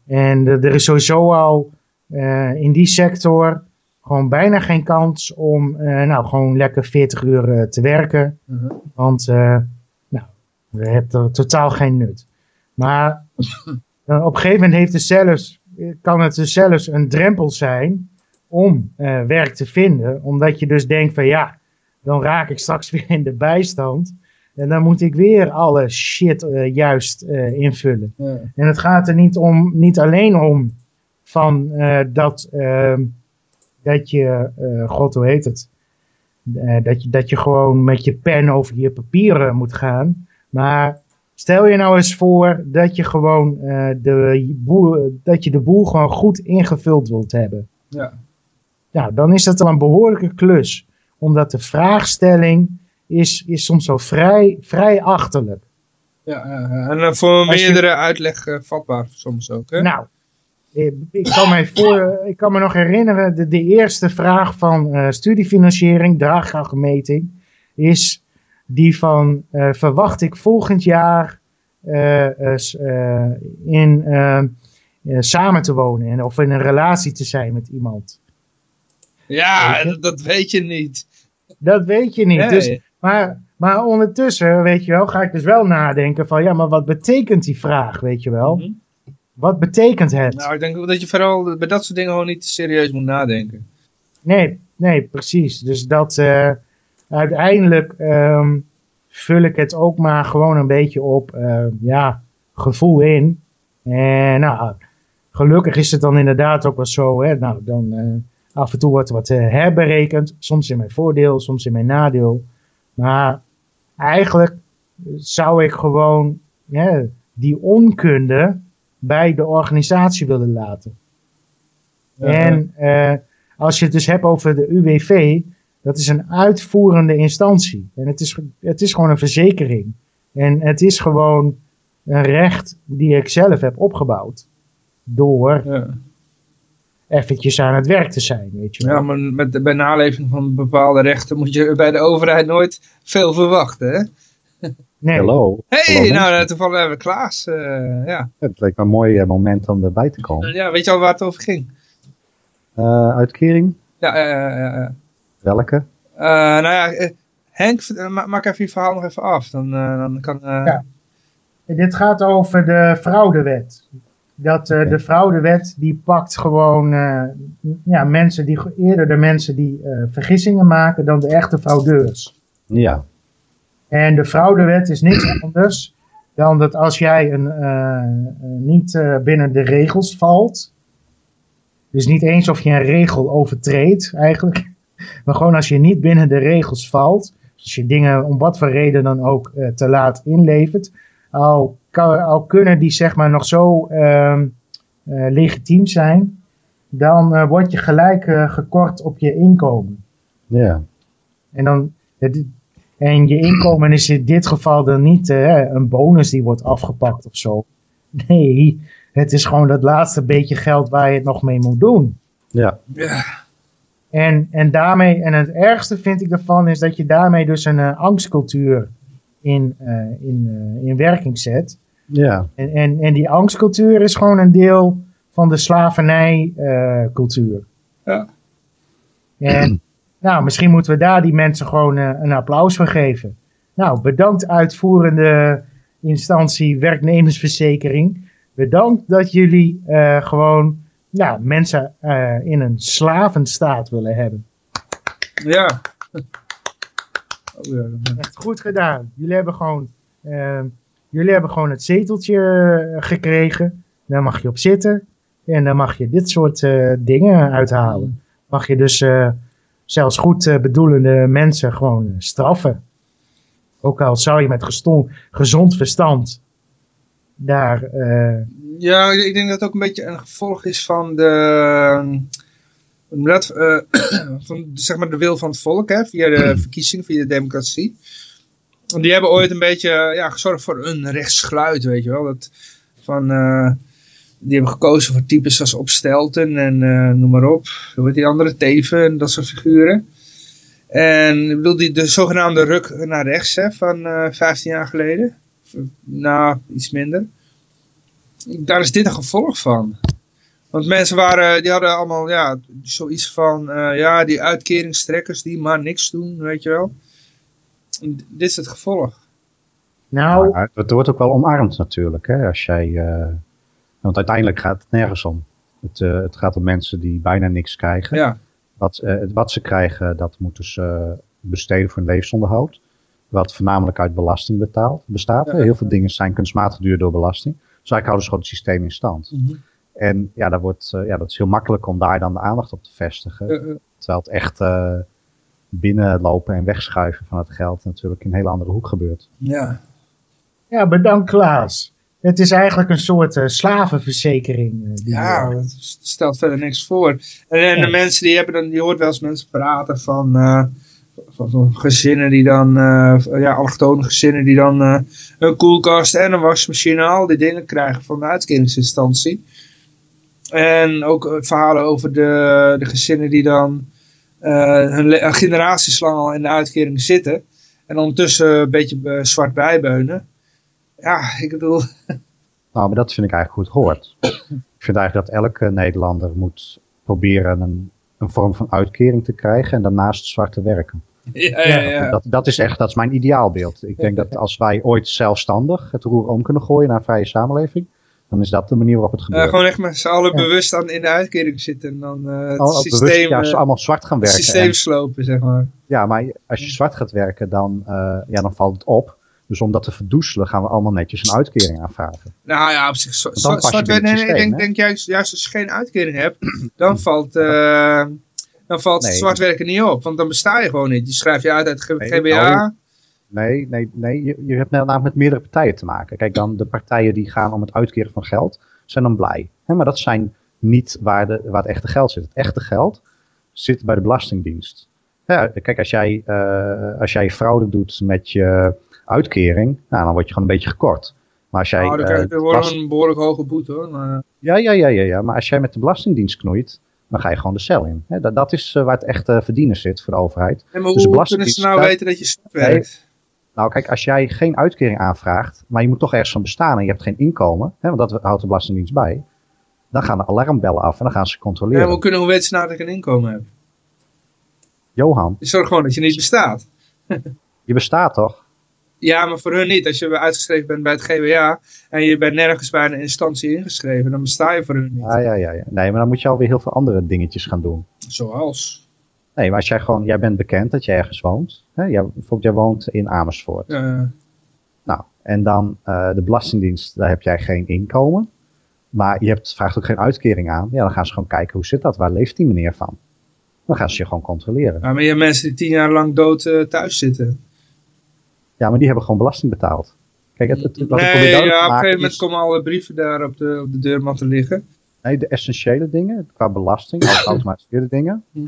En er is sowieso al uh, in die sector gewoon bijna geen kans om uh, nou, gewoon lekker 40 uur te werken. Mhm. -huh. Want nou, we hebben er totaal geen nut. Maar op een gegeven moment heeft het zelfs, kan het dus zelfs een drempel zijn om werk te vinden. Omdat je dus denkt van ja, dan raak ik straks weer in de bijstand. En dan moet ik weer alle shit uh, juist uh, invullen. Ja. En het gaat er niet, om, niet alleen om van uh, dat, ehm, dat je, god hoe heet het, dat, je, dat je gewoon met je pen over je papieren moet gaan. Maar stel je nou eens voor dat je gewoon de, boel, dat je de boel gewoon goed ingevuld wilt hebben. Ja. Nou, dan is dat al een behoorlijke klus. Omdat de vraagstelling is, is soms zo vrij, vrij achterlijk. Ja, en uh, voor meerdere je... uitleg uh, vatbaar soms ook. Hè? Nou, ik, kan mij voor, ik kan me nog herinneren, de, de eerste vraag van studiefinanciering, draagkrachtmeting, is die van verwacht ik volgend jaar in, samen te wonen en, of in een relatie te zijn met iemand. Ja, dat, dat weet je niet. Dat weet je niet. Nee. Dus, maar, maar ondertussen, weet je wel, ga ik dus wel nadenken van, ja, maar wat betekent die vraag, weet je wel? Mm -hmm. Wat betekent het? Nou, ik denk dat je vooral bij dat soort dingen gewoon niet serieus moet nadenken. Nee, nee, precies. Dus dat, uh, uiteindelijk um, vul ik het ook maar gewoon een beetje op, uh, ja, gevoel in. En nou, gelukkig is het dan inderdaad ook wel zo, hè, nou, dan... Uh, Af en toe wordt wat herberekend, soms in mijn voordeel, soms in mijn nadeel. Maar eigenlijk zou ik gewoon die onkunde bij de organisatie willen laten. Ja, en uh, als je het dus hebt over de UWV, dat is een uitvoerende instantie. En het is, het is gewoon een verzekering. En het is gewoon een recht die ik zelf heb opgebouwd. Door ja eventjes aan het werk te zijn, weet je wel. Ja, maar met de, bij naleving van bepaalde rechten moet je bij de overheid nooit veel verwachten, hè? Nee. Hallo. hey, nou toevallig hebben we Klaas, uh, ja. Het leek me een mooi uh, moment om erbij te komen. Ja, weet je al waar het over ging? Uh, uitkering? Ja, uh, Welke? nou ja, Henk, maak even je verhaal nog even af. Dan, dan kan... Ja. Dit gaat over de fraudewet dat uh, de fraudewet die pakt gewoon uh, ja, mensen die eerder de mensen die uh, vergissingen maken dan de echte fraudeurs. Ja. En de fraudewet is niks anders dan dat als jij een, niet binnen de regels valt, dus niet eens of je een regel overtreedt eigenlijk, maar gewoon als je niet binnen de regels valt, als je dingen om wat voor reden dan ook te laat inlevert, al kan, al kunnen die zeg maar nog zo uh, uh, legitiem zijn, dan uh, word je gelijk uh, gekort op je inkomen. Ja. En, dan, het, en je inkomen is in dit geval dan niet een bonus die wordt afgepakt of zo. Nee, het is gewoon dat laatste beetje geld waar je het nog mee moet doen. Ja. ja. En, en daarmee, en het ergste vind ik ervan is dat je daarmee dus een angstcultuur in, uh, in, uh, in werking zet. Ja. En, en, en die angstcultuur is gewoon een deel van de slavernijcultuur. Uh, ja. En nou, misschien moeten we daar die mensen gewoon uh, een applaus voor geven. Nou, bedankt uitvoerende instantie werknemersverzekering. Bedankt dat jullie gewoon ja, mensen in een slavenstaat willen hebben. Ja. Echt goed gedaan. Jullie hebben gewoon, uh, jullie hebben gewoon het zeteltje uh, gekregen. Daar mag je op zitten. En dan mag je dit soort uh, dingen uithalen. Mag je dus zelfs goed bedoelende mensen gewoon straffen. Ook al zou je met gezond verstand daar... Ja, ik denk dat het ook een beetje een gevolg is van de dat, uh, van zeg maar de wil van het volk, hè, via de verkiezing, via de democratie. Die hebben ooit een beetje ja, gezorgd voor een rechtsgeluid, weet je wel. Dat, van, eh, die hebben gekozen voor types als Opstelten en eh, noem maar op. Hoe heet die andere? Teven en dat soort figuren. En ik bedoel, die, de zogenaamde ruk naar rechts hè, van eh 15 jaar geleden. Nou, iets minder. Daar is dit een gevolg van. Want mensen waren, die hadden allemaal ja, zoiets van, eh, ja, die uitkeringstrekkers die maar niks doen, weet je wel. En dit is het gevolg. Nou, het wordt ook wel omarmd natuurlijk. Hè, als jij, eh, want uiteindelijk gaat het nergens om. Het, eh, het gaat om mensen die bijna niks krijgen. Ja, Wat, eh, wat ze krijgen, dat moeten ze besteden voor hun levensonderhoud. Wat voornamelijk uit belasting betaalt, bestaat. Ja. Heel veel dingen zijn kunstmatig duur door belasting. Dus eigenlijk houden ze gewoon het systeem in stand. Mhm. En ja, daar wordt, eh, ja, dat is heel makkelijk om daar dan de aandacht op te vestigen. Eh, Terwijl het echt eh, binnenlopen en wegschuiven van het geld natuurlijk in een hele andere hoek gebeurt. ja. ja, bedankt Klaas. Het is eigenlijk een soort eh, slavenverzekering. eh, die, ja, het stelt verder niks voor. En, en Ja. de mensen die hebben dan, je hoort wel eens mensen praten van, eh, van, van gezinnen die dan, eh, ja, allochtone gezinnen die dan eh, een koelkast en een wasmachine, al die dingen krijgen van de uitkeringsinstantie. En ook eh, verhalen over de, de gezinnen die dan eh, hun een generaties lang al in de uitkering zitten. En ondertussen een beetje eh, zwart bijbeunen. Ja, ik bedoel, Nou, maar dat vind ik eigenlijk goed hoort. ik vind eigenlijk dat elke Nederlander moet proberen een, een vorm van uitkering te krijgen en daarnaast zwart te werken. ja, ja, ja. Dat, dat is echt, dat is mijn ideaalbeeld. Ik denk dat als wij ooit zelfstandig het roer om kunnen gooien naar een vrije samenleving, dan is dat de manier waarop het gebeurt. gewoon echt met z'n allen Ja. bewust aan in de uitkering zitten en dan eh, het Al- al bewust systeem, juist eh, allemaal zwart gaan het werken. systeem En- slopen, zeg maar. ja, maar als je zwart gaat werken, dan, eh, ja, dan valt het op. Dus om dat te verdoezelen gaan we allemaal netjes een uitkering aanvragen. Nou ja, op zich, binnen nee, het nee, ik systeem, denk, denk juist, juist als je geen uitkering hebt, dan valt, eh, dan valt Nee. zwart werken niet op, want dan besta je gewoon niet. Je schrijf je uit uit het GBA. Nee, nee, nee. Je, je hebt namelijk met meerdere partijen te maken. Kijk, dan de partijen die gaan om het uitkeren van geld, zijn dan blij. Maar dat zijn niet waar, de, waar het echte geld zit. Het echte geld zit bij de Belastingdienst. Ja, kijk, als jij, eh, als jij fraude doet met je uitkering, nou, dan word je gewoon een beetje gekort. Maar als jij. nou, dan eh, krijg je een behoorlijk hoge boete hoor. Maar, ja, ja, ja, ja, ja, maar als jij met de Belastingdienst knoeit, dan ga je gewoon de cel in. Dat, dat is eh, waar het echte verdienen zit voor de overheid. Maar Dus de hoe kunnen ze nou weten dat je werkt? Nou, kijk, als jij geen uitkering aanvraagt, maar je moet toch ergens van bestaan en je hebt geen inkomen, hè, want dat houdt de Belastingdienst bij, dan gaan de alarmbellen af en dan gaan ze Ja, controleren. maar hoe, kunnen, hoe weten dat ik een inkomen heb? Johan, Je zorgt gewoon dat je niet bestaat. je bestaat toch? Ja, maar voor hun niet. Als je uitgeschreven bent bij het GBA en je bent nergens bij een instantie ingeschreven, dan besta je voor hun niet. Ja, ja, ja, ja. Nee, maar dan moet je alweer heel veel andere dingetjes gaan doen. Zoals. Nee, maar als jij gewoon, jij bent bekend dat je ergens woont. Hè, jij, bijvoorbeeld, jij woont in Amersfoort. eh, Nou, en dan eh, de Belastingdienst, daar heb jij geen inkomen. Maar je hebt, vraagt ook geen uitkering aan. Ja, dan gaan ze gewoon kijken, hoe zit dat? Waar leeft die meneer van? Dan gaan ze je gewoon controleren. Ja, maar je hebt mensen die tien jaar lang dood eh, thuis zitten. Ja, maar die hebben gewoon belasting betaald. Kijk, het, het, wat Nee, ja, op een gegeven moment is- komen alle brieven daar op de, op de deurmat te liggen. Nee, de essentiële dingen, qua belasting, al geautomatiseerde dingen, Hm.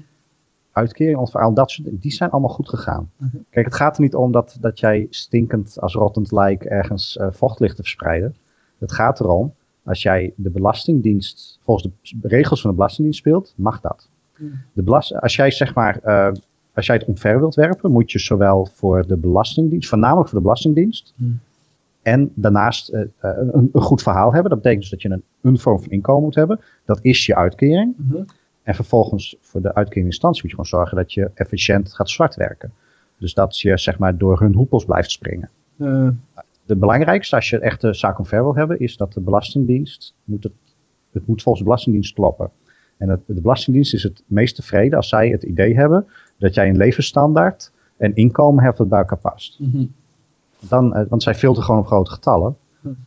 Uitkering, ontvaal, dat die zijn allemaal goed gegaan. Mhm. Kijk, het gaat er niet om dat, dat jij stinkend als rottend lijk ergens eh, vocht ligt te verspreiden. Het gaat erom, als jij de belastingdienst, volgens de regels van de belastingdienst speelt, mag dat. Hm. De belast, als jij zeg maar, eh, als jij het omver wilt werpen, moet je zowel voor de belastingdienst, voornamelijk voor de belastingdienst, Hm. en daarnaast eh, een, een goed verhaal hebben. Dat betekent dus dat je een, een vorm van inkomen moet hebben. Dat is je uitkering. Mhm. En vervolgens voor de uitkeringsinstantie moet je gewoon zorgen dat je efficiënt gaat zwart werken. Dus dat je zeg maar door hun hoepels blijft springen. Eh, De belangrijkste als je echt de zaak omver wil hebben is dat de belastingdienst moet het, het moet volgens de belastingdienst kloppen. En het, de belastingdienst is het meest tevreden als zij het idee hebben dat jij een levensstandaard en inkomen hebt dat bij elkaar past. mhm. Dan, eh, want zij filteren gewoon op grote getallen.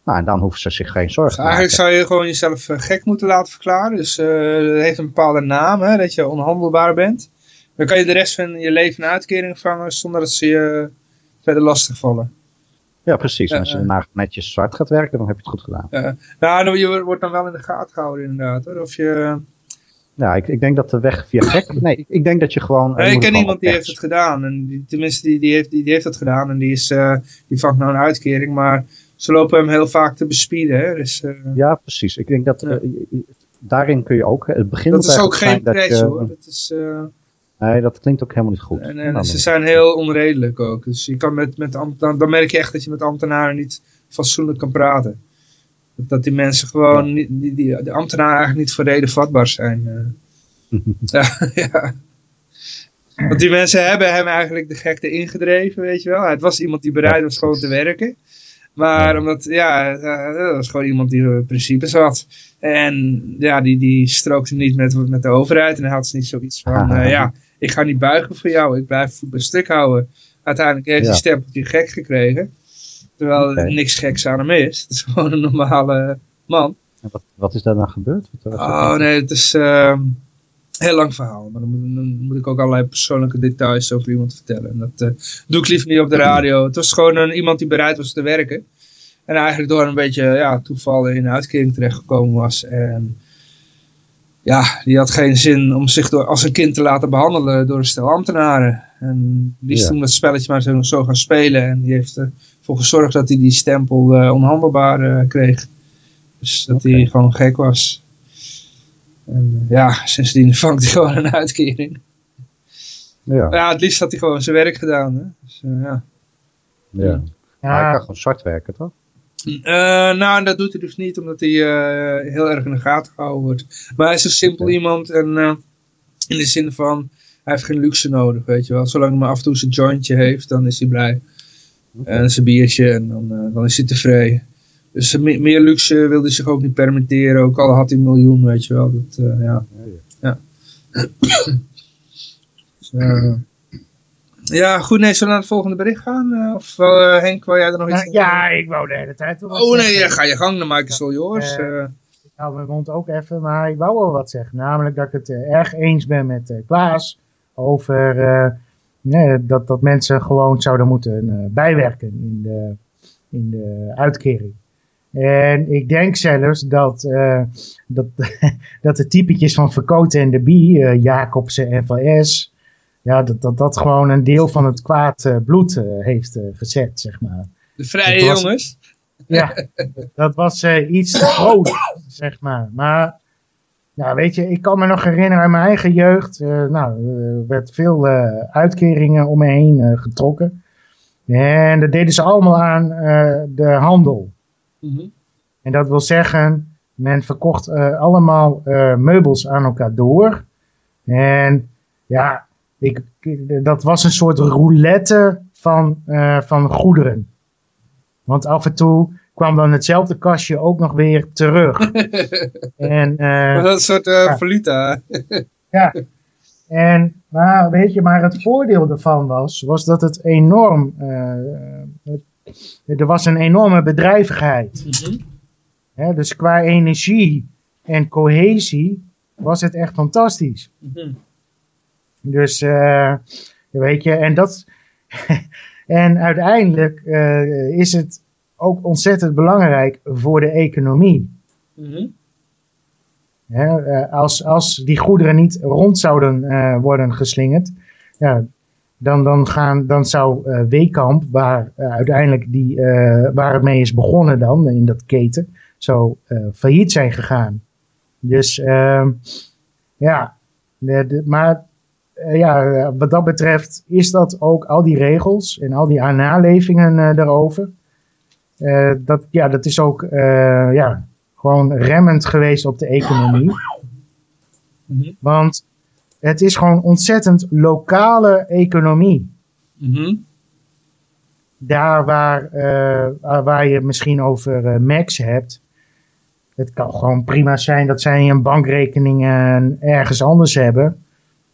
Nou, en dan hoeven ze zich geen zorgen te maken. eigenlijk zou je gewoon jezelf eh, gek moeten laten verklaren. Dus eh dat heeft een bepaalde naam, hè, dat je onhandelbaar bent. Dan kan je de rest van je leven een uitkering vangen zonder dat ze je verder lastig vallen. Ja, precies. En Ja, als je ja. daarna netjes zwart gaat werken, dan heb je het goed gedaan. nou, dan- je wordt dan wel in de gaten gehouden inderdaad. Hoor. Of je, Nou, ik, ik denk dat de weg via gek... Nee, ik, denk dat je gewoon... Nee, ik ken iemand die heeft het gedaan. En die, tenminste, die, die, heeft, die, die heeft dat gedaan. En die, is, eh, die vangt nou een uitkering. Maar ze lopen hem heel vaak te bespieden. Hè? Dus, eh, Ja, precies. Ik denk dat... Ja. eh, daarin kun je ook... Het begin dat is ook geen prijs hoor. Dat is, eh, Nee, dat klinkt ook helemaal niet goed. en, Nou, en ze zijn heel onredelijk ook. Dus je kan met, met, ambt- dan, merk je echt dat je met ambtenaren niet fatsoenlijk kan praten. Dat, die mensen gewoon, niet, die, die, de ambtenaren eigenlijk niet voor reden vatbaar zijn. ja, ja. Want die mensen hebben hem eigenlijk de gekte ingedreven, weet je wel. Het was iemand die bereid was gewoon te werken. Maar Ja. omdat, ja, eh, dat was gewoon iemand die eh, principes had. En ja, die, die strookte niet met, met de overheid. En hij had niet zoiets van, eh, ja, ik ga niet buigen voor jou. Ik blijf voet bij stuk houden. Uiteindelijk heeft Ja. hij stempeltje gek gekregen. Terwijl er niks geks aan hem is. Het is gewoon een normale man. En Wat, wat is daar nou gebeurd? Wat- wat- Oh nee, het is ehm, heel lang verhaal. Maar dan moet, dan moet ik ook allerlei persoonlijke details over iemand vertellen. En dat eh, doe ik liever niet op de radio. Het was gewoon een, iemand die bereid was te werken. En eigenlijk door een beetje ja, toeval in een uitkering terechtgekomen was. En ja, die had geen zin om zich door, als een kind te laten behandelen door een stel ambtenaren. En die is Ja. toen dat spelletje maar zo, zo gaan spelen. En die heeft ervoor gezorgd dat hij die stempel eh, onhandelbaar eh, kreeg. Dus dat hij gewoon gek was. En eh, ja, sindsdien vangt hij gewoon een uitkering. Ja, Maar ja, het liefst had hij gewoon zijn werk gedaan. Hè? Dus, eh, ja. ja. Maar hij kan gewoon zwart werken, toch? Eh, nou, dat doet hij dus niet, omdat hij eh, heel erg in de gaten gehouden wordt. Maar hij is een simpel iemand en eh, in de zin van, hij heeft geen luxe nodig, weet je wel. Zolang hij maar af en toe zijn jointje heeft, dan is hij blij. En zijn biertje, en dan, eh, dan is hij tevreden. Dus me- meer luxe wil hij zich ook niet permitteren, ook al had hij een miljoen, weet je wel. Dat, eh, ja. Ja, Dus, eh, ja, goed, nee, zullen we naar het volgende bericht gaan? Eh, of Henk, wil jij er nog iets nou, ja, ik wou de hele tijd wel Oh nee, ja, ga je gang, dan maak je zo Joris. Ik hou mijn mond ook even, maar ik wou wel wat zeggen. Namelijk dat ik het erg eens ben met Klaas over eh, nee, dat, dat mensen gewoon zouden moeten eh, bijwerken in de, in de uitkering. En ik denk zelfs dat, eh, dat, dat de typetjes van Verkoten en de Bie, eh, Jacobsen en Van S, ja, dat, dat dat gewoon een deel van het kwaad eh, bloed heeft gezet, zeg maar. De vrije was- jongens. Ja, dat was iets te groot, zeg maar. Maar, nou weet je, ik kan me nog herinneren aan mijn eigen jeugd. nou, er werd veel uitkeringen om me heen getrokken. En dat deden ze allemaal aan de handel. En dat wil zeggen, men verkocht eh, allemaal eh, meubels aan elkaar door. En ja, ik, ik- dat was een soort roulette van, eh, van goederen. Want af en toe kwam dan hetzelfde kastje ook nog weer terug. en, Dat is een soort ja. valuta. en maar weet je, maar het voordeel ervan was, was dat het enorm, het- er was een enorme bedrijvigheid. Hè, dus qua energie en cohesie was het echt fantastisch. Dus eh, weet je, en dat. en uiteindelijk eh, is het ook ontzettend belangrijk voor de economie. Hè, eh, als, als die goederen niet rond zouden worden geslingerd, ja, dan, dan, gaan, dan zou Weekamp, waar eh, uiteindelijk die, eh, waar het mee is begonnen dan, in dat keten, zou eh, failliet zijn gegaan. Dus ehm, ja, de, de- maar ja, wat dat betreft is dat ook al die regels en al die nalevingen daarover. dat, ja, dat is ook ja, gewoon remmend geweest op de economie. Mhm. Want het is gewoon ontzettend lokale economie. Daar waar, eh, waar- je het misschien over eh, Max hebt. Het kan gewoon prima zijn dat zij een bankrekening eh, ergens anders hebben.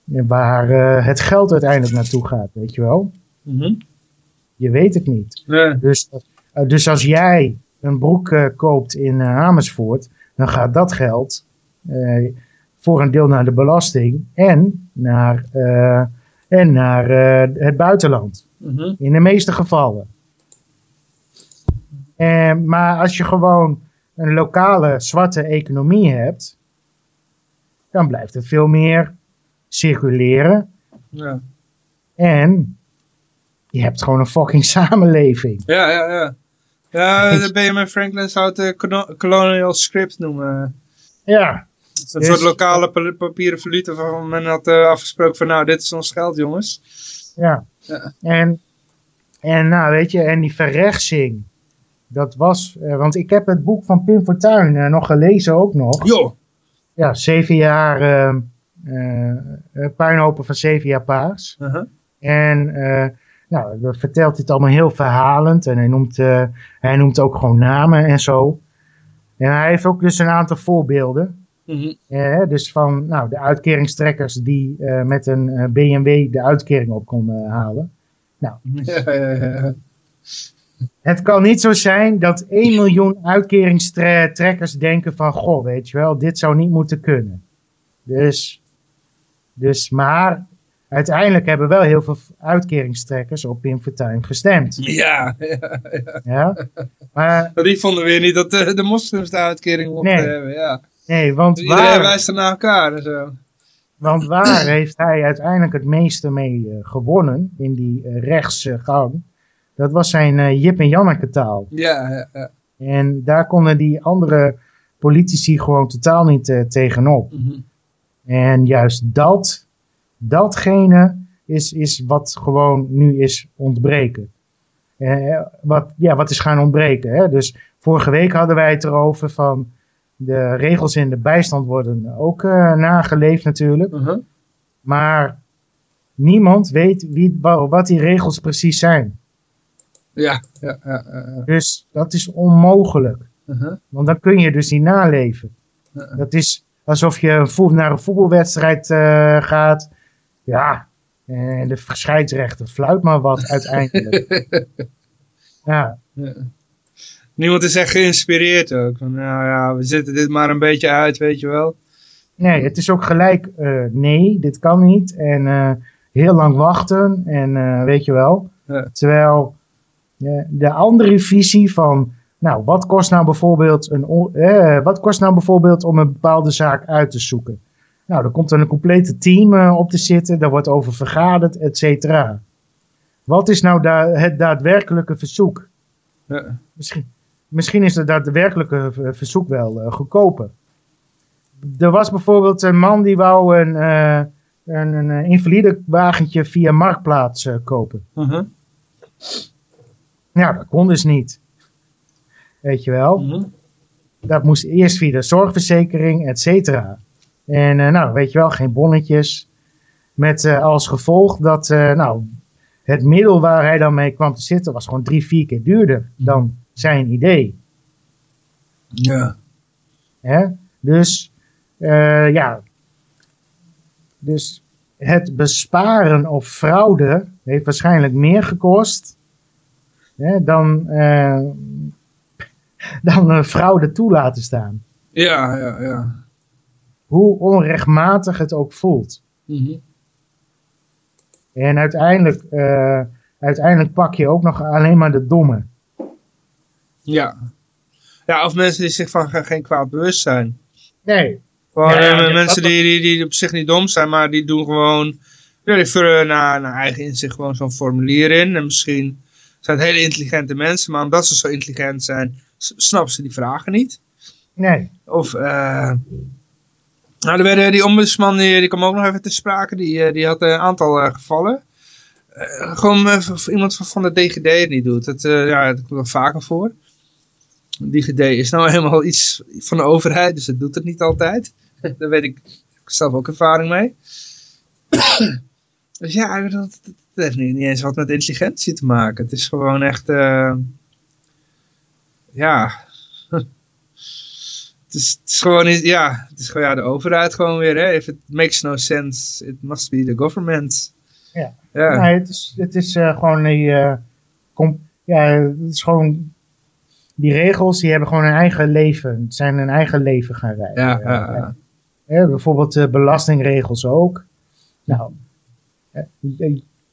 Waar het geld uiteindelijk naartoe gaat, weet je wel. Je weet het niet. Nee. Dus, dus als jij een broek koopt in Amersfoort, dan gaat dat geld voor een deel naar de belasting en naar, eh, en naar eh, het buitenland. Mhm. In de meeste gevallen. Eh, maar als je gewoon een lokale zwarte economie hebt, dan blijft het veel meer circuleren. Ja, En je hebt gewoon een fucking samenleving. ja, ja. ja. Ja, de Benjamin Franklin zou het colo- colonial script noemen. Ja, is een soort lokale pa- papieren valuta waarvan men had eh, afgesproken van nou, dit is ons geld jongens. ja. Ja. En, en nou weet je, en die verrechtsing. Dat was, eh, want ik heb het boek van Pim Fortuyn eh, nog gelezen ook nog. Joh. Ja, zeven jaar, eh, eh, eh, puinhopen van zeven jaar paars. Uh-huh. En nou, dan vertelt het allemaal heel verhalend. En hij noemt, hij noemt ook gewoon namen en zo. En hij heeft ook dus een aantal voorbeelden. Mhm. Eh, dus van nou, de uitkeringstrekkers die eh, met een eh, BMW de uitkering op konden halen. Ja, ja. Het kan niet zo zijn dat 1 miljoen uitkeringstrekkers denken van... Goh, weet je wel, dit zou niet moeten kunnen. Dus, dus maar uiteindelijk hebben wel heel veel uitkeringstrekkers op Pim Fortuyn gestemd. Ja, ja. Ja? Maar Maar die vonden weer niet dat de, de moslims de uitkering mochten Nee. hebben. Ja. Nee, want Iedereen waar, wijst er naar elkaar en zo. want waar heeft hij uiteindelijk het meeste mee eh, gewonnen in die eh, rechtse gang? Dat was zijn eh, Jip en Janneke taal. Ja, ja, ja. En daar konden die andere politici gewoon totaal niet tegenop. Mhm. En juist dat, datgene is, is wat gewoon nu is ontbreken. Wat, ja, wat is gaan ontbreken. Hè? Dus vorige week hadden wij het erover van de regels in de bijstand worden ook eh, nageleefd natuurlijk. Mhm. Maar niemand weet wie, wa- wat die regels precies zijn. Ja, ja, ja. ja, ja. Dus dat is onmogelijk. Mhm. Want dan kun je dus niet naleven. Ja. Dat is alsof je naar een voetbalwedstrijd eh, gaat. Ja, en de scheidsrechter fluit maar wat uiteindelijk. ja, Niemand is echt geïnspireerd ook. Van, nou ja, we zetten dit maar een beetje uit, weet je wel. nee, het is ook gelijk, eh, nee, dit kan niet. En eh, heel lang wachten en eh, weet je wel. Ja. Terwijl de andere visie van, nou, wat kost nou bijvoorbeeld, een, wat kost nou bijvoorbeeld om een bepaalde zaak uit te zoeken? Nou, er komt dan een complete team op te zitten, daar wordt over vergaderd, et cetera. Wat is nou da het daadwerkelijke verzoek? Ja. Misschien, misschien is het daadwerkelijke verzoek wel eh, goedkoper. Er was bijvoorbeeld een man die wou een, eh, een, een eh, invalide wagentje via Marktplaats kopen. Nou, dat kon dus niet. Weet je wel. Mhm. Dat moest eerst via de zorgverzekering, et cetera. En nou, weet je wel, geen bonnetjes. Met als gevolg dat nou, het middel waar hij dan mee kwam te zitten was gewoon drie, vier keer duurder dan zijn idee. Ja. Hè? Dus eh, ja, dus het besparen op fraude heeft waarschijnlijk meer gekost hè, dan, eh, dan eh, fraude toe laten staan. Ja, ja, ja. Hoe onrechtmatig het ook voelt. Mhm. En uiteindelijk, uiteindelijk pak je ook nog alleen maar de domme. Ja. Ja, of mensen die zich van ge- geen kwaad bewust zijn. Nee, Gewoon Ja, ja, eh, mensen die, die, die op zich niet dom zijn, maar die doen gewoon... Ja, die vullen naar, naar eigen inzicht gewoon zo'n formulier in. En misschien zijn het hele intelligente mensen, maar omdat ze zo intelligent zijn, snappen ze die vragen niet. nee. Of, eh nou, er werden, die ombudsman, die, die kwam ook nog even te sprake, die, eh, die had een aantal gevallen. Gewoon iemand van, van de DGD het niet doet. Dat, ja, dat komt wel vaker voor. DGD is nou helemaal iets van de overheid, dus het doet het niet altijd. Daar weet ik, zelf ook ervaring mee. dus ja, dat, dat, dat heeft niet, niet eens wat met intelligentie te maken. Het is gewoon echt, eh, ja, het is, het is gewoon, ja, het is gewoon ja, de overheid gewoon weer. Hè? If it makes no sense, it must be the government. Ja. Ja, Nee, het is, het is eh, gewoon die, com- ja, het is gewoon, die regels die hebben gewoon een eigen leven, het zijn een eigen leven gaan rijden. ja, ja, bijvoorbeeld de belastingregels ook. Nou, eh,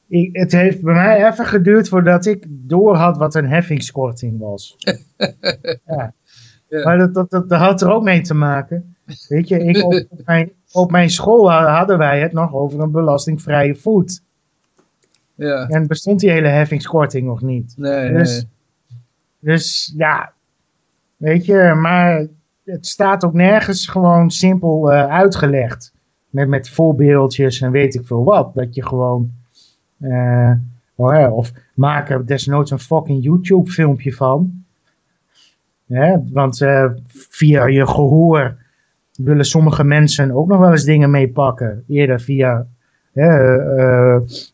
ik- het heeft bij mij even geduurd voordat ik door had wat een heffingskorting was. ja. Maar dat, dat, dat, dat had er ook mee te maken. Weet je, ik op, op mijn op mijn school ha- hadden wij het nog over een belastingvrije voet. Ja. En bestond die hele heffingskorting nog niet. Nee, Dus, nee. Dus ja, weet je, maar het staat ook nergens gewoon simpel eh, uitgelegd. Met, met voorbeeldjes en weet ik veel wat. Dat je gewoon, eh, oh ja, of maak er desnoods een fucking YouTube filmpje van. Hè, want eh, via je gehoor willen sommige mensen ook nog wel eens dingen meepakken. Eerder via,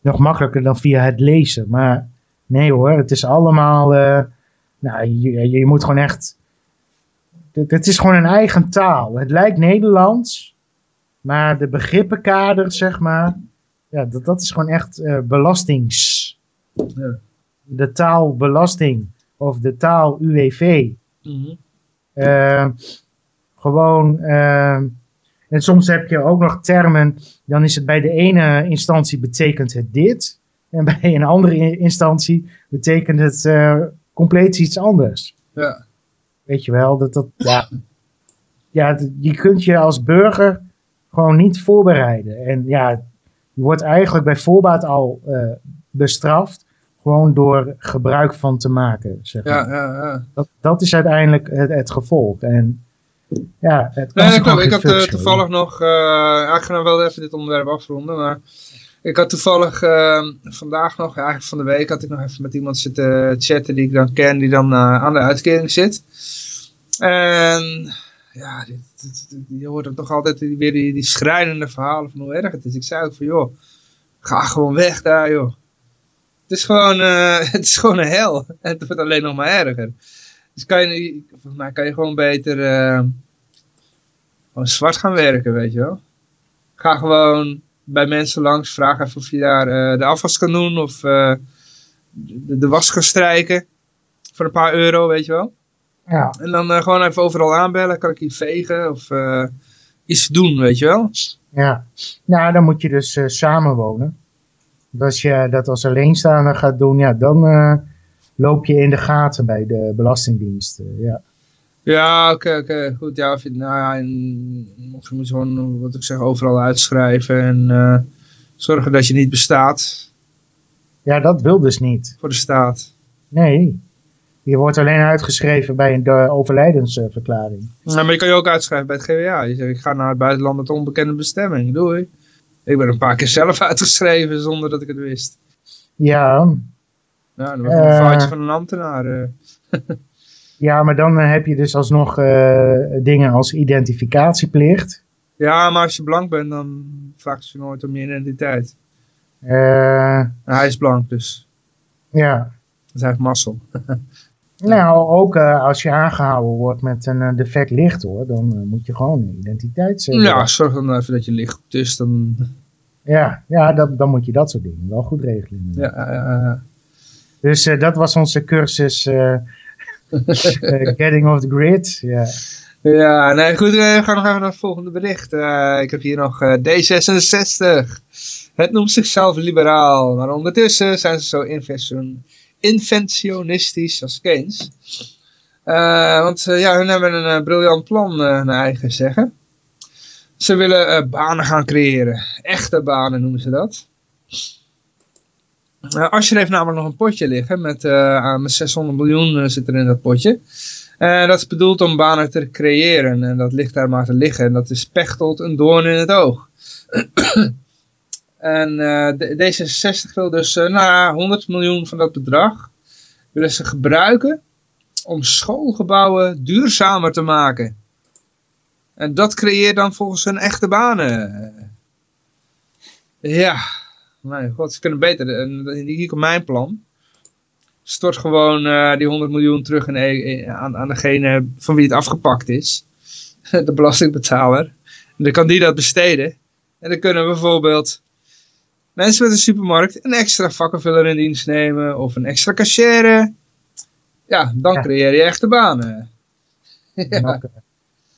nog makkelijker dan via het lezen. Maar nee hoor, het is allemaal, nou, je, je moet gewoon echt, het, is gewoon een eigen taal. Het lijkt Nederlands, maar de begrippenkader, zeg maar, ja, dat, dat is gewoon echt eh, belastings. Ja. De taal belasting of de taal UWV. Mhm. Eh, gewoon, eh, en soms heb je ook nog termen, dan is het bij de ene instantie betekent het dit, en bij een andere in- instantie betekent het eh, compleet iets anders. Ja. Weet je wel, dat, dat, ja, ja, je kunt je als burger gewoon niet voorbereiden. En ja, je wordt eigenlijk bij voorbaat al eh, bestraft, gewoon door gebruik van te maken. Zeg maar. Ja, ja, ja. Dat, dat is uiteindelijk het, het gevolg. En ja, het kan Nee, klopt. Ik had eh, toevallig nog, eh ik ga nou wel even dit onderwerp afronden, maar ik had toevallig eh, vandaag nog, eigenlijk van de week, had ik nog even met iemand zitten chatten die ik dan ken, die dan eh, aan de uitkering zit. En ja, je hoort dan toch altijd weer die, schrijnende verhalen van hoe erg het is. Ik zei ook van, joh, ga gewoon weg daar, joh. Het is gewoon, eh, het is gewoon een hel. Het wordt alleen nog maar erger. Dus kan je, volgens mij kan je gewoon beter eh, gewoon zwart gaan werken, weet je wel. Ga gewoon bij mensen langs, vraag even of je daar eh, de afwas kan doen of eh, de, de was kan strijken. Voor een paar euro, weet je wel. Ja, En dan eh, gewoon even overal aanbellen, kan ik hier vegen of iets doen, weet je wel. ja. Nou, dan moet je dus samenwonen. Als je dat als alleenstaander gaat doen, ja, dan loop je in de gaten bij de Belastingdienst. ja. Ja, oké, oké, goed. Ja, of je, nou ja, en, of je moet gewoon, wat ik zeg, overal uitschrijven en eh, zorgen dat je niet bestaat ja, dat wil dus niet. voor de staat. Nee, je wordt alleen uitgeschreven bij een de overlijdensverklaring. Ja, maar je kan je ook uitschrijven bij het GWA. Je zegt, ik ga naar het buitenland met onbekende bestemming. Doei. Ik ben een paar keer zelf uitgeschreven zonder dat ik het wist. Ja, Ja, dat was een Eh. foutje van een ambtenaar. ja, maar dan eh, heb je dus alsnog eh, dingen als identificatieplicht. Ja, maar als je blank bent, dan vraagt ze nooit om je identiteit. Eh, hij is blank, dus. ja, Dus hij heeft mazzel. Nou, ook als je aangehouden wordt met een defect licht hoor, dan moet je gewoon een identiteit zetten. Ja, zorg dan even dat je licht goed is. Dan, ja, ja dat, dan moet je dat soort dingen wel goed regelen. ja. Dus dat was onze cursus Getting Off the Grid. Ja. Ja, nee, goed, eh, we gaan nog even naar het volgende bericht. Eh, ik heb hier nog eh, D66. Het noemt zichzelf liberaal, maar ondertussen zijn ze zo invention- inventionistisch als Keynes. Eh, want eh, ja, hun hebben een eh, briljant plan eh, naar eigen zeggen. Ze willen eh, banen gaan creëren. Echte banen noemen ze dat. Uh, Asscher heeft namelijk nog een potje liggen met, eh, aan- met 600 miljoen eh, zit er in dat potje. En dat is bedoeld om banen te creëren. En dat ligt daar maar te liggen. En dat is pechtelt een doorn in het oog. en eh, D- D66 wil dus eh, ja, 100 miljoen van dat bedrag willen ze gebruiken om schoolgebouwen duurzamer te maken. En dat creëert dan volgens hun echte banen. Ja, mijn god, ze kunnen beter. En hier komt mijn plan stort gewoon eh, die 100 miljoen terug in, in- aan, aan degene van wie het afgepakt is. De belastingbetaler. En dan kan die dat besteden. En dan kunnen bijvoorbeeld mensen met een supermarkt een extra vakkenvuller in dienst nemen. Of een extra cashier. Ja, dan Ja. creëer je echte banen. En, Ja, ook, eh,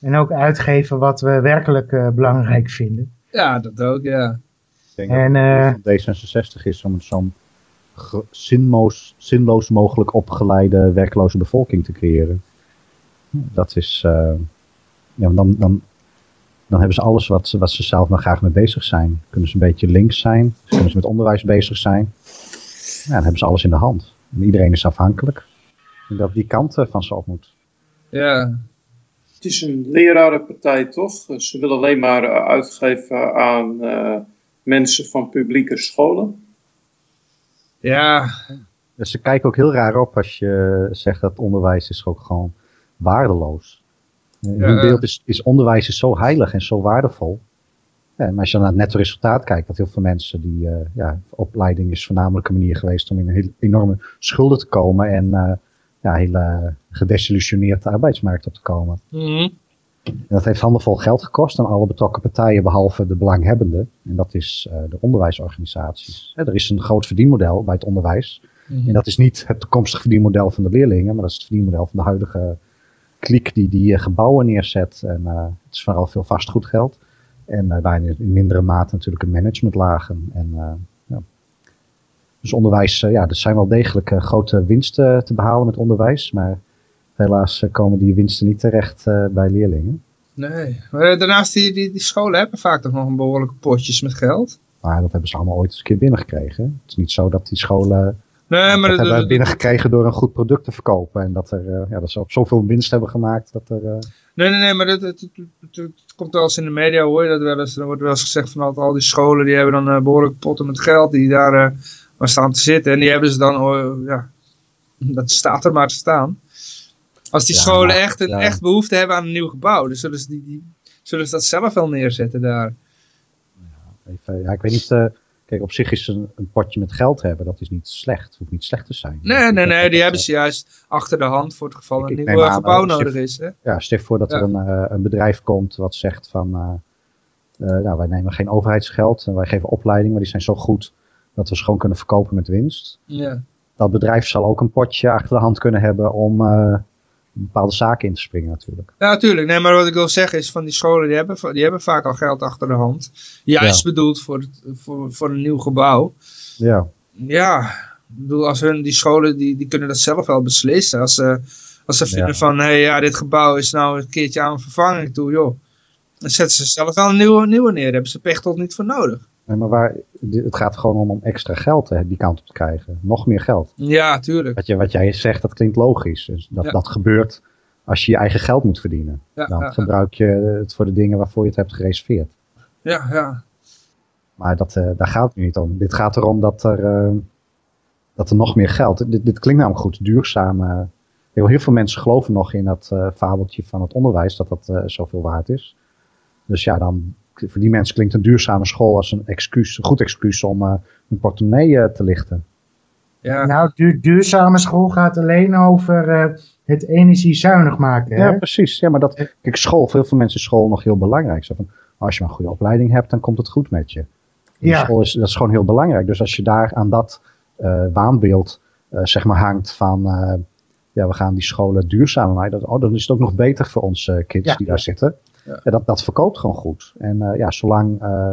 en ook uitgeven wat we werkelijk eh, belangrijk vinden. ja dat ook, ja. Denk En, dat eh, het van D66 is om zo'n zinloos, zinloos mogelijk opgeleide werkloze bevolking te creëren. Dat is, eh, ja, dan, dan Dan hebben ze alles wat, ze- wat ze zelf maar graag mee bezig zijn. Kunnen ze een beetje links zijn, kunnen ze met onderwijs bezig zijn. Ja, dan hebben ze alles in de hand. En iedereen is afhankelijk. En dat die kant eh, van ze op moet. Ja, Het is een lerarenpartij, toch? Eh, Ze willen alleen maar eh, uitgeven aan eh, mensen van publieke scholen. ja, Dus ze kijken ook heel raar op als je zegt dat onderwijs is ook gewoon waardeloos. In Ja, hun eh. beeld is, is onderwijs is zo heilig en zo waardevol. Ja, maar als je naar het netto resultaat kijkt, dat heel veel mensen die, eh, ja, opleiding is voornamelijk een manier geweest om in een heel enorme schulden te komen en eh, ja, hele gedesillusioneerd de arbeidsmarkt op te komen. Mhm. En dat heeft handenvol geld gekost aan alle betrokken partijen, behalve de belanghebbenden. En dat is eh, de onderwijsorganisaties. Hè, er is een groot verdienmodel bij het onderwijs. Mhm. En dat is niet het toekomstige verdienmodel van de leerlingen, maar dat is het verdienmodel van de huidige kliek die die eh, gebouwen neerzet. En eh, het is vooral veel vastgoedgeld. En bijna in mindere mate natuurlijk een managementlagen. En, ja. Dus onderwijs, ja, er zijn wel degelijk grote winsten te behalen met onderwijs. Maar helaas eh, komen die winsten niet terecht eh, bij leerlingen. Nee, maar eh, daarnaast die, die, die scholen hebben vaak toch nog een behoorlijke potjes met geld. Maar dat hebben ze allemaal ooit eens een keer binnengekregen. Het is niet zo dat die scholen Nee, maar dat hebben we binnengekregen door een goed product te verkopen. En dat, er, ja, dat ze ook zoveel winst hebben gemaakt. Dat er, nee, nee, nee, maar dat, dat, komt wel eens in de media, hoor je dat wel eens. Er wordt wel eens gezegd van al, die scholen, die hebben dan eh, behoorlijke potten met geld die daar maar staan te zitten. En die hebben ze dan, ja, dat staat er maar te staan. Als die Ja, scholen maar- echt, een, ja. echt behoefte hebben aan een nieuw gebouw, dan zullen ze, die, die, zullen ze dat zelf wel neerzetten daar. even, ja, ik weet niet. eh, kijk, op zich is een, een potje met geld hebben, dat is niet slecht. Het hoeft niet slecht te zijn. Nee, nee, nee, die hebben ze juist achter de hand voor het geval Ik- een nieuw eh, aan, gebouw nodig is. Hè? Ja, je voor dat Ja. er een, eh, een bedrijf komt wat zegt van. nou, wij nemen geen overheidsgeld en wij geven opleidingen, maar die zijn zo goed dat we ze gewoon kunnen verkopen met winst. Ja. Dat bedrijf zal ook een potje achter de hand kunnen hebben om bepaalde zaken in te springen natuurlijk. Ja, natuurlijk. Nee, maar wat ik wil zeggen is van die scholen, die hebben, die hebben vaak al geld achter de hand. Juist bedoeld voor, het, voor, voor een nieuw gebouw. Ja, Ja, ik bedoel, als hun, die scholen, die, die kunnen dat zelf wel beslissen. Als ze, als ze vinden Ja. van, hé, hey, ja, dit gebouw is nou een keertje aan vervanging toe, joh. Dan zetten ze zelf wel een nieuwe, nieuwe neer. Daar hebben ze Pechtold niet voor nodig. Nee, maar waar, het gaat gewoon om, om extra geld die kant op te krijgen. Nog meer geld. Ja, tuurlijk. Wat, je, wat jij zegt, dat klinkt logisch. Dus dat, Ja. dat gebeurt als je je eigen geld moet verdienen. Ja, Dan ja, gebruik je het voor de dingen waarvoor je het hebt gereserveerd. Ja, ja. Maar dat, eh, daar gaat het nu niet om. Dit gaat erom dat er, eh, dat er nog meer geld... Dit, dit klinkt namelijk goed, duurzaam. eh. heel, veel mensen geloven nog in dat fabeltje van het onderwijs, dat dat zoveel waard is. Dus ja, dan, voor die mensen klinkt een duurzame school als een, excuus, een goed excuus om eh, hun portemonnee eh, te lichten. ja. Nou, du duurzame school gaat alleen over eh, het energiezuinig maken. Hè? Ja, precies. Ja, maar dat, kijk, school, voor heel veel mensen is school nog heel belangrijk. Zo van, als je maar een goede opleiding hebt, dan komt het goed met je. En Ja. School is, dat is gewoon heel belangrijk. Dus als je daar aan dat eh, waanbeeld eh, zeg maar hangt van, eh, ja, we gaan die scholen duurzamer maken. Dat, oh, dan is het ook nog beter voor onze kids Ja. die daar zitten. Ja. Ja, dat, dat verkoopt gewoon goed. En eh, ja, zolang, eh,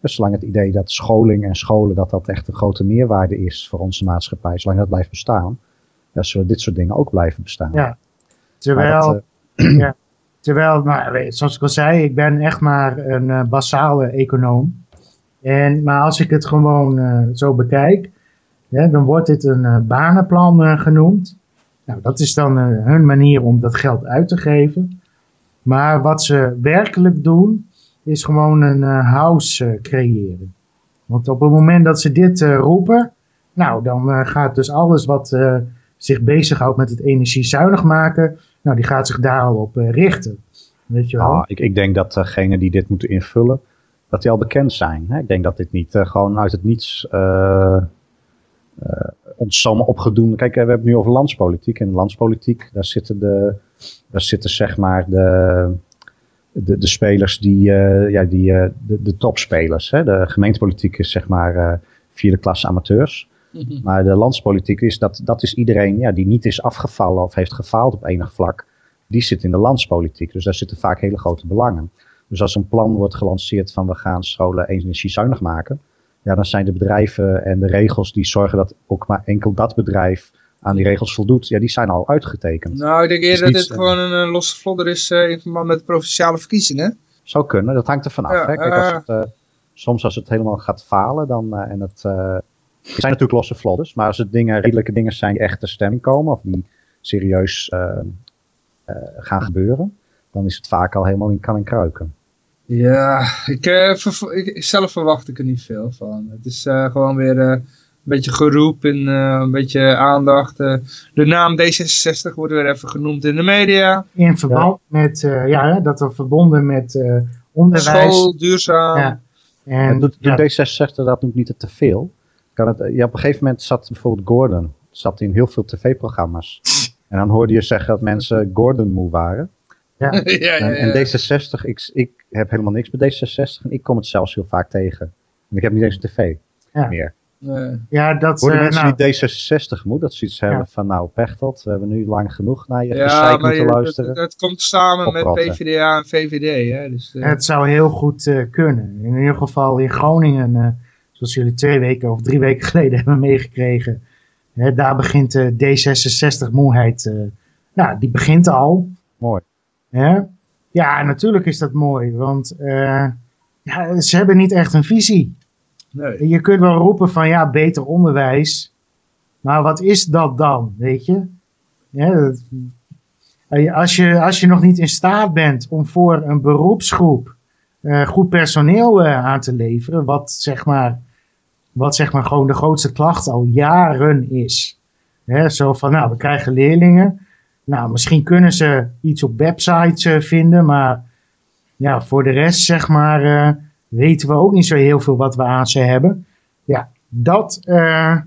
zolang het idee dat scholing en scholen, dat dat echt een grote meerwaarde is voor onze maatschappij, zolang dat blijft bestaan, ja, zullen dit soort dingen ook blijven bestaan. Ja. Terwijl, dat, ja, terwijl nou, zoals ik al zei, ik ben echt maar een eh, basale econoom. En, maar als ik het gewoon eh, zo bekijk, hè, dan wordt dit een eh, banenplan eh, genoemd. Nou, dat is dan eh, hun manier om dat geld uit te geven. Maar wat ze werkelijk doen, is gewoon een eh, house eh, creëren. Want op het moment dat ze dit eh, roepen, nou, dan gaat dus alles wat zich bezighoudt met het energiezuinig maken, nou, die gaat zich daar al op richten. Weet je wel? Nou, ik, ik denk dat degenen die dit moeten invullen, dat die al bekend zijn. Hè? Ik denk dat dit niet gewoon uit het niets eh, eh, ons zomaar opgedoen. Kijk, we hebben het nu over landspolitiek. En landspolitiek, daar zitten, de, daar zitten zeg maar de, de, de spelers die, eh, ja, die eh, de, de topspelers. Hè? De gemeentepolitiek is zeg maar eh, vierde klasse amateurs. Mhm. Maar de landspolitiek is, dat, dat is iedereen ja, die niet is afgevallen of heeft gefaald op enig vlak. Die zit in de landspolitiek. Dus daar zitten vaak hele grote belangen. Dus als een plan wordt gelanceerd van we gaan scholen energiezuinig maken. Ja, dan zijn de bedrijven en de regels die zorgen dat ook maar enkel dat bedrijf aan die regels voldoet. Ja, die zijn al uitgetekend. Nou, ik denk is eerder dat dit zo. gewoon een, eh, losse vlodder is eh, in verband met de provinciale verkiezingen. Zou kunnen, dat hangt er vanaf. Ja, hè? Kijk, als eh. het, eh, soms als het helemaal gaat falen, dan, eh, en het, eh, zijn natuurlijk losse vlodders, maar als het dingen, redelijke dingen zijn die echt ter stemming komen, of die serieus eh, eh, gaan gebeuren, dan is het vaak al helemaal in kan en kruiken. Ja, ik, eh, ik, zelf verwacht ik er niet veel van. Het is eh, gewoon weer eh, beetje geroep en eh, een beetje aandacht. eh. de naam D66 wordt weer even genoemd in de media. In verband met, eh, ja, hè, dat er verbonden met eh, onderwijs. School, duurzaam. Ja. En En, doet, ja, doet D66 dat ook niet te veel? Kan het, ja, op een gegeven moment zat bijvoorbeeld Gordon, zat in heel veel tv-programma's. En dan hoorde je zeggen dat mensen Gordon moe waren. ja, ja, En, ja. en D66, ik, ik heb helemaal niks met D66 en ik kom het zelfs heel vaak tegen. En ik heb niet eens een tv Ja. meer. Ja, dat, Worden eh, mensen nou, die D66 moe, dat ze iets hebben Ja. van nou Pechtold, we hebben nu lang genoeg naar je Ja, moeten je- luisteren. het, het komt samen met. PvdA en VVD. Hè? Dus, eh, Het zou heel goed eh, kunnen. In ieder geval in Groningen, eh, zoals jullie twee weken of drie weken geleden hebben meegekregen. Hè, daar begint de D66-moeheid. eh, nou, die begint al. Mooi. Hè? Ja, natuurlijk is dat mooi. Want eh, ja, ze hebben niet echt een visie. Nee. Je kunt wel roepen van ja, beter onderwijs. Maar wat is dat dan, weet je? Als, je als je nog niet in staat bent om voor een beroepsgroep eh, goed personeel eh, aan te leveren, wat zeg maar, wat zeg maar gewoon de grootste klacht al jaren is. Zo van, nou, we krijgen leerlingen. Nou, misschien kunnen ze iets op websites eh, vinden, maar ja, voor de rest zeg maar, weten we ook niet zo heel veel wat we aan ze hebben. Ja, dat, eh,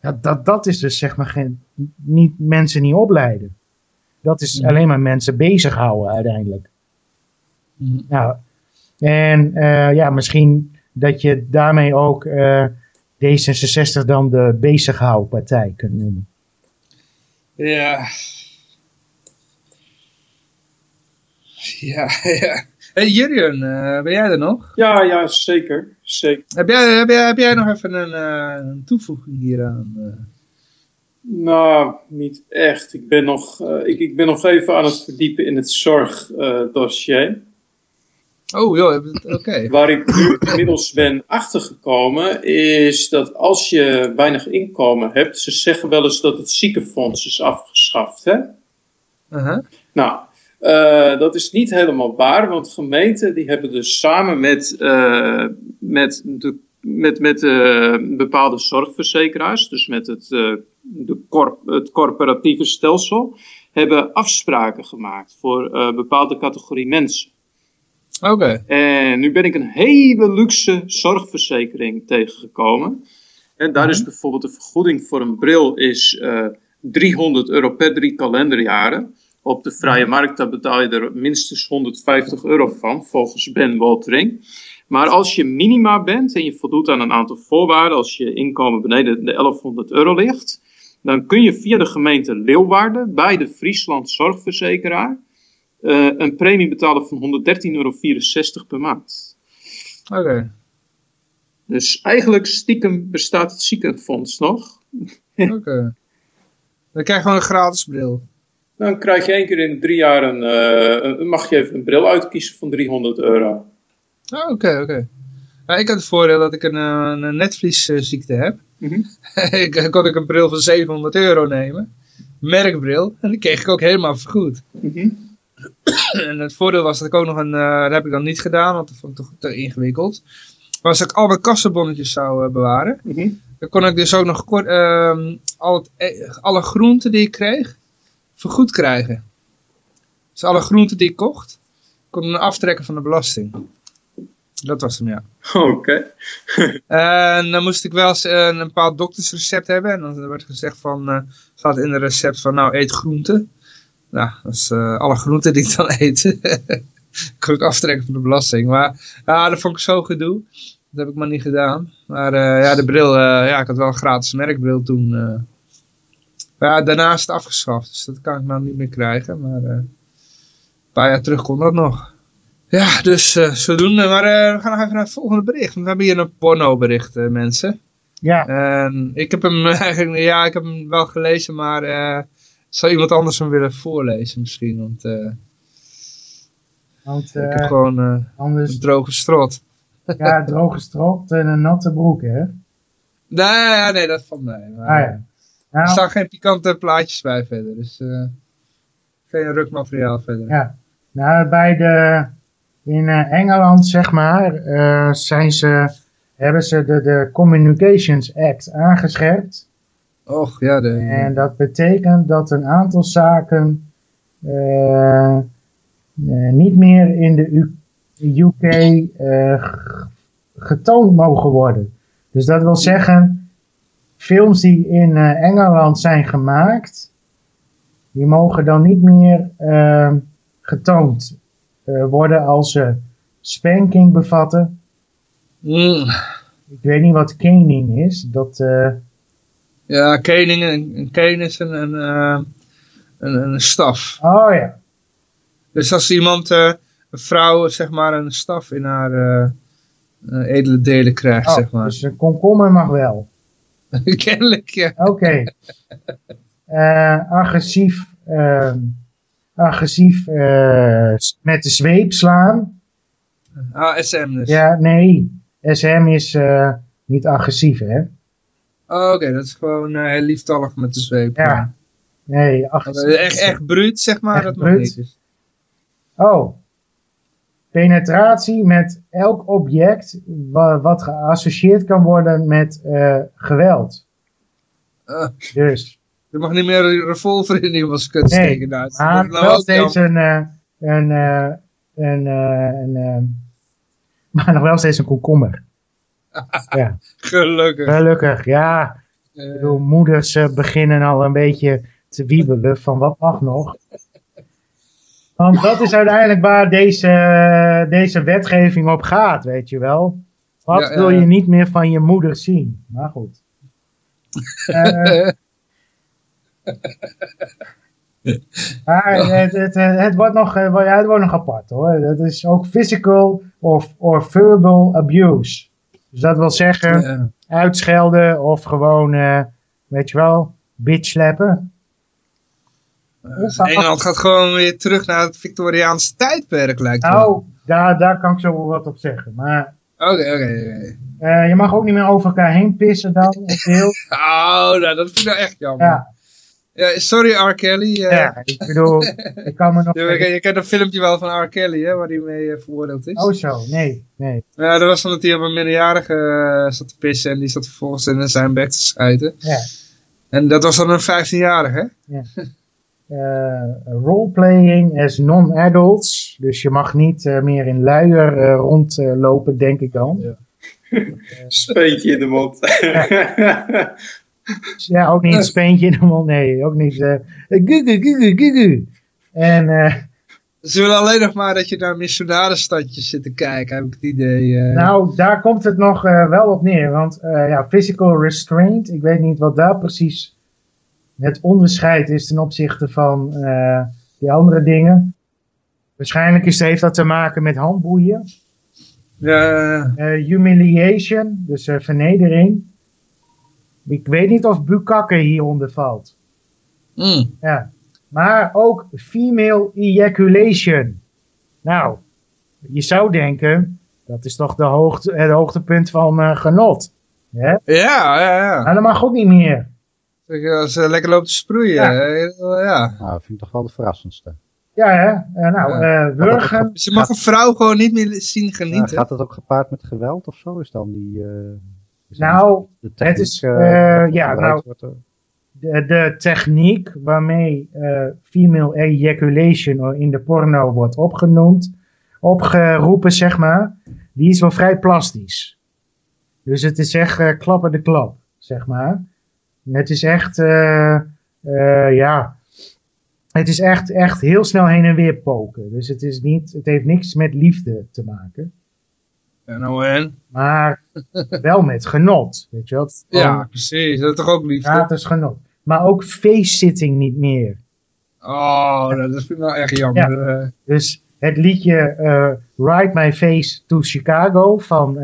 ja, dat, dat is dus zeg maar geen, niet, mensen niet opleiden. Dat is Mhm. alleen maar mensen bezighouden uiteindelijk. Nou, en eh, ja, misschien dat je daarmee ook eh, D66 dan de bezighoudpartij kunt noemen. Ja. Ja, ja. Hey Jurjen, eh, ben jij er nog? Ja, ja, zeker. zeker. Heb jij, heb jij, heb jij nog even een, een toevoeging hieraan? eh? Nou, niet echt. Ik ben nog, ik, ik ben nog even aan het verdiepen in het zorgdossier. Oh joh, oké. Waar ik nu inmiddels ben achtergekomen, is dat als je weinig inkomen hebt, ze zeggen wel eens dat het ziekenfonds is afgeschaft. Hè? Uh-huh. Nou, eh, dat is niet helemaal waar, want gemeenten die hebben dus samen met, eh, met, de, met, met eh, bepaalde zorgverzekeraars, dus met het, de corp, het corporatieve stelsel, hebben afspraken gemaakt voor eh, bepaalde categorie mensen. Oké. En nu ben ik een hele luxe zorgverzekering tegengekomen. En daar is bijvoorbeeld de vergoeding voor een bril is eh 300 euro per drie kalenderjaren. Op de vrije markt daar betaal je er minstens 150 euro van, volgens Ben Waltering. Maar als je minima bent en je voldoet aan een aantal voorwaarden, als je inkomen beneden de 1100 euro ligt, dan kun je via de gemeente Leeuwarden bij de Friesland Zorgverzekeraar eh, een premie betalen van 113,64 euro per maand. Oké. Dus eigenlijk stiekem bestaat het ziekenfonds nog. Oké. Dan krijg je gewoon een gratis bril. Dan krijg je één keer in drie jaar een, eh, een- mag je even een bril uitkiezen van 300 euro. Oh, Oké, oké. Ik had het voordeel dat ik een, eh, een netvliesziekte heb. Ik kon ik een bril van 700 euro nemen. Merkbril. En die kreeg ik ook helemaal vergoed. Mhm. En het voordeel was dat ik ook nog een, eh, dat heb ik dan niet gedaan, want dat vond ik toch te ingewikkeld. Maar als ik al mijn kassenbonnetjes zou eh, bewaren, Mhm. dan kon ik dus ook nog kort, ehm, al het, eh, alle groenten die ik kreeg, vergoed krijgen. Dus alle groenten die ik kocht, kon ik dan aftrekken van de belasting. Dat was hem, ja. Oké. En dan moest ik wel eens eh, een bepaald doktersrecept hebben. En dan werd gezegd van, eh staat in het recept van, nou eet groenten. Nou, dat is eh, alle groenten die ik dan eet. kon ik aftrekken van de belasting. Maar ja, dat vond ik zo gedoe. Dat heb ik maar niet gedaan. Maar ja, de bril, ja, ik had wel een gratis merkbril toen. Maar ja, daarna is het afgeschaft. Dus dat kan ik nou niet meer krijgen. Maar eh, een paar jaar terug kon dat nog. Ja, dus eh, zodoende. Maar eh, we gaan nog even naar het volgende bericht. Want we hebben hier een porno bericht, eh, mensen. Ja, ik heb hem eigenlijk, ja, ik heb hem wel gelezen, maar zou iemand anders hem willen voorlezen misschien? Want Want Ik heb gewoon anders een droge strot. ja, droge strot en een natte broek, hè? Nee, nee, dat valt mee. Maar, Ah ja. Er Nou, staan geen pikante plaatjes bij verder. Dus eh, geen rukmateriaal verder. Ja. nou, bij de, in eh, Engeland, zeg maar, eh, zijn ze, hebben ze de, de Communications Act aangescherpt. Och, ja. De, En dat betekent dat een aantal zaken niet meer in de U- UK getoond mogen worden. Dus dat wil zeggen, films die in eh, Engeland zijn gemaakt, die mogen dan niet meer eh, getoond eh, worden als ze spanking bevatten. Mm. Ik weet niet wat caning is. Dat, eh, Ja, kening, een, een cane is een, een, een, een staf. oh ja, Dus als iemand, een vrouw, zeg maar, een staf in haar edele delen krijgt, oh, zeg maar. dus een komkommer mag wel. Kennelijk, ja. Oké. Eh, agressief, ehm, agressief eh, met de zweep slaan. Ah, SM dus. Ja, nee. SM is eh, niet agressief, hè? Oh, Oké, dat is gewoon lieftallig met de zweep. Ja. Nee, agressief. Echt, echt bruut, zeg maar, Echt dat bruut? niet. Oh. Penetratie met elk object wa- wat geassocieerd kan worden met eh, geweld. Ah. Dus, Je mag niet meer een revolver in iemands kut Nee, steken. Nou, maar nou wel steeds een, eh, een, een, een, maar nog wel steeds een komkommer. ja, Gelukkig. gelukkig, ja. Ik bedoel, moeders beginnen al een beetje te wiebelen van wat mag nog. Want dat is uiteindelijk waar deze, deze wetgeving op gaat, weet je wel. Wat Ja, wil je niet meer van je moeder zien? Maar goed. Eh, maar het, het, het, wordt nog, eh, het wordt nog apart hoor. Het is ook physical of or verbal abuse. Dus dat wil zeggen, ja. uitschelden of gewoon, eh, weet je wel, bitch slappen. Dus Engeland gaat gewoon weer terug naar het Victoriaanse tijdperk, lijkt het. Nou, daar, daar kan ik zo wel wat op zeggen. Maar Oké, oké, eh, je mag ook niet meer over elkaar heen pissen dan. Oh, nou, dat vind ik nou echt jammer. Ja, Ja, sorry R. Kelly. eh, ja, ik bedoel, ik kan me nog... je, je kent een filmpje wel van R. Kelly, hè, waar hij mee eh, veroordeeld is. Oh zo, nee, nee. Ja, dat was omdat hij op een minderjarige eh, zat te pissen en die zat vervolgens in zijn bek te schijten. Ja. En dat was dan een 15-jarige, hè? Eh, roleplaying as non-adults. Dus je mag niet eh, meer in luier eh, rondlopen, denk ik dan. Ja. Speentje in de mond. Ja, ook niet een speentje in de mond. Nee, ook niet. eh gugu, gugu, gugu. En eh, Ze willen alleen nog maar dat je naar missionarenstadjes zit te kijken, heb ik het idee. eh. nou, daar komt het nog eh, wel op neer. Want eh, ja, physical restraint, ik weet niet wat daar precies het onderscheid is ten opzichte van eh, die andere dingen. Waarschijnlijk is, heeft dat te maken met handboeien. ja, Eh, humiliation, dus eh, vernedering. Ik weet niet of bukakken hieronder valt. mm. Ja. Maar ook female ejaculation. Nou, je zou denken, dat is toch de hoogte, het hoogtepunt van genot. Ja, ja, ja. Maar dat mag ook niet meer. Zeg, Als ze lekker loopt te sproeien, Ja. eh, ja. Nou, dat vind ik toch wel de verrassendste. Ja, hè? Eh, nou, Ja. eh, wurgen. Dus je mag een vrouw gewoon niet meer zien Ja, genieten. gaat het ook gepaard met geweld of zo? Is dan die... eh, is Nou, de het techniek, is, eh, eh, ja, nou, wordt, eh? de, de techniek waarmee eh, female ejaculation in de porno wordt opgenoemd, opgeroepen, zeg maar, die is wel vrij plastisch. Dus het is echt eh, klappen de klap, zeg maar. Het is echt, eh, eh, ja, het is echt, echt heel snel heen en weer poken. Dus het, is niet, het heeft niks met liefde te maken. Ja, nou en? Maar wel met genot, weet je wel. Ja, precies. Dat is toch ook liefde? Gratis genot. Maar ook face-sitting niet meer. Oh, dat vind ik nou echt jammer. eh. Dus het liedje eh Ride My Face to Chicago van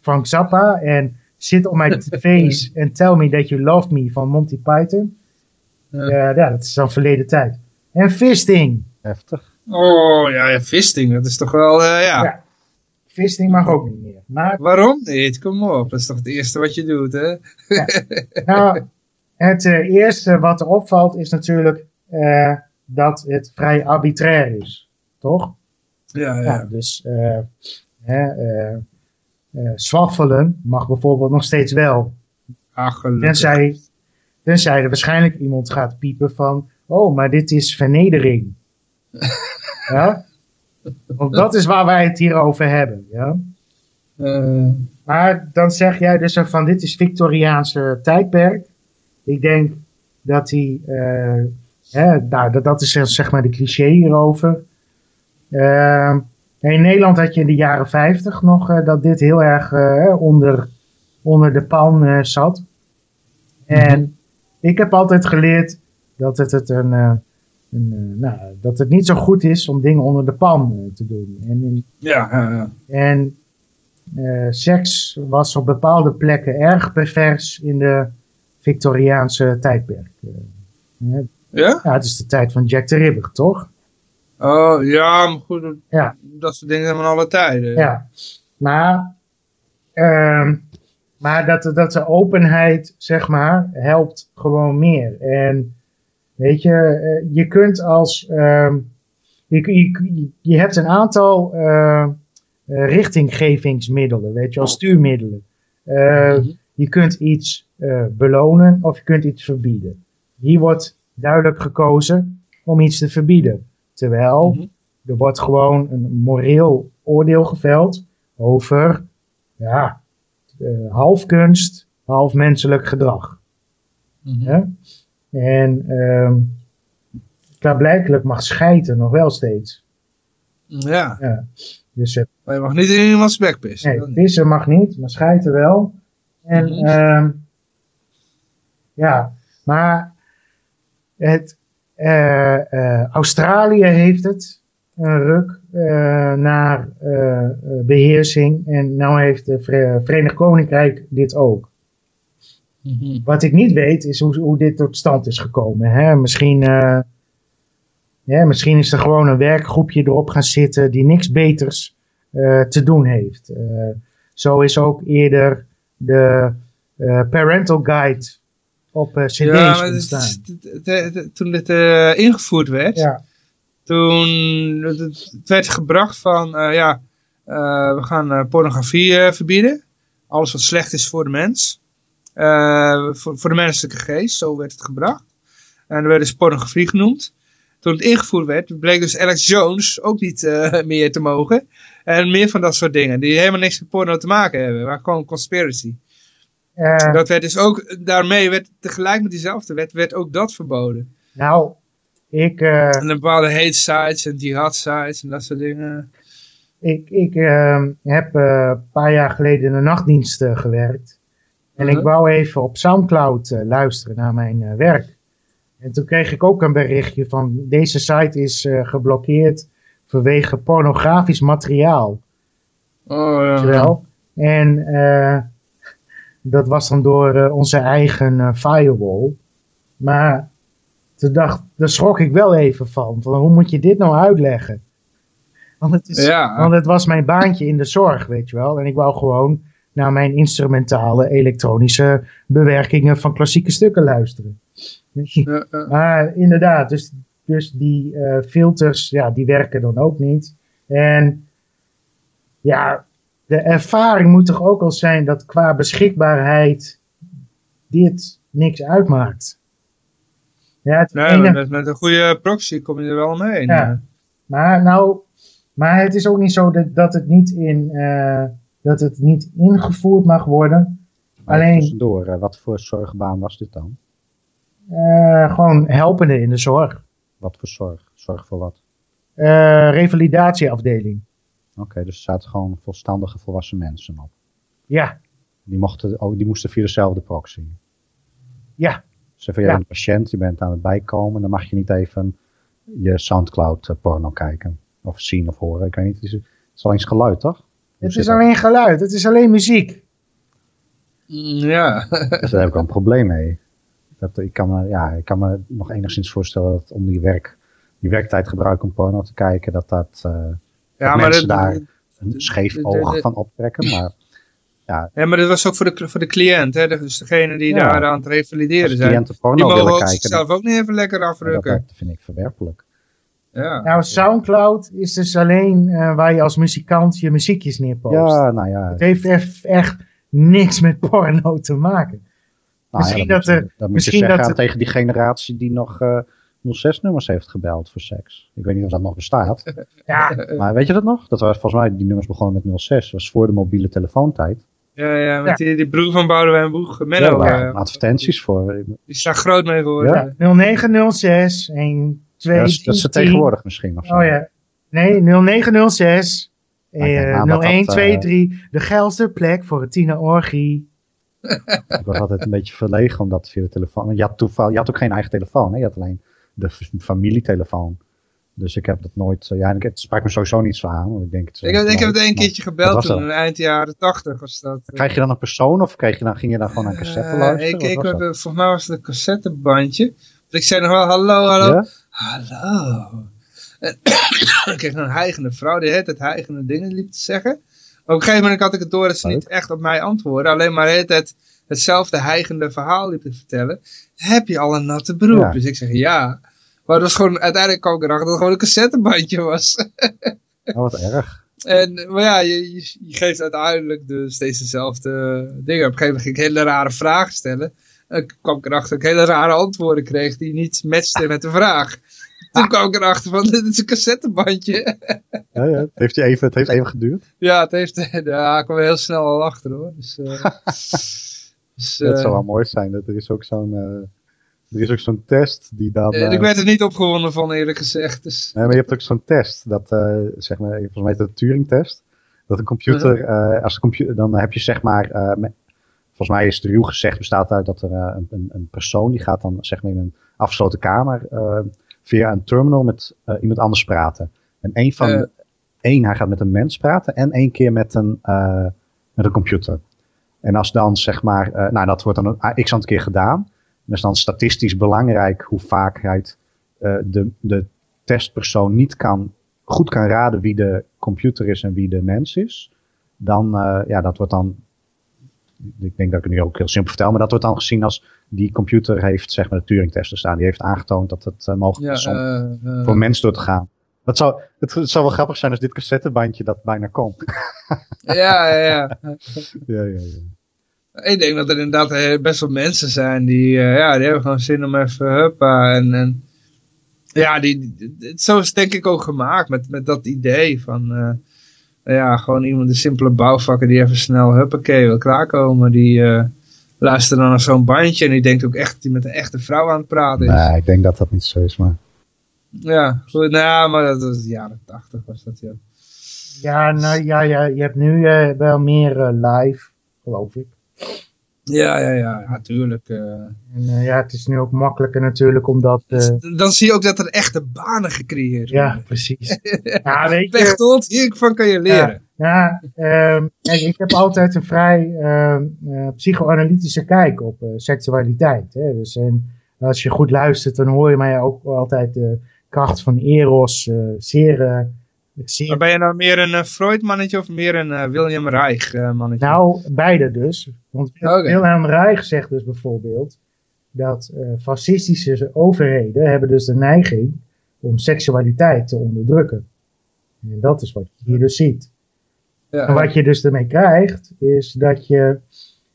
Frank Zappa en Sit on My Face and Tell Me That You Love Me van Monty Python. Ja. Ja, ja dat is dan verleden tijd. En fisting. Heftig. Oh, ja, ja, fisting, dat is toch wel, eh, ja. Ja. Fisting mag ook niet meer. Maar Waarom niet? Kom op, dat is toch het eerste wat je doet, hè? nou, het eh, eerste wat er opvalt is natuurlijk eh, dat het vrij arbitrair is. Toch? Ja, Ja, ja. dus eh hè, eh, eh, zwaffelen mag bijvoorbeeld nog steeds wel. Gelukkig. Tenzij, tenzij er waarschijnlijk iemand gaat piepen van, oh, maar dit is vernedering. ja? Want dat is waar wij het hier over hebben. Ja? Eh, Maar dan zeg jij dus van, dit is Victoriaanse tijdperk. Ik denk dat die, eh, hè, nou, dat, dat is zeg maar de cliché hierover. Eh, in Nederland had je in de jaren 50 nog eh, dat dit heel erg eh, onder, onder de pan eh, zat. En ik heb altijd geleerd dat het, het, een, een, nou, dat het niet zo goed is om dingen onder de pan te doen. En, in- ja, ja, en seks was op bepaalde plekken erg pervers in de Victoriaanse tijdperk. Ja? ja, het is de tijd van Jack the Ripper, toch? Oh, ja, maar goed, dat- Ja. dat soort dingen hebben we alle tijden. Ja, maar, ehm, maar dat, dat de openheid, zeg maar, helpt gewoon meer. En weet je, eh, je kunt als, ehm, je, je, je hebt een aantal eh, eh, richtinggevingsmiddelen, weet je, als stuurmiddelen. Mhm. Je kunt iets eh, belonen of je kunt iets verbieden. Hier wordt duidelijk gekozen om iets te verbieden. Terwijl Mhm. er wordt gewoon een moreel oordeel geveld over ja, eh, half kunst, half menselijk gedrag. Hè? En ehm klaarblijkelijk mag schijten nog wel steeds. Ja, Ja. Dus eh, maar je mag niet in iemands bek pissen. nee, pissen mag niet, maar schijten wel. En Mhm. ehm, ja, maar het, Australië heeft het een ruk eh, naar eh, eh, beheersing en nou heeft de Vere- Verenigd Koninkrijk dit ook. Mhm. Wat ik niet weet is hoe, hoe dit tot stand is gekomen. Hè? Misschien, eh, ja, misschien is er gewoon een werkgroepje erop gaan zitten die niks beters eh, te doen heeft. Eh, zo is ook eerder de eh, parental guide op cd's Ja, ontstaan. toen dit eh, ingevoerd werd, Ja, toen het, werd gebracht van, eh, ja, eh, we gaan pornografie verbieden. Alles wat slecht is voor de mens. Voor, voor de menselijke geest, zo werd het gebracht. En er werd dus pornografie genoemd. Toen het ingevoerd werd, bleek dus Alex Jones ook niet meer te mogen. En meer van dat soort dingen, die helemaal niks met porno te maken hebben. Maar gewoon conspiracy. Eh, Dat werd dus ook, daarmee werd tegelijk met diezelfde wet, werd ook dat verboden. nou, ik, eh, En een bepaalde hate sites en jihad sites en dat soort dingen. ik, ik ehm, heb eh, een paar jaar geleden in de nachtdienst gewerkt. En ik wou even op Soundcloud luisteren naar mijn werk. En toen kreeg ik ook een berichtje van deze site is geblokkeerd vanwege pornografisch materiaal. Oh ja. En dat was dan door eh, onze eigen eh, firewall. Maar toen dacht, daar schrok ik wel even van. van hoe moet je dit nou uitleggen? Want het, is, Ja. want het was mijn baantje in de zorg, weet je wel. En ik wou gewoon naar mijn instrumentale elektronische bewerkingen van klassieke stukken luisteren. Ja, ja. Maar inderdaad, dus, dus die eh, filters, ja, die werken dan ook niet. En ja, de ervaring moet toch ook al zijn dat qua beschikbaarheid dit niks uitmaakt. Ja, het Nee, met, met een goede proxy kom je er wel omheen. Ja. maar nou, maar het is ook niet zo dat, dat, het, niet in, eh, dat het niet ingevoerd mag worden. Alleen Tussendoor, eh, wat voor zorgbaan was dit dan? eh, gewoon helpende in de zorg. Wat voor zorg? Zorg voor wat? Eh, revalidatieafdeling. Oké, dus er zaten gewoon volstandige volwassen mensen op. Ja, Die, mochten, oh, die moesten via dezelfde proxy. ja. Dus even, jij Ja. bent een patiënt, je bent aan het bijkomen, dan mag je niet even je Soundcloud eh, porno kijken. Of zien of horen, ik weet niet. Het is, het is alleen geluid, toch? Hoe Het is dat? alleen geluid, het is alleen muziek. Mm, Ja. Dus daar heb ik wel een probleem mee. Dat, ik, kan me, ja, ik kan me nog enigszins voorstellen dat om die werk die werktijd gebruiken om porno te kijken, dat dat eh, Ja, dat maar mensen dat- daar een scheef de- oog de- van optrekken. Maar Ja, maar dat was ook voor de, voor de cliënt, hè? dus degene die Ja. daar aan het revalideren zijn. cliënten Die porno mogen ook zichzelf ook niet even lekker afrukken. dat vind ik verwerpelijk. Ja. Nou, Soundcloud is dus alleen eh, waar je als muzikant je muziekjes neerpost. Ja, nou ja. Het heeft echt, echt niks met porno te maken. Nou misschien ja, dat moet je- er- dat moet misschien je zeggen dat er- tegen die generatie die nog eh 06-nummers heeft gebeld voor seks. Ik weet niet of dat nog bestaat. Ja, maar weet je dat nog? Dat was volgens mij, die nummers begonnen met 06. Dat was voor de mobiele telefoontijd. Ja, ja, met Ja. Die, die broer van Boudewijn Boeg, Ja, Menno, eh, advertenties voor. die is daar groot mee geworden. Ja. ja. 0906 1 2 Ja, dat, is, dat is het tegenwoordig misschien. Of zo. Oh ja. Nee, 0906 Maar ik neem eh, 0123. De geilste plek voor een tienerorgie. Ik was altijd een beetje verlegen om dat via de telefoon. Je had, toeval, je had ook geen eigen telefoon. Hè? Je had alleen de familietelefoon. Dus ik heb dat nooit. eh, Ja, het sprak me sowieso niet zo aan. Want ik denk het Ik, heb, ik heb het één keertje gebeld toen, in eind jaren tachtig was dat. eh. Krijg je dan een persoon of krijg je dan, ging je dan gewoon aan cassette Eh, luisteren? ik, ik, heb, volgens mij was het een cassettebandje. Dus ik zei nog wel hallo, hallo. Ja? Hallo. En ik kreeg een heigende vrouw die het heigende dingen liep te zeggen. Op een gegeven moment had ik het door dat ze niet echt op mij antwoordde. Alleen maar het, het, hetzelfde heigende verhaal liep te vertellen. Heb je al een natte broek? Ja. Dus ik zeg ja. Maar dat was gewoon, uiteindelijk kwam ik erachter dat het gewoon een cassettebandje was. Oh, wat erg. En, maar ja, je, je, je geeft uiteindelijk dus steeds dezelfde dingen. Op een gegeven moment ging ik hele rare vragen stellen. En toen kwam ik erachter dat ik hele rare antwoorden kreeg die niet matchten met de vraag. Toen kwam ik erachter van, dit is een cassettebandje. Ja, ja. Het, heeft even, het heeft even geduurd. ja, het heeft, ja, ik kwam er heel snel al achter hoor. Dus, eh, dus, Het eh, zou wel mooi zijn. Dat er is ook zo'n eh, er is ook zo'n test die dan... eh, eh, ik werd er niet opgewonden van eerlijk gezegd. Dus, Nee, maar je hebt ook zo'n test, dat, eh, zeg maar, volgens mij heet het de Turing-test. Dat een computer, eh, als de computer, dan heb je zeg maar, eh, volgens mij is het ruw gezegd, bestaat uit dat er eh, een, een, persoon, die gaat dan zeg maar in een afgesloten kamer eh, via een terminal met eh, iemand anders praten. En één van, Eh. één, hij gaat met een mens praten en één keer met een, eh, met een computer. En als dan zeg maar, eh, nou dat wordt dan een x aantal keer gedaan. Dat is dan statistisch belangrijk hoe vaak hij het, eh, de, de testpersoon niet kan, goed kan raden wie de computer is en wie de mens is, dan, eh, ja, dat wordt dan, ik denk dat ik het nu ook heel simpel vertel, maar dat wordt dan gezien als die computer heeft, zeg maar, de Turing-test staan. Die heeft aangetoond dat het eh, mogelijk ja, is om voor mens door te gaan. Dat zou, het, het zou wel grappig zijn als dit cassettebandje dat bijna komt. ja, ja, ja. ja, ja, ja. Ik denk dat er inderdaad eh, best wel mensen zijn die, eh, ja, die hebben gewoon zin om even huppa. En, en ja, die, die- het- zo is het denk ik ook gemaakt met, met dat idee van, eh, ja, gewoon iemand, een simpele bouwvakker die even snel huppakee wil klaarkomen. Die eh luistert dan naar zo'n bandje en die denkt ook echt dat hij met een echte vrouw aan het praten is. Nee, ik denk dat dat niet zo is, maar... Ja, goed, nou, maar dat was de jaren tachtig was dat, ja. Ja, nou ja, ja je hebt nu eh, wel meer live, geloof ik. Ja, ja, ja, ja, tuurlijk. eh. En eh, ja, het is nu ook makkelijker natuurlijk omdat... eh, Dan zie je ook dat er echte banen gecreëerd ja, worden. precies. ja, weet je, Pechtold, hiervan kan je leren. Ja, ehm, kijk, ik heb altijd een vrij ehm, eh, psychoanalytische kijk op seksualiteit. Hè? Dus en als je goed luistert, dan hoor je mij ook altijd de kracht van Eros eh, zeer, eh, zeer... Maar ben je nou meer een eh, Freud-mannetje of meer een eh, William Reich-mannetje? Nou, beide dus. Want Oké. Wilhelm Reich zegt dus bijvoorbeeld dat eh, fascistische overheden hebben dus de neiging om seksualiteit te onderdrukken. En dat is wat je hier dus ziet. ja, En wat je dus ermee krijgt, is dat je,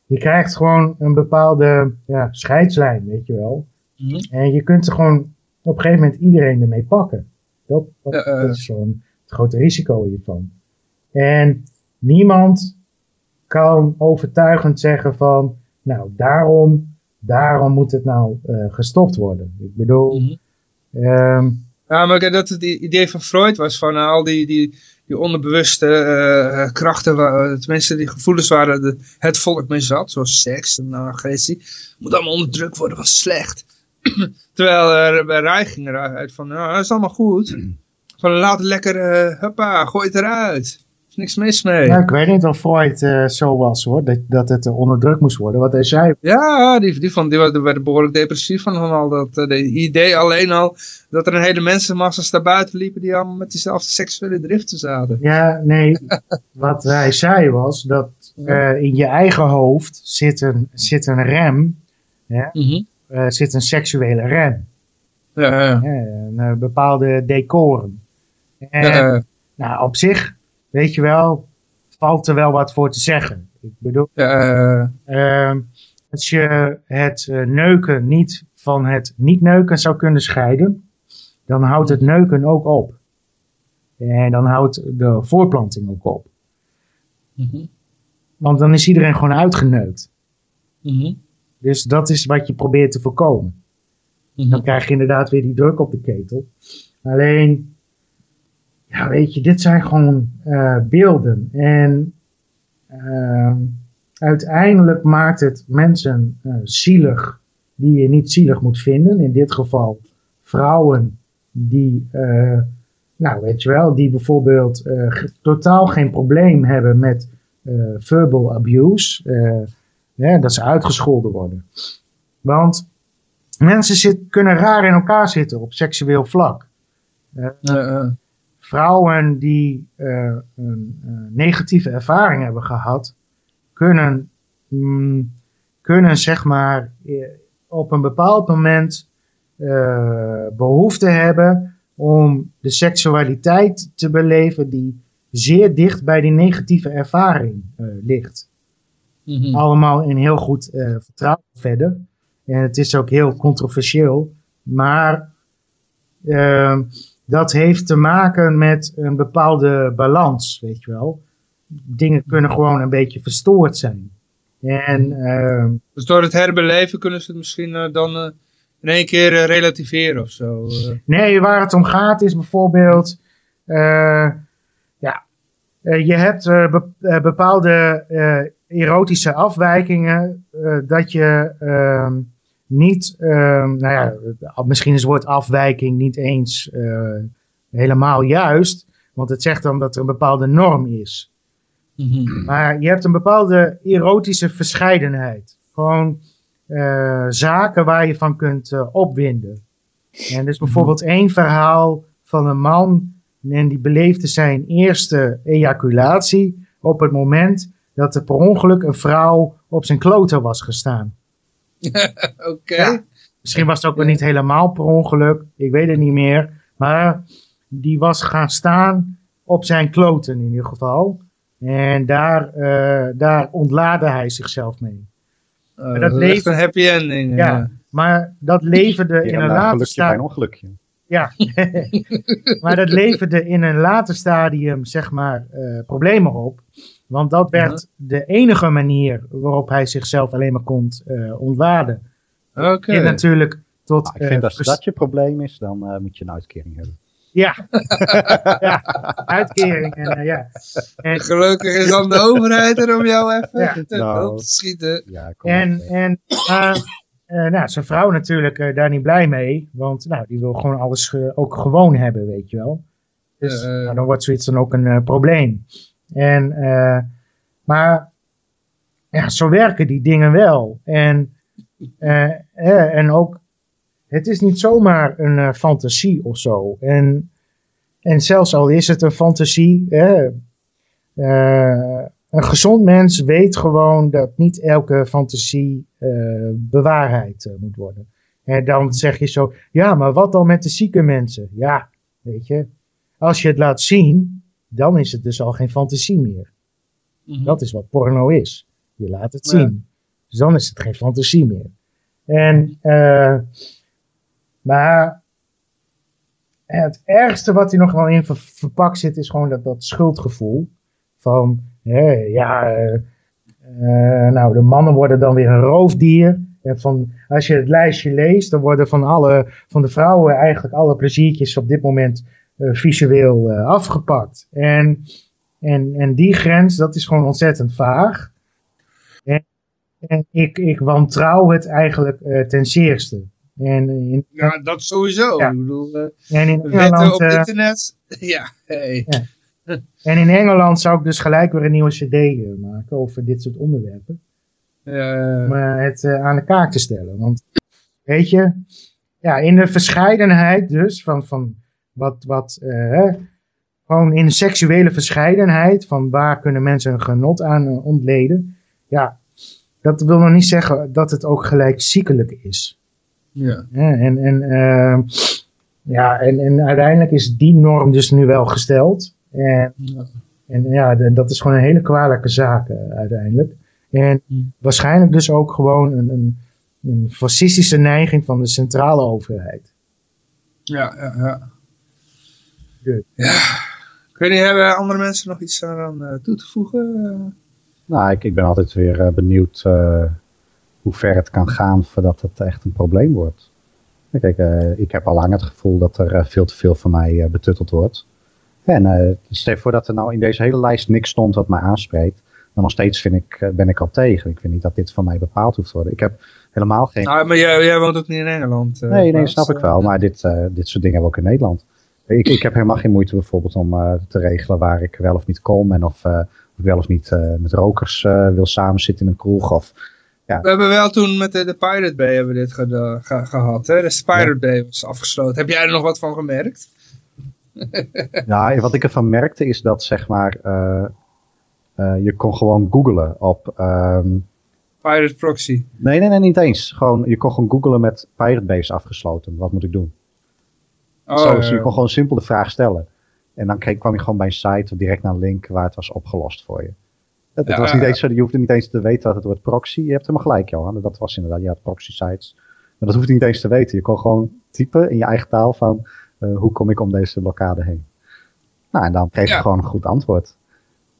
je krijgt gewoon een bepaalde ja, scheidslijn, weet je wel. Mhm. En je kunt er gewoon op een gegeven moment iedereen ermee pakken. Dat, dat, Ja, eh. dat is gewoon het grote risico hiervan. En niemand kan overtuigend zeggen van, nou daarom, daarom moet het nou eh, gestopt worden. Ik bedoel, ehm, Ja, maar dat het idee van Freud was van eh, al die, die, die onderbewuste eh, krachten, waar, eh, tenminste die gevoelens waar de, het volk mee zat, zoals seks en agressie, moet allemaal onderdrukt worden, was slecht. Terwijl er bij Reich ging eruit van, nou, dat is allemaal goed. Van laat het lekker, eh huppa, gooi het eruit. is niks mis mee. Ja, ik weet niet of Freud eh, zo was hoor, dat, dat het eh, onder druk moest worden. Wat hij zei, Ja, die, die, van, die werden behoorlijk depressief van al dat de idee alleen al dat er een hele mensenmassa's daar buiten liepen die allemaal met diezelfde seksuele driften zaten. ja, nee, wat hij zei was dat in je eigen hoofd zit een, zit een rem, Mhm. zit een seksuele rem. Ja, ja. een bepaalde decoren. En Ja, nou, op zich, weet je wel, valt er wel wat voor te zeggen. Ik bedoel, ja, Ehm, als je het eh, neuken niet van het niet neuken zou kunnen scheiden, dan houdt het neuken ook op. En dan houdt de voorplanting ook op. Mhm. Want dan is iedereen gewoon uitgeneukt. Mhm. Dus dat is wat je probeert te voorkomen. Mhm. Dan krijg je inderdaad weer die druk op de ketel. Alleen, ja, weet je, dit zijn gewoon eh, beelden. En ehm, uiteindelijk maakt het mensen eh, zielig die je niet zielig moet vinden. In dit geval vrouwen die, eh, nou weet je wel, die bijvoorbeeld totaal geen probleem hebben met verbal abuse. dat ze uitgescholden worden. Want mensen zit, kunnen raar in elkaar zitten op seksueel vlak. Ja, ja. Vrouwen die eh, een negatieve ervaring hebben gehad, kunnen, mm, kunnen zeg maar eh, op een bepaald moment eh, behoefte hebben om de seksualiteit te beleven die zeer dicht bij die negatieve ervaring ligt Mhm. allemaal in heel goed vertrouwen verder. En het is ook heel controversieel. Maar ehm, dat heeft te maken met een bepaalde balans, weet je wel. Dingen kunnen gewoon een beetje verstoord zijn. En ehm, Dus door het herbeleven kunnen ze het misschien eh, dan eh, in één keer eh, relativeren of zo. Nee, waar het om gaat is bijvoorbeeld, ja, je hebt be- bepaalde erotische afwijkingen dat je ehm, niet, ehm, nou ja, misschien is het woord afwijking niet eens eh, helemaal juist, want het zegt dan dat er een bepaalde norm is. Maar je hebt een bepaalde erotische verscheidenheid. Gewoon eh, zaken waar je van kunt eh, opwinden. En is bijvoorbeeld één verhaal van een man en die beleefde zijn eerste ejaculatie op het moment dat er per ongeluk een vrouw op zijn kloten was gestaan. Oké. Ja. Misschien was het ook wel niet helemaal per ongeluk, ik weet het niet meer. Maar die was gaan staan op zijn kloten in ieder geval. En daar, eh, daar ontlaadde hij zichzelf mee. Eh, dat dat een happy ending. Ja, eh. maar dat leverde in en een daar later gelukje bij een stadium. ongelukje. Ja, maar dat leverde in een later stadium, zeg maar, eh, problemen op. Want dat werd de enige manier waarop hij zichzelf alleen maar kon eh ontladen. Oké. En natuurlijk tot... Nou, ik eh, vind als vers- dat je probleem is, dan eh, moet je een uitkering hebben. Ja, ja uitkering. En, eh, ja. en, Gelukkig is dan de overheid er om jou even Ja. te Nou. te schieten. Ja, kom en, en eh, nou, zijn vrouw natuurlijk eh, daar niet blij mee. Want nou, die wil gewoon alles eh, ook gewoon hebben, weet je wel. Dus Eh, eh. nou, dan wordt zoiets dan ook een eh, probleem. En, eh, maar ja, zo werken die dingen wel. En, eh, eh, en ook, het is niet zomaar een fantasie of zo. En, en zelfs al is het een fantasie, eh, een gezond mens weet gewoon dat niet elke fantasie bewaarheid moet worden. En dan zeg je zo, ja, maar wat dan met de zieke mensen? Ja, weet je, als je het laat zien, dan is het dus al geen fantasie meer. Mhm. Dat is wat porno is. Je laat het Ja. zien. Dus dan is het geen fantasie meer. En, eh, maar het ergste wat hier nog wel in ver- verpakt zit, is gewoon dat, dat schuldgevoel. Van, hè, ja, eh, eh, nou, de mannen worden dan weer een roofdier. En van, als je het lijstje leest, dan worden van, alle, van de vrouwen eigenlijk alle pleziertjes op dit moment visueel eh, afgepakt. En, en, en die grens, dat is gewoon ontzettend vaag. En, en ik, ik wantrouw het eigenlijk eh, ten zeerste. En in, Ja, dat sowieso. Ja. Ik bedoel, eh, en in Engeland, op eh, internet. Ja, hey. En in Engeland zou ik dus gelijk weer een nieuwe cd eh, maken over dit soort onderwerpen. Ja, Om eh, het eh, aan de kaak te stellen. Want, weet je, ja, in de verscheidenheid dus van, van wat, wat eh, gewoon in seksuele verscheidenheid van waar kunnen mensen een genot aan eh, ontleden. Ja, dat wil nog niet zeggen dat het ook gelijk ziekelijk is. ja. En, en, ehm, ja, en, en uiteindelijk is die norm dus nu wel gesteld. En, en ja, dat is gewoon een hele kwalijke zaak eh, uiteindelijk. En waarschijnlijk dus ook gewoon een, een, een fascistische neiging van de centrale overheid. Ja, ja, ja. Ja. Ik weet niet, hebben andere mensen nog iets aan eh, toe te voegen? Nou, ik, ik ben altijd weer eh, benieuwd eh, hoe ver het kan gaan voordat het echt een probleem wordt. Kijk, ik heb al lang het gevoel dat er veel te veel van mij betutteld wordt. En stel voor dat er nou in deze hele lijst niks stond wat mij aanspreekt. Dan nog steeds vind ik, ben ik al tegen. Ik vind niet dat dit van mij bepaald hoeft te worden. Ik heb helemaal geen... Nou, maar jij, jij woont ook niet in Engeland. Nee, nee, snap ik wel. Maar dit, dit soort dingen hebben we ook in Nederland. Ik, ik heb helemaal geen moeite bijvoorbeeld om eh, te regelen waar ik wel of niet kom. En of, of ik wel of niet eh, met rokers wil samenzitten in een kroeg. Of, We hebben wel toen met de, de Pirate Bay hebben we dit ge- gehad. Hè? De Pirate Bay was afgesloten. Heb jij er nog wat van gemerkt? ja, wat ik ervan merkte is dat zeg maar... je kon gewoon googlen op... ehm, Pirate Proxy. nee, nee, nee, niet eens. Gewoon, je kon gewoon googlen met Pirate Base afgesloten. Wat moet ik doen? Oh, Zo, ja, dus je ja. kon gewoon simpel de vraag stellen. En dan kreeg- kwam je gewoon bij een site direct naar een link waar het was opgelost voor je. Het, het Ja, was ja, niet ja. eens zo, je hoefde niet eens te weten wat het woord proxy. Je hebt helemaal gelijk, Johan. Dat was inderdaad, je had proxy sites. Maar dat hoefde je niet eens te weten. Je kon gewoon typen in je eigen taal van eh, hoe kom ik om deze blokkade heen. Nou, en dan kreeg je Ja. gewoon een goed antwoord.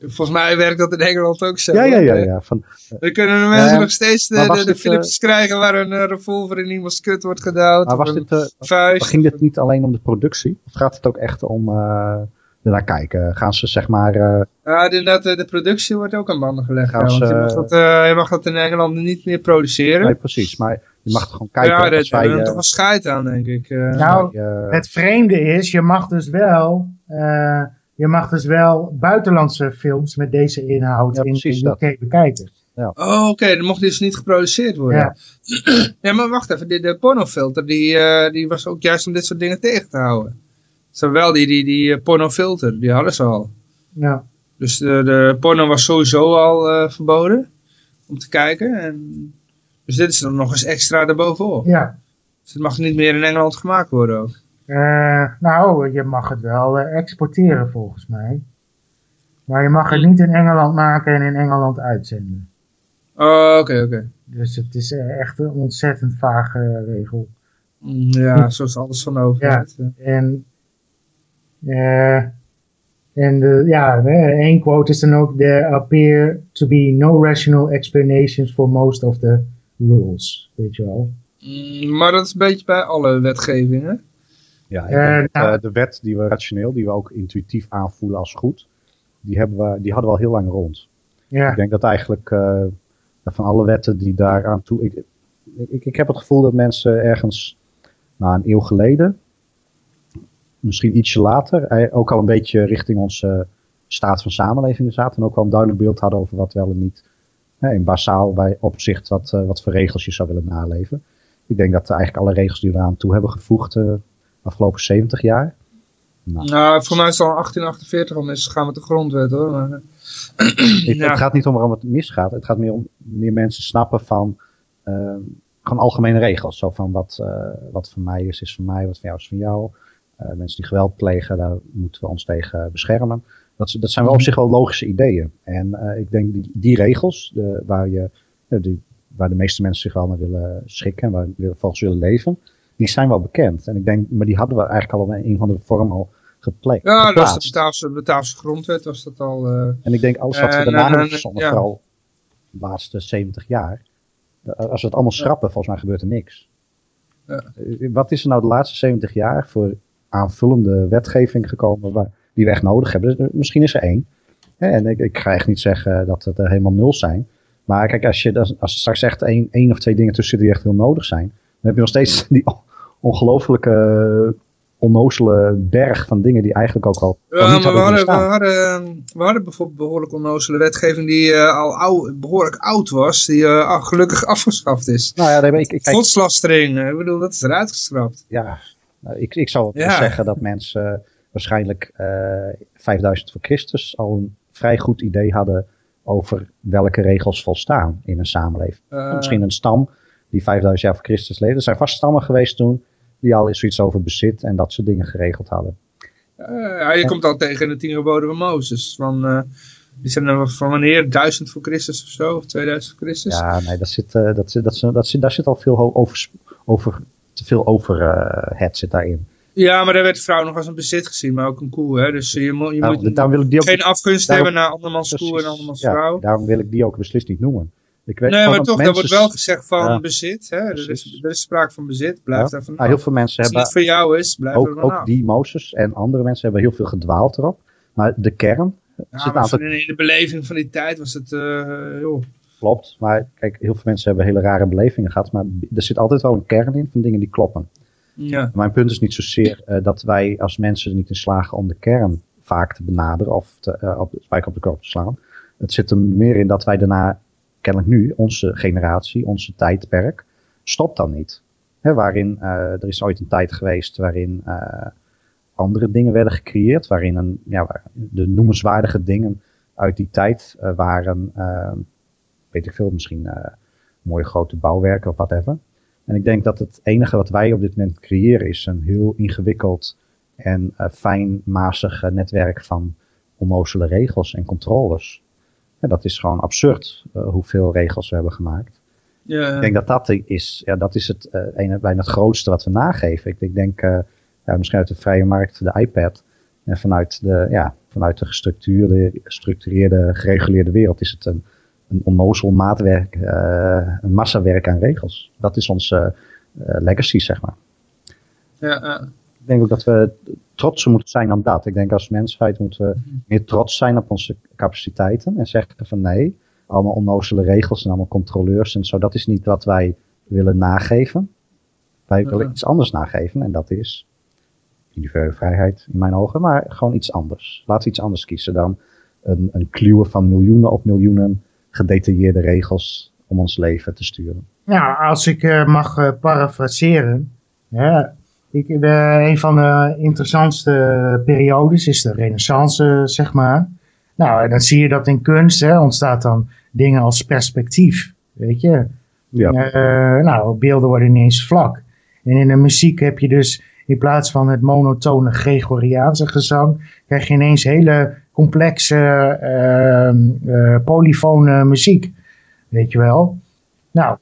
Volgens mij werkt dat in Engeland ook zo. Ja, ja, ja. ja. Van, Dan kunnen de mensen Ja, nog steeds de, was de, de eh, filmpjes krijgen waar een eh, revolver in iemands kut wordt gedouwd. maar was dit, eh, vuist. ging dit niet alleen om de productie? Of gaat het ook echt om uh, ernaar kijken? Gaan ze zeg maar... eh, Ja, inderdaad, de, de productie wordt ook aan banden gelegd. Ja, want je ze- mag, dat, eh, je mag dat in Engeland niet meer produceren. nee, precies. Maar je mag gewoon kijken. ja, daar hebben we eh, toch wel scheid aan, denk ik. eh. Nou, eh, het vreemde is, je mag dus wel, eh, je mag dus wel buitenlandse films met deze inhoud Ja, in de UK bekijken. Oh, oké, dan mocht dus niet geproduceerd worden. Ja. Ja, maar wacht even, de, de pornofilter, die, eh, die was ook juist om dit soort dingen tegen te houden. Zowel die, die, die eh, pornofilter, die hadden ze al. Ja. Dus de, de porno was sowieso al eh, verboden om te kijken. En, dus dit is dan nog eens extra erbovenop. ja. Dus het mag niet meer in Engeland gemaakt worden ook. Eh, nou, je mag het wel eh, exporteren volgens mij. Maar je mag het niet in Engeland maken en in Engeland uitzenden. Oh, oké, oké. Dus het is eh, echt een ontzettend vage regel. Mm, Ja, zoals alles van de overheid. Ja. En, en de, ja, één quote is dan ook: There appear to be no rational explanations for most of the rules. Weet je wel. Mm, maar dat is een beetje bij alle wetgevingen. Ja, Eh, nou- eh, de wet die we rationeel, die we ook intuïtief aanvoelen als goed, die, hebben we, die hadden we al heel lang rond. Ja, Ik denk dat eigenlijk eh, van alle wetten die daaraan toe... Ik, ik, ik heb het gevoel dat mensen ergens, nou een eeuw geleden, misschien ietsje later, ook al een beetje richting onze staat van samenleving zaten en ook wel een duidelijk beeld hadden over wat wel en niet hè, in basaal bij opzicht wat, wat voor regels je zou willen naleven. Ik denk dat eigenlijk alle regels die we eraan toe hebben gevoegd afgelopen 70 jaar, Nou. Nou, voor mij is het al 1848 al misgegaan met de grondwet hoor. Maar, eh, Ik, Ja. Het gaat niet om waarom het misgaat. Het gaat meer om meer mensen snappen van gewoon algemene regels. Zo van wat, eh, wat van mij is, is van mij, wat van jou is van jou. Mensen die geweld plegen, daar moeten we ons tegen beschermen. Dat, is- dat zijn wel op zich wel logische ideeën. En ik denk die, die regels, de, waar, je, die, waar de meeste mensen zich wel naar willen schikken en waar we volgens willen leven, die zijn wel bekend. En ik denk, maar die hadden we eigenlijk al in een of andere vorm al gepleegd. ja, dat was de Bataafse, Bataafse grondwet was dat al. eh, En ik denk alles wat we En, daarna en, hebben en, verzonnen, vooral de laatste 70 jaar. de- Als we het allemaal schrappen, volgens mij gebeurt er niks. Ja. Eh, Wat is er nou de laatste 70 jaar voor aanvullende wetgeving gekomen waar, die we echt nodig hebben? Dus, eh, Misschien is er één. En ik, ik ga echt niet zeggen dat het er helemaal nul zijn. Maar kijk, als, je, als er straks echt één, één of twee dingen tussen die echt heel nodig zijn, heb je nog steeds die ongelooflijke onnozele berg van dingen die eigenlijk ook al Ja, niet maar we hadden we, hadden, we hadden bijvoorbeeld behoorlijk onnozele wetgeving die eh, al oud, behoorlijk oud was, die eh, gelukkig afgeschaft is. Nou ja, nee, ik, ik, kijk, Godslastering, eh, ik bedoel, dat is eruit geschrapt. ja, nou, ik, ik zou Ja. zeggen dat mensen eh, waarschijnlijk eh 5000 voor Christus al een vrij goed idee hadden over welke regels volstaan in een samenleving. Eh, Misschien een stam die 5000 jaar voor Christus leefde. Er zijn vast stammen geweest toen die al zoiets over bezit en dat soort dingen geregeld hadden. eh, ja, je komt al tegen de tien geboden van Mozes. Van, eh, die zijn van wanneer? Duizend voor Christus of zo? Of 2000 voor Christus? Ja, nee, dat zit, eh, dat zit, dat zit, dat zit, daar zit al veel over, over te veel over het zit daarin. Ja, maar daar werd vrouw nog als een bezit gezien, maar ook een koe. Hè? Dus je, moet je Nou, moet wil ik die ook geen afgunst daarom- hebben naar andermans koe en andermans Ja, vrouw. daarom wil ik die ook beslist niet noemen. Ik weet Nee, maar toch, mensen- wordt wel gezegd van Ja. bezit. Hè? Er, is, er is sprake van bezit, blijf Ja. daar van Nou, heel veel mensen Als het hebben, niet voor jou is, blijf er ook, ook die Mozes en andere mensen hebben heel veel gedwaald erop. Maar de kern, Ja, zit aantal- in de beleving van die tijd was het, eh joh. klopt. Maar kijk, heel veel mensen hebben hele rare belevingen gehad. Maar er zit altijd wel een kern in van dingen die kloppen. Ja. Mijn punt is niet zozeer eh, dat wij als mensen er niet in slagen om de kern vaak te benaderen of te, eh, op de spijker op de kop te slaan. Het zit er meer in dat wij daarna, kennelijk nu, onze generatie, onze tijdperk, stopt dan niet. Waarin, eh, er is ooit een tijd geweest waarin eh, andere dingen werden gecreëerd, waarin een, ja, de noemenswaardige dingen uit die tijd eh, waren, weet ik veel, misschien mooie grote bouwwerken of whatever. En ik denk dat het enige wat wij op dit moment creëren is een heel ingewikkeld en fijnmazig netwerk van onnozele regels en controles. Ja, dat is gewoon absurd eh, hoeveel regels we hebben gemaakt. Ja. Ik denk dat dat is, ja, dat is het, ene, bijna het grootste wat we nageven. Ik, ik denk, eh, ja, misschien uit de vrije markt, de iPad. En vanuit de, ja, vanuit de gestructureerde, gestructureerde, gereguleerde wereld is het een, een onnozel maatwerk, een massawerk aan regels. Dat is onze legacy, zeg maar. Ja. Ik denk ook dat we trots moeten zijn op dat. Ik denk als mensheid moeten we meer trots zijn op onze capaciteiten. En zeggen van nee, allemaal onnozele regels en allemaal controleurs en zo. Dat is niet wat wij willen nageven. Wij willen iets anders nageven en dat is individuele vrijheid in mijn ogen. Maar gewoon iets anders. Laten we iets anders kiezen dan een, een kluwen van miljoenen op miljoenen gedetailleerde regels om ons leven te sturen. Ja, als ik eh, mag eh, parafraseren. Ja, ik, eh, een van de interessantste periodes is de renaissance, zeg maar. Nou, en dan zie je dat in kunst hè, ontstaat dan dingen als perspectief. Weet je? Ja. Eh, nou, beelden worden ineens vlak. En in de muziek heb je dus in plaats van het monotone Gregoriaanse gezang, krijg je ineens hele complexe, ehm, eh, polyfone muziek. Weet je wel? Nou,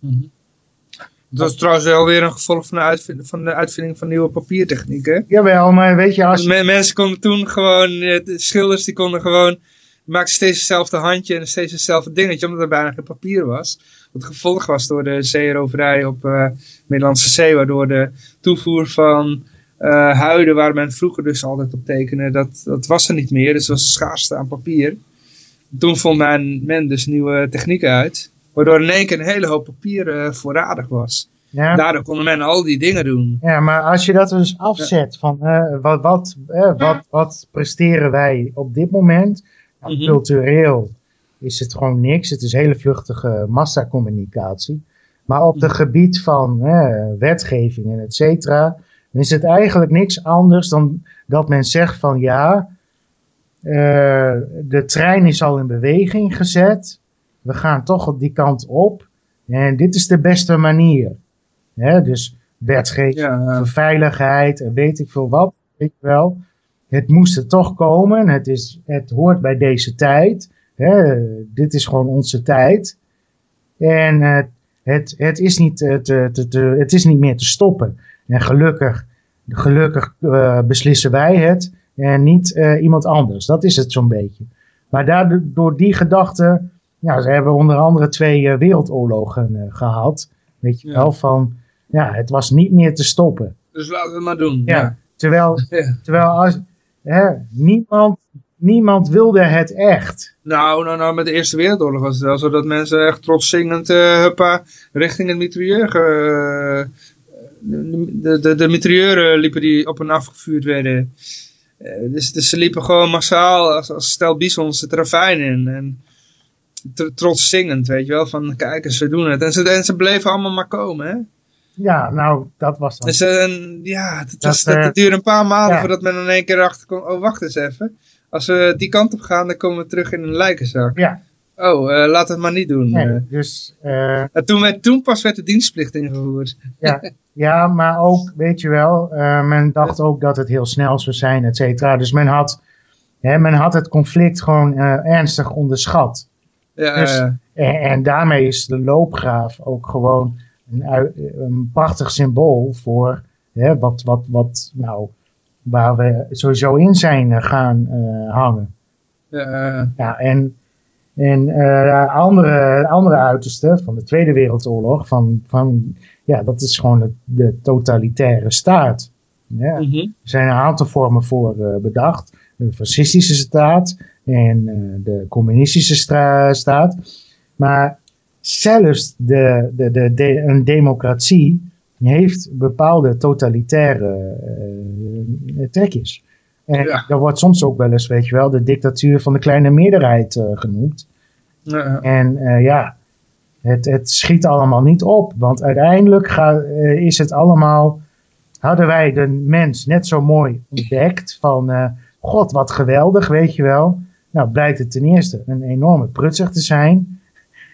Dat was trouwens wel weer een gevolg van de, uitvinding van de uitvinding van nieuwe papiertechniek, hè? jawel, maar weet je, als je mensen konden toen gewoon, eh, de schilders die konden gewoon, maakten steeds hetzelfde handje en steeds hetzelfde dingetje, omdat er bijna geen papier was. Wat gevolg was door de zeeroverij op de Middellandse Zee, waardoor de toevoer van eh, huiden, waar men vroeger dus altijd op tekende, dat, dat was er niet meer. Dus er was schaarste aan papier. Toen vond men, men dus nieuwe technieken uit, waardoor in één keer een hele hoop papier eh, voorradig was. Ja, Daardoor konden men al die dingen doen. ja, maar als je dat dus afzet van eh, wat, wat, eh, wat, wat presteren wij op dit moment, nou, Mhm. cultureel is het gewoon niks. Het is hele vluchtige massacommunicatie. Maar op het gebied van wetgeving en et cetera, dan is het eigenlijk niks anders dan dat men zegt van ja, de trein is al in beweging gezet. We gaan toch op die kant op. En dit is de beste manier. Hè, dus wetgeving, Ja, veiligheid en weet ik veel wat, weet je wel. Het moest er toch komen. Het, is, het hoort bij deze tijd. Hè, dit is gewoon onze tijd. En eh, het, het, is niet, eh, te, te, te- het is niet meer te stoppen. En gelukkig, gelukkig eh, beslissen wij het en niet eh, iemand anders. Dat is het zo'n beetje. Maar daardoor door die gedachte, ja, ze hebben onder andere twee eh, wereldoorlogen eh, gehad. Weet je wel, van ja, het was niet meer te stoppen. dus laten we het maar doen. Ja. Terwijl, terwijl als, hè, niemand, niemand wilde het echt. Nou, nou, nou, met de Eerste Wereldoorlog was het wel zo dat mensen echt trots zingend, eh huppa, richting het mitrailleur de, de, de mitrailleuren liepen die op en afgevuurd werden. Dus, dus ze liepen gewoon massaal als, als stel bisons het ravijn in. En trots zingend, weet je wel. Van kijk eens, we doen het. En ze, en ze bleven allemaal maar komen, hè. Ja, nou, dat was dan. Dus en, ja, het, Dat, was, dat, eh, het duurde een paar maanden ja. voordat men in één keer achter kon. Oh, wacht eens even. Als we die kant op gaan, dan komen we terug in een lijkenzak. Ja, Oh, eh, laat het maar niet doen. nee, Eh, dus en toen, werd, toen pas werd de dienstplicht ingevoerd. ja, ja, maar ook, weet je wel, men dacht ook dat het heel snel zou zijn, et cetera. Dus men had, hè, men had het conflict gewoon ernstig onderschat. Ja, Dus- eh, En, en daarmee is de loopgraaf ook gewoon een, een prachtig symbool voor hè, wat, wat, wat, nou, waar we sowieso in zijn eh, gaan eh, hangen. ja, Ja, en, en eh, andere, andere uiterste van de Tweede Wereldoorlog, van, van, ja, dat is gewoon de, de totalitaire staat. Ja. mhm. Er zijn een aantal vormen voor bedacht. De fascistische staat en eh, de communistische staat. Maar zelfs de, de, de, de- een democratie heeft bepaalde totalitaire eh, trekjes. En Ja. dat wordt soms ook wel eens, weet je wel, de dictatuur van de kleine meerderheid eh, genoemd. Ja, En ja, het, het schiet allemaal niet op. Want uiteindelijk ga, is het allemaal. Hadden wij de mens net zo mooi ontdekt. Van god, wat geweldig, weet je wel. Nou, blijkt het ten eerste een enorme prutser te zijn.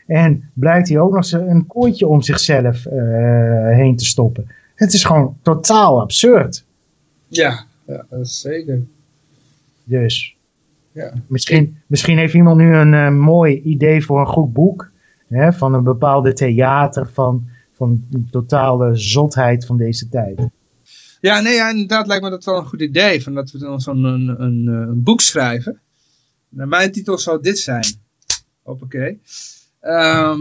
En blijkt hij ook nog een kooitje om zichzelf eh, heen te stoppen. Het is gewoon totaal absurd. ja, ja, zeker. Dus Ja. misschien, misschien heeft iemand nu een eh, mooi idee voor een goed boek. Hè, van een bepaalde theater van, van een totale zotheid van deze tijd. Ja, nee, ja, inderdaad lijkt me dat wel een goed idee. Van dat we dan zo'n een, een, een boek schrijven. Mijn titel zou dit zijn. Hoppakee. Ehm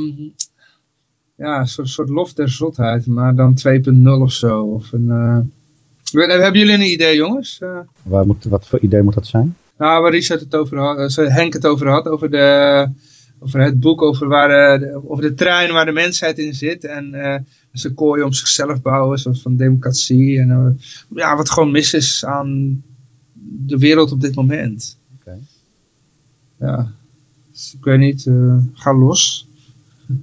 ja, een soort, soort lof der zotheid, maar dan 2.0 of zo. Of een, eh, Hebben jullie een idee, jongens? Eh, Waar moet, wat voor idee moet dat zijn? nou, waar Richard het over had, eh, Henk het over had, over, de, over het boek, over, waar, de, over de trein waar de mensheid in zit. En ze kooien om zichzelf bouwen, zoals van democratie. En ja, wat gewoon mis is aan de wereld op dit moment. Ja, dus ik weet niet, eh, ga los.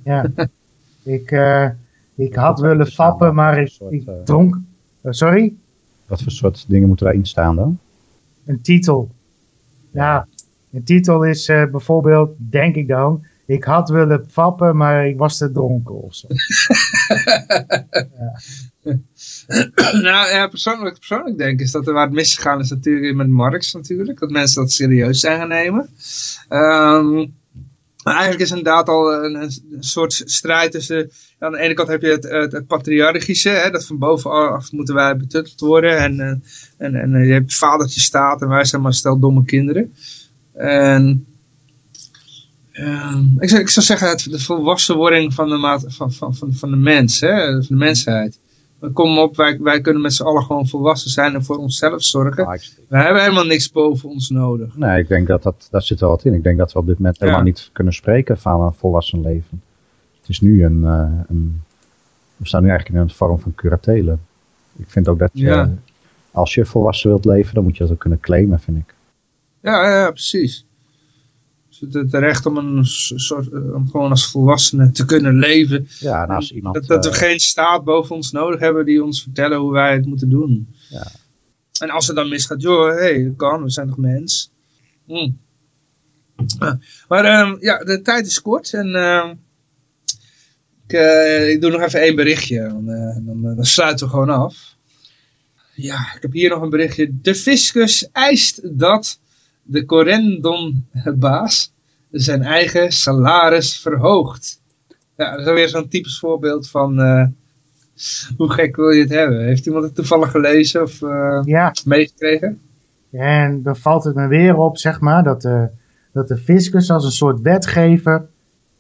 Ja. ik, eh, ik had willen fappen, maar ik, ik dronk. eh, sorry? Wat voor soort dingen moeten daarin staan dan? Een titel. Ja, een titel is eh, bijvoorbeeld, denk ik dan. Ik had willen fappen, maar ik was te dronken of zo. nou ja, persoonlijk, persoonlijk denk ik is dat er waar het misgegaan is natuurlijk met Marx natuurlijk. Dat mensen dat serieus zijn gaan nemen. Ehm, eigenlijk is inderdaad al een, een soort strijd tussen... Aan de ene kant heb je het, het, patriarchische, hè, dat van bovenaf moeten wij betutteld worden. En, eh, en, en je hebt vadertje staat en wij zijn maar stel domme kinderen. En ehm, ik, zou, ik zou zeggen, het, de volwassenwording van de, maat, van, van, van, van de mens, hè, van de mensheid. Kom op, wij, wij kunnen met z'n allen gewoon volwassen zijn en voor onszelf zorgen. Ah, ik- We hebben helemaal niks boven ons nodig. Nee, ik denk dat, dat daar zit wel wat in. Ik denk dat we op dit moment helemaal niet kunnen spreken van een volwassen leven. Het is nu een, eh, een we staan nu eigenlijk in een vorm van curatelen. Ik vind ook dat je, Ja. als je volwassen wilt leven, dan moet je dat ook kunnen claimen, vind ik. Ja, ja, precies. Het, recht om, een soort, eh, om gewoon als volwassene te kunnen leven. Ja, als iemand... dat, dat we eh, geen staat boven ons nodig hebben die ons vertellen hoe wij het moeten doen. Ja. En als het dan misgaat, joh, hé, hey, dat kan, we zijn toch mens. Hm. Ah, Maar ehm, ja, de tijd is kort en ehm, ik, eh, ik doe nog even één berichtje. Dan, dan, dan sluiten we gewoon af. Ja, ik heb hier nog een berichtje. De fiscus eist dat de Corendon-baas zijn eigen salaris verhoogt. Ja, dat is weer zo'n typisch voorbeeld van eh, hoe gek wil je het hebben. Heeft iemand het toevallig gelezen of eh, Ja, meegekregen? en dan valt het me weer op, zeg maar, dat de, dat de fiscus als een soort wetgever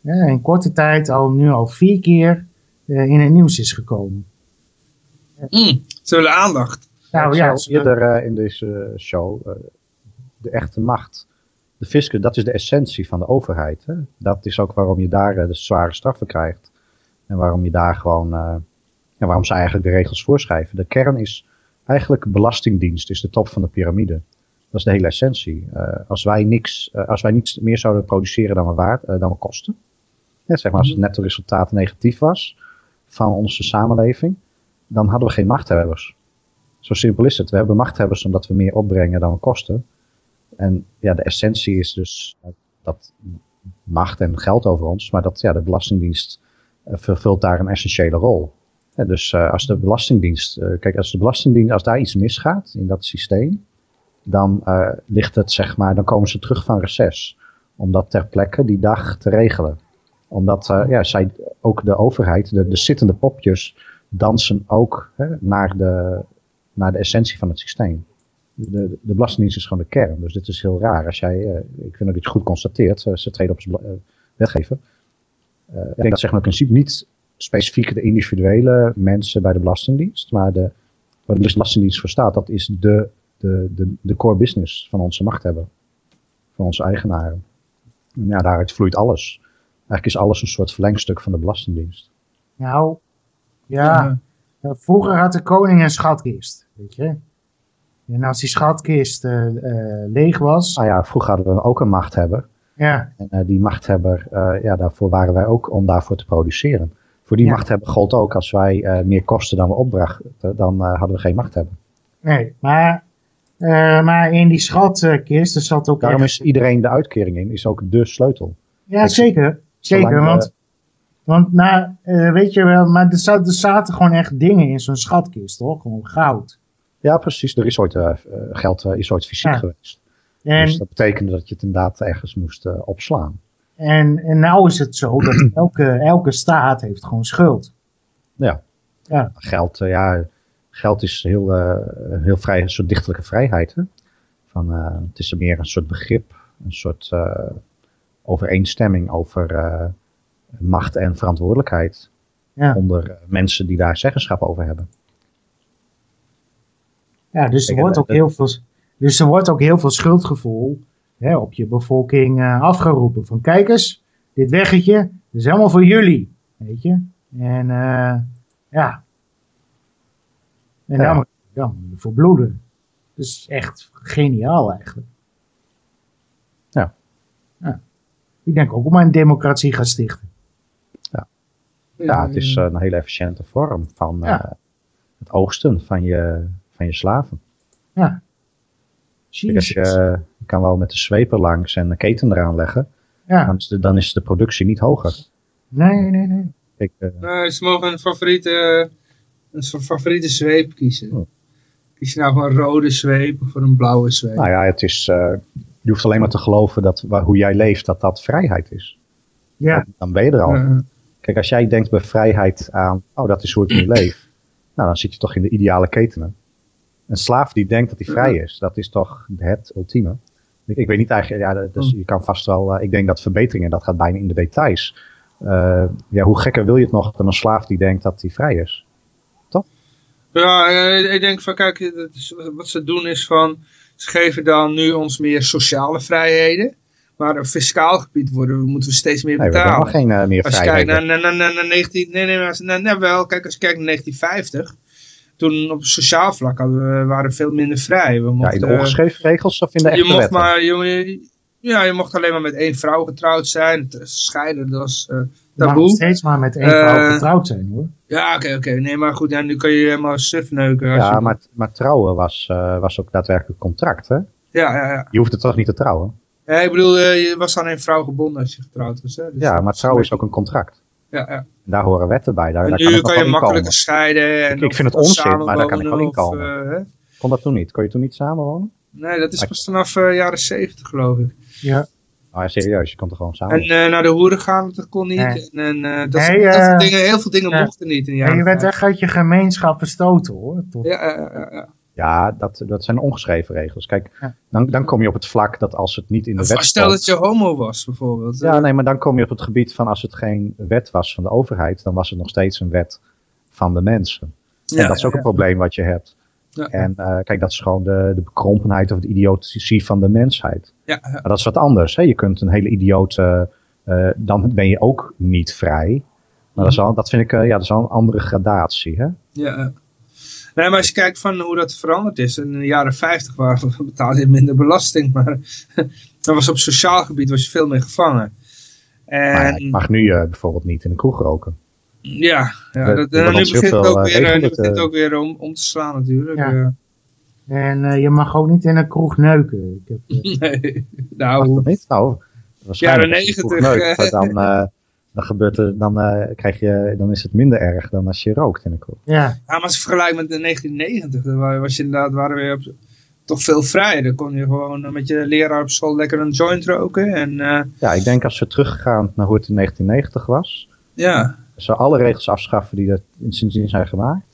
ja, in korte tijd al nu al vier keer eh, in het nieuws is gekomen. Mm, ze willen aandacht. Nou ja, eerder eh, in deze show, eh, de echte macht. De fiscus, dat is de essentie van de overheid. Hè? Dat is ook waarom je daar eh, de zware straffen krijgt. En waarom je daar gewoon, eh, ja, waarom zij eigenlijk de regels voorschrijven. De kern is eigenlijk belastingdienst, is de top van de piramide. Dat is de hele essentie. Eh, als, wij niks, als wij niets meer zouden produceren dan we, waard, dan we kosten. Ja, zeg maar als het netto resultaat negatief was van onze samenleving. Dan hadden we geen machthebbers. Zo simpel is het. We hebben machthebbers omdat we meer opbrengen dan we kosten. En ja, de essentie is dus eh, dat macht en geld over ons. Maar dat ja, de Belastingdienst eh, vervult daar een essentiële rol. Dus eh, als de Belastingdienst, kijk, als de Belastingdienst, als daar iets misgaat in dat systeem, dan ligt het, zeg maar, dan komen ze terug van reces. Om dat ter plekke die dag te regelen. Omdat ja, zij, ook de overheid, de, de zittende popjes, dansen ook hè, naar, de, naar de essentie van het systeem. De, de Belastingdienst is gewoon de kern. Dus dit is heel raar. Als jij, eh, ik vind dat je het goed constateert, eh, ze treden op als bela- eh, wetgever. Ik denk dat zeg maar in principe niet specifiek de individuele mensen bij de Belastingdienst, maar de, waar de Belastingdienst voor staat, dat is de, de, de, de core business van onze machthebber. Van onze eigenaren. En ja, daaruit vloeit alles. Eigenlijk is alles een soort verlengstuk van de Belastingdienst. Nou, ja. Eh, Vroeger had de koning een schatkist, weet je. En als die schatkist eh, eh, leeg was, Nou ja, vroeger hadden we ook een machthebber. ja, En eh, die machthebber, ja, daarvoor waren wij ook om daarvoor te produceren. Voor die Ja. machthebber gold ook, als wij meer kosten dan we opbrachten, dan hadden we geen machthebber. nee, maar, maar in die schatkist, er zat ook Daarom echt- is iedereen de uitkering in, is ook de sleutel. Ja, zeker. Zeker, want, want nou, weet je wel, maar er, zat, er zaten gewoon echt dingen in zo'n schatkist, toch? Gewoon goud. Ja, precies. Er is ooit, eh, eh, geld eh, is ooit fysiek Ja. geweest. En, Dus dat betekende dat je het inderdaad ergens moest opslaan. en, en nou is het zo dat elke, elke staat heeft gewoon schuld. Geld, eh, ja, geld is heel, heel vrij, een soort dichtelijke vrijheid. Hè? Van, het is meer een soort begrip, een soort overeenstemming over macht en verantwoordelijkheid. Ja. Onder mensen die daar zeggenschap over hebben. Ja, dus er wordt ook heel veel, dus er wordt ook heel veel schuldgevoel hè, op je bevolking eh, afgeroepen. Van kijk eens, dit weggetje, dat is helemaal voor jullie. Weet je? En eh, ja. En Ja. dan moet je dan moet je voor bloeden. Dus echt geniaal eigenlijk. Ja. ja. Ik denk ook om een democratie gaan stichten. Ja, het is eh, een hele efficiënte vorm van Ja. het oogsten van je, van je slaven. Kijk, als je, eh, kan wel met de zweper langs en een keten eraan leggen, Ja. dan, is de, dan is de productie niet hoger. Nee, nee, nee. Kijk, eh, ze mogen een favoriete, een soort favoriete zweep kiezen. Oh. Kies je nou voor een rode zweep of voor een blauwe zweep? nou ja, het is, eh, je hoeft alleen maar te geloven dat waar, hoe jij leeft, dat dat vrijheid is. Ja, Dan, dan ben je er al. Eh, Kijk, als jij denkt bij vrijheid aan, oh, dat is hoe ik nu leef. Nou, dan zit je toch in de ideale ketenen. Een slaaf die denkt dat hij vrij is, dat is toch het ultieme. Ik, ik weet niet eigenlijk, ja, dus je kan vast wel, eh, ik denk dat verbeteringen, dat gaat bijna in de details. Eh, ja, hoe gekker wil je het nog dan een slaaf die denkt dat hij vrij is? Ja, eh, ik denk van kijk, wat ze doen is van, ze geven dan nu ons meer sociale vrijheden. Maar op fiscaal gebied worden, moeten we steeds meer Nee, we betalen. geen meer Als je kijkt vrijheden. naar, naar, naar, naar 19, nee, nee, maar, nee, nee, wel, kijk, als je kijkt naar 1950, toen op sociaal vlak hadden we, waren we veel minder vrij. We Ja, mochten, in de ongeschreven regels of in de je echte mocht maar, je, ja, je mocht alleen maar met één vrouw getrouwd zijn. Scheiden, dat was eh, je taboe. mag steeds maar met één Eh, vrouw getrouwd zijn hoor. Ja, oké, oké. Nee, maar goed, ja, nu kan je helemaal suf neuken. als Ja, je- maar, maar trouwen was, eh, was ook daadwerkelijk contract, hè? Ja, ja, ja. Je hoeft het toch niet te trouwen? ja ik bedoel, eh, je was aan één vrouw gebonden als je getrouwd was. Hè? Dus Ja, maar trouwen is ook een contract. Ja, ja. En daar horen wetten bij. Daar, En daar nu kan je makkelijker komen. scheiden. En Ik- vind het onzin, maar daar kan ik wel in komen. eh? Kon dat toen niet? Kon je toen niet samenwonen? Nee, dat is pas vanaf eh, jaren zeventig geloof ik. Ja. Ja, serieus, je kon toch gewoon En samen? eh, naar de hoeren gaan, dat kon niet. Nee. En eh, dat, Nee, dat soort dingen, heel veel dingen mochten niet in jaren je werd 50. echt uit je gemeenschap verstoten hoor. Tot, Ja, ja, ja, ja. Dat, dat zijn ongeschreven regels. Kijk, Ja. dan, dan kom je op het vlak dat als het niet in de Of wet Stel stond... dat je homo was bijvoorbeeld. Ja, Eh, nee, maar dan kom je op het gebied van als het geen wet was van de overheid, dan was het nog steeds een wet van de mensen. ja, en dat is ook ja, een probleem wat je hebt. ja. En eh, kijk, dat is gewoon de, de bekrompenheid of de idiotie van de mensheid. Ja. Maar dat is wat anders. Hè? Je kunt een hele idiote, eh, dan ben je ook niet vrij. Maar dat, is wel, dat vind ik eh, ja, dat is wel een andere gradatie. Hè? Ja. Nee, maar als je kijkt van hoe dat veranderd is. In de jaren 50 waren, betaalde je minder belasting. Maar dat was op sociaal gebied was je veel meer gevangen. Maar ja, En ik mag nu eh, bijvoorbeeld niet in een kroeg roken. ja, ja De- dat, de en nu begint het ook eh, weer, eh, nu regelt, begint het eh, ook weer om, om te slaan natuurlijk. Ja. En eh, je mag ook niet in een kroeg neuken. Ik heb, eh, nee, Mag nou, dat niet? Nou, waarschijnlijk Jaren als je in een 90, kroeg neukt, dan, eh, dan, gebeurt er, dan, eh, krijg je, dan is het minder erg dan als je rookt in een kroeg. ja, Ja, maar als je vergelijkt met de 1990, dan wa- was je inderdaad, waren we op, toch veel vrijer. Dan kon je gewoon eh, met je leraar op school lekker een joint roken. En eh, Ja, ik denk als we teruggaan naar hoe het in 1990 was, ja, zou alle regels afschaffen die er sindsdien zijn gemaakt,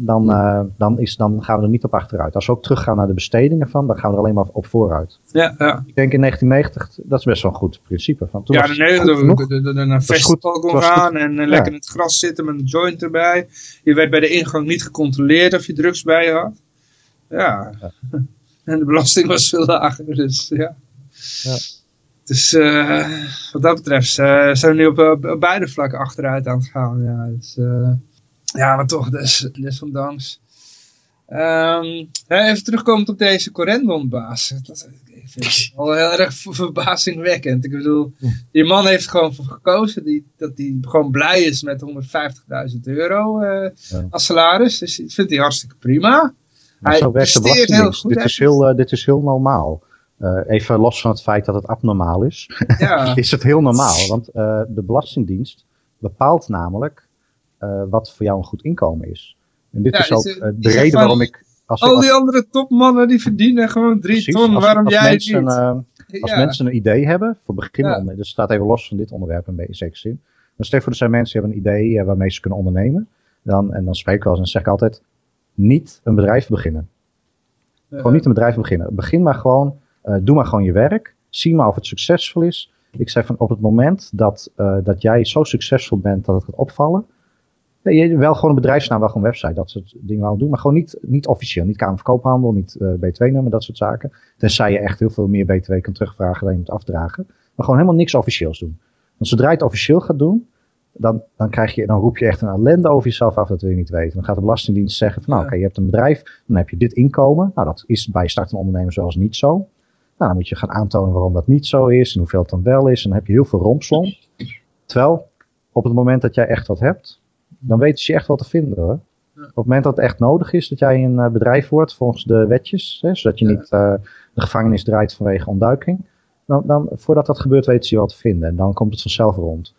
dan, eh, dan, is, dan gaan we er niet op achteruit. Als we ook teruggaan naar de bestedingen van, dan gaan we er alleen maar op vooruit. ja, ja. Ik denk in 1990, dat is best wel een goed principe. Van, toen Ja, was dat naar een festival kon gaan en eh, Ja. lekker in het gras zitten met een joint erbij. Je werd bij de ingang niet gecontroleerd of je drugs bij je had. Ja. En de belasting was veel lager, dus ja. Ja. Dus eh, wat dat betreft zijn we nu op, op beide vlakken achteruit aan het gaan. Ja, dus, ja maar toch, des, desondanks. Ehm, hè, even terugkomend op deze Corendon-baas. Dat- Ik vind het wel heel erg ver- verbazingwekkend. Ik bedoel, die man heeft gewoon voor gekozen die, dat hij gewoon blij is met 150.000 euro eh, Ja. als salaris. Dus dat vindt hij hartstikke prima. Maar Hij zo werkt de Belastingdienst. Dit is, heel, eh, dit is heel normaal. Eh, even los van het feit dat het abnormaal is, Ja, is het heel normaal. Want de Belastingdienst bepaalt namelijk eh, wat voor jou een goed inkomen is. En dit Ja, is ook eh, de reden van, waarom ik... Als, al als- die andere topmannen die verdienen gewoon drie precies, ton. als- Waarom als jij mensen, niet? eh, als ja. mensen een idee hebben, voor beginnen, Ja. dus staat even los van dit onderwerp in zekere zin. Dan stel voor, er zijn mensen die hebben een idee waarmee ze kunnen ondernemen. Dan, en dan spreek ik wel eens en zeg ik altijd, niet een bedrijf beginnen. Gewoon niet een bedrijf beginnen. Begin maar gewoon, doe maar gewoon je werk. Zie maar of het succesvol is. Ik zei van op het moment dat, dat jij zo succesvol bent dat het gaat opvallen. Je, wel gewoon een bedrijfsnaam, wel gewoon een website, dat soort dingen wel doen. Maar gewoon niet, niet officieel. Niet Kamer van Koophandel, niet eh, BTW-nummer, dat soort zaken. Tenzij je echt heel veel meer BTW kan terugvragen dan je moet afdragen. Maar gewoon helemaal niks officieels doen. Want zodra je het officieel gaat doen, dan, dan, krijg je, dan roep je echt een ellende over jezelf af, dat wil je niet weten. Dan gaat de Belastingdienst zeggen van, nou oké, je hebt een bedrijf, dan heb je dit inkomen. Nou, dat is bij startende ondernemer zoals niet zo. Nou, dan moet je gaan aantonen waarom dat niet zo is en hoeveel het dan wel is. En dan heb je heel veel rompslom. Terwijl, op het moment dat jij echt wat hebt, dan weten ze je echt wel te vinden hoor. Ja. Op het moment dat het echt nodig is dat jij een eh, bedrijf wordt volgens de wetjes, hè, zodat je Ja. niet eh, de gevangenis draait vanwege ontduiking, dan, dan, voordat dat gebeurt weten ze je wel te vinden. En dan komt het vanzelf rond.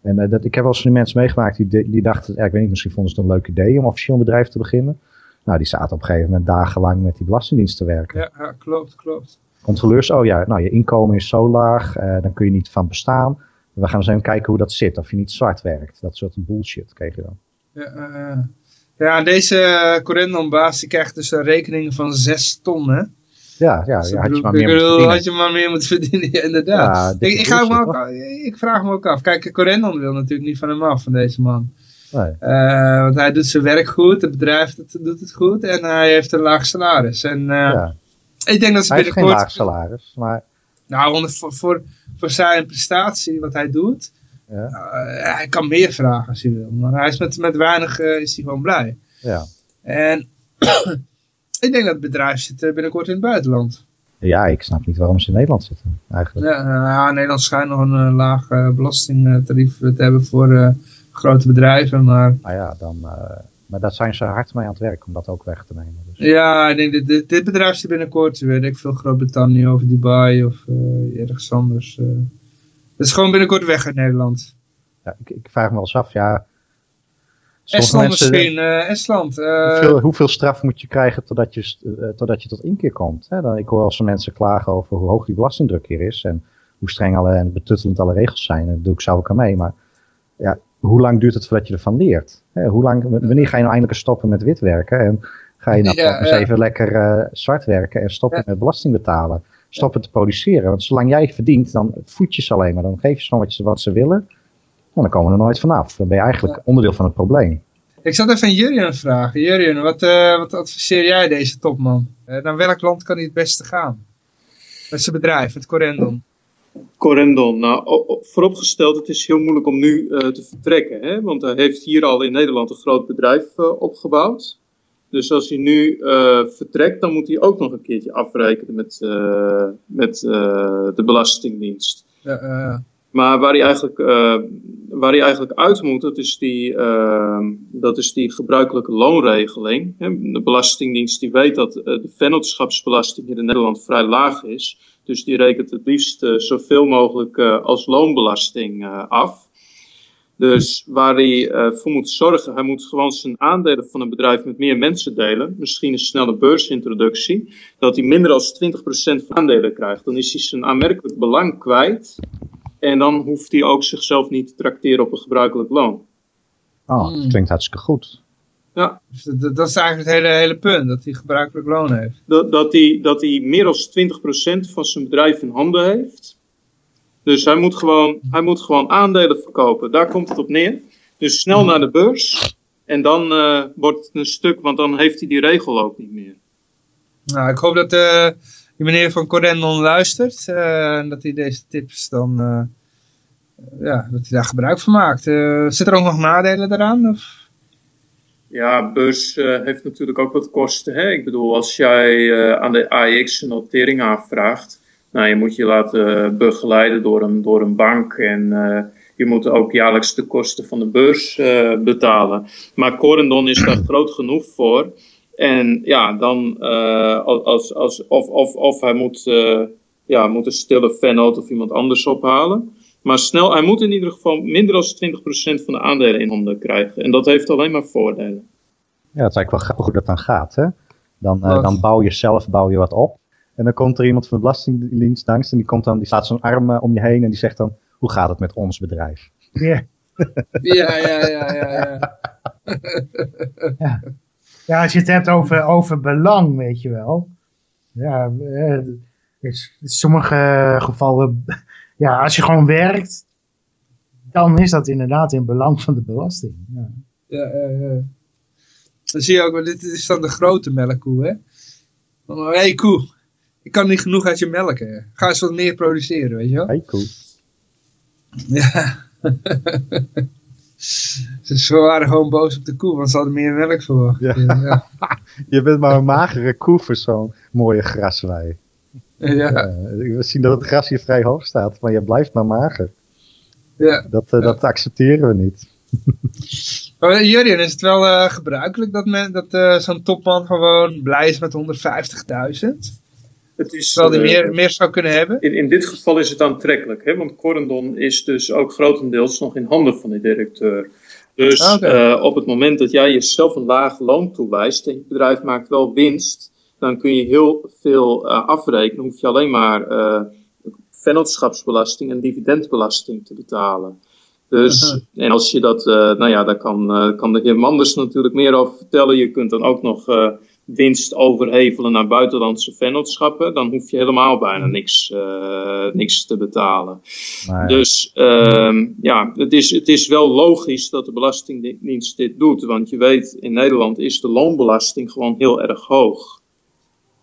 En eh, dat, ik heb wel eens van die mensen meegemaakt die, die dachten, ik weet niet, misschien vonden ze het een leuk idee om officieel een bedrijf te beginnen. Nou, die zaten op een gegeven moment dagenlang met die belastingdienst te werken. Ja, ja, klopt, klopt. Controleurs, oh ja, nou je inkomen is zo laag, eh, dan kun je niet van bestaan. We gaan eens even kijken hoe dat zit, of je niet zwart werkt. Dat soort bullshit kreeg je dan. Ja, eh, ja deze Corendon-baas die krijgt dus een rekening van 6 ton, hè? Ja, ja, Dus ja had je maar meer bedoel, verdienen. had je maar meer moeten verdienen, ja, inderdaad. Ja, ik, ik, ga me ook, ik vraag me ook af. Kijk, Corendon wil natuurlijk niet van hem af, van deze man. Nee. Eh, want hij doet zijn werk goed, het bedrijf doet, doet het goed en hij heeft een laag salaris. En eh, Ja. ik denk dat ze Hij heeft geen binnenkort... laag salaris, maar Nou, voor, voor zijn prestatie, wat hij doet, ja, eh, hij kan meer vragen als hij wil. Maar hij is met, met weinig eh, is hij gewoon blij. ja. En ik denk dat het bedrijf zit eh, binnenkort in het buitenland. ja, ik snap niet waarom ze in Nederland zitten eigenlijk. Ja, nou ja, Nederland schijnt nog een laag belastingtarief te hebben voor grote bedrijven. Maar Maar ja, dan, maar daar zijn ze hard mee aan het werk om dat ook weg te nemen. Dus. ja, ik denk dit, dit, dit bedrijf zit binnenkort, weet ik veel, Groot-Brittannië of Dubai of eh, ergens anders. eh. Het is gewoon binnenkort weg uit Nederland. Ja, ik, ik vraag me wel eens af, ja. Estland mensen- misschien, eh, Estland. Hoeveel, hoeveel straf moet je krijgen totdat je, totdat je tot inkeer komt? Hè? Dan, ik hoor van mensen klagen over hoe hoog die belastingdruk hier is. En hoe streng alle, en betuttelend alle regels zijn. En dat doe ik zelf ook aan mee. Maar ja, hoe lang duurt het voordat je ervan leert? Hè, hoe lang, wanneer ga je nou eindelijk stoppen met witwerken? En ga je nou Ja, eens ja. even lekker eh, zwart werken en stoppen Ja. met belasting betalen? Stoppen te produceren. Want zolang jij verdient, dan voed je ze alleen maar. Dan geef je ze gewoon wat, ze- wat ze willen. En dan komen we er nooit vanaf. Dan ben je eigenlijk onderdeel van het probleem. Ik zat even aan Jurjen vragen. Jurjen, wat, eh, wat adviseer jij deze topman? Eh, naar welk land kan hij het beste gaan? Met zijn bedrijf, met Corendon. Corendon, nou, vooropgesteld, het is heel moeilijk om nu eh, te vertrekken. Hè? Want hij heeft hier al in Nederland een groot bedrijf eh, opgebouwd. Dus als hij nu eh, vertrekt, dan moet hij ook nog een keertje afrekenen met, met de Belastingdienst. Ja, Maar waar hij eigenlijk, waar hij eigenlijk uit moet, dat is die, dat is die gebruikelijke loonregeling. Hè, De Belastingdienst die weet dat de vennootschapsbelasting hier in Nederland vrij laag is. Dus die rekent het liefst eh, zoveel mogelijk eh, als loonbelasting eh, af. Dus waar hij eh, voor moet zorgen, hij moet gewoon zijn aandelen van een bedrijf met meer mensen delen. Misschien een snelle beursintroductie. Dat hij minder dan 20% van aandelen krijgt. Dan is hij zijn aanmerkelijk belang kwijt. En dan hoeft hij ook zichzelf niet te trakteren op een gebruikelijk loon. Oh, Hmm. dat klinkt hartstikke goed. Ja, dus dat, dat is eigenlijk het hele, hele punt, dat hij gebruikelijk loon heeft. dat, dat, hij, dat hij meer dan 20% van zijn bedrijf in handen heeft. Dus hij moet, gewoon, hij moet gewoon aandelen verkopen. Daar komt het op neer. Dus snel naar de beurs. En dan eh, wordt het een stuk, want dan heeft hij die regel ook niet meer. Nou, ik hoop dat eh, die meneer van Corendon luistert eh, en dat hij deze tips dan, eh, ja, dat hij daar gebruik van maakt. Eh zit er ook nog nadelen daaraan? Of? Ja, beurs eh, heeft natuurlijk ook wat kosten. Hè? Ik bedoel, als jij eh, aan de AEX een notering aanvraagt, nou, je moet je laten begeleiden door een, door een bank en eh, je moet ook jaarlijks de kosten van de beurs betalen. Maar Corendon is daar groot genoeg voor. En ja, dan als, als, of, of, of hij moet, ja, moet een stille vennoot of iemand anders ophalen. Maar snel, hij moet in ieder geval minder dan 20% van de aandelen in handen krijgen. En dat heeft alleen maar voordelen. Ja, het is eigenlijk wel hoe dat dan gaat. Hè? Dan, eh, dan bouw je zelf bouw je wat op. En dan komt er iemand van de Belastingdienst langs. En die, komt dan, die slaat zo'n arm eh, om je heen. En die zegt dan, hoe gaat het met ons bedrijf? Ja. Ja, ja, ja, ja. ja. Ja, als je het hebt over, over belang, weet je wel. Ja, eh, is, in sommige gevallen, ja, als je gewoon werkt, dan is dat inderdaad in belang van de belasting. Ja. ja, ja, ja. Dan zie je ook, wel, dit is dan de grote melkkoe, hè. Hé hey, koe, ik kan niet genoeg uit je melken. Ga eens wat meer produceren, weet je wel. Hey, cool. Ja. Ze waren gewoon boos op de koe, want ze hadden meer melk verwacht. Ja. ja. Je bent maar een magere koe voor zo'n mooie graswei. Ja. Eh, we zien dat het gras hier vrij hoog staat. Maar je blijft maar mager. ja. Dat, eh, dat accepteren we niet. Maar eh, Jurjen, is het wel eh, gebruikelijk dat, men, dat eh, zo'n topman gewoon blij is met 150.000? Het is, Terwijl hij meer, meer zou kunnen hebben? in, in dit geval is het aantrekkelijk, hè? want Corendon is dus ook grotendeels nog in handen van de directeur. Dus eh, op het moment dat jij jezelf een laag loon toewijst en je bedrijf maakt wel winst, dan kun je heel veel eh, afrekenen. hoef je alleen maar eh vennootschapsbelasting en dividendbelasting te betalen. Dus, en als je dat, eh, nou ja, daar kan, kan de heer Manders natuurlijk meer over vertellen. Je kunt dan ook nog winst overhevelen naar buitenlandse vennootschappen. Dan hoef je helemaal bijna niks, eh, niks te betalen. Maar, Dus ehm, ja, het is, het is wel logisch dat de Belastingdienst dit doet. Want je weet, in Nederland is de loonbelasting gewoon heel erg hoog.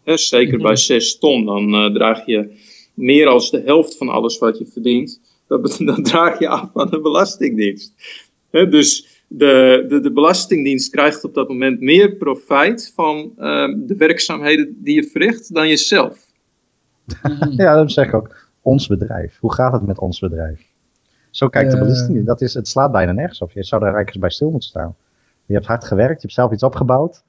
Hè, zeker bij 6 ton, dan eh, draag je meer dan de helft van alles wat je verdient. Dat, draag je af aan de Belastingdienst. Hè, dus de, de, de Belastingdienst krijgt op dat moment meer profijt van ehm, de werkzaamheden die je verricht dan jezelf. ja, dat zeg ik ook. Ons bedrijf. Hoe gaat het met ons bedrijf? Zo kijkt de Eh. belasting. Dat is, het slaat bijna nergens op. Je zou daar eigenlijk eens bij stil moeten staan. Je hebt hard gewerkt, je hebt zelf iets opgebouwd.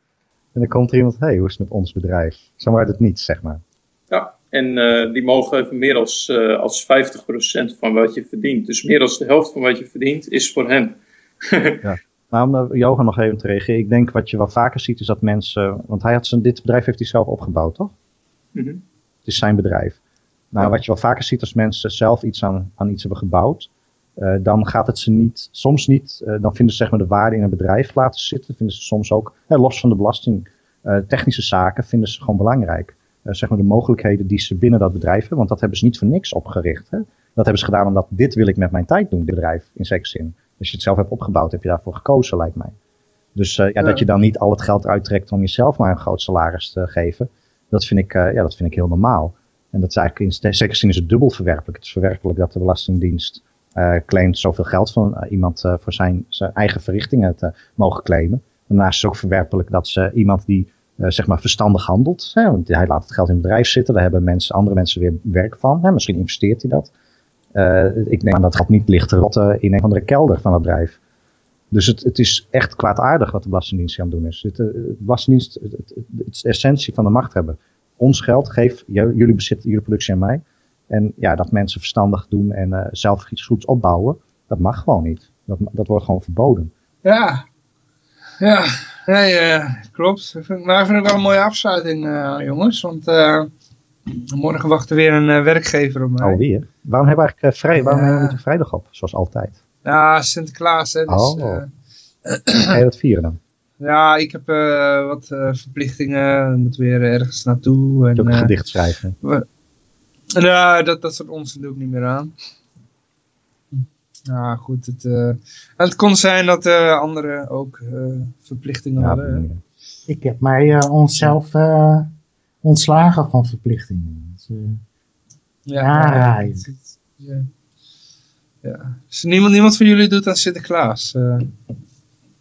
En dan komt er iemand, hé, hey, hoe is het met ons bedrijf? Zomaar uit het niets, zeg maar. Ja, en eh, die mogen even meer als, eh, als 50% van wat je verdient. Dus meer dan de helft van wat je verdient is voor hen. Maar om uh, Johan nog even te reageren. Ik denk wat je wel vaker ziet is dat mensen... Want hij had zijn, dit bedrijf heeft hij zelf opgebouwd, toch? Mhm. Het is zijn bedrijf. Nou, Ja. wat je wel vaker ziet als mensen zelf iets aan, aan iets hebben gebouwd... eh, dan gaat het ze niet, soms niet, eh, dan vinden ze zeg maar de waarde in een bedrijf laten zitten. Vinden ze soms ook, los van de belasting, eh, technische zaken vinden ze gewoon belangrijk. Zeg maar de mogelijkheden die ze binnen dat bedrijf hebben, want dat hebben ze niet voor niks opgericht. Hè? Dat hebben ze gedaan omdat dit wil ik met mijn tijd doen, bedrijf, in zekere zin. Als je het zelf hebt opgebouwd, heb je daarvoor gekozen, lijkt mij. Dus ja, Ja. dat je dan niet al het geld uittrekt om jezelf maar een groot salaris te geven, dat vind ik, ja, dat vind ik heel normaal. En dat is eigenlijk in zekere zin is het dubbel verwerpelijk. Het is verwerpelijk dat de Belastingdienst eh claimt zoveel geld van eh, iemand eh, voor zijn, zijn eigen verrichtingen te mogen claimen. Daarnaast is het ook verwerpelijk dat ze iemand die zeg maar verstandig handelt. Hè, want hij laat het geld in het bedrijf zitten. Daar hebben mensen, andere mensen weer werk van. Hè, misschien investeert hij dat. Ik neem aan dat het niet ligt in een andere kelder van het bedrijf. Dus het, het is echt kwaadaardig wat de Belastingdienst aan het doen is. De Belastingdienst, het, is de essentie van de macht hebben. Ons geld, geef jullie bezit, jullie productie aan mij. En ja, dat mensen verstandig doen en eh, zelf iets goeds opbouwen, dat mag gewoon niet. Dat, dat wordt gewoon verboden. Ja, ja, nee, eh, klopt. Ik vind- Maar ik vind het wel een mooie afsluiting, eh, jongens. Want morgen wacht er weer een werkgever op mij. Alweer. Waarom hebben we eigenlijk vrij, waarom hebben we niet een vrijdag op, zoals altijd? Ja, Sinterklaas, hè. Dus, Oh. Ga je dat vieren dan? ja, ik heb wat verplichtingen. Ik moet weer ergens naartoe. En, ook een gedicht schrijven? Nou, dat, dat soort onzin doe ik niet meer aan. Ja, goed. Het, eh, het kon zijn dat eh, anderen ook eh, verplichtingen Ja, hadden. Ik heb mij onszelf ontslagen van verplichtingen. Dus, Ja. Ja. ja. Dus niemand, niemand van jullie doet aan Sinterklaas.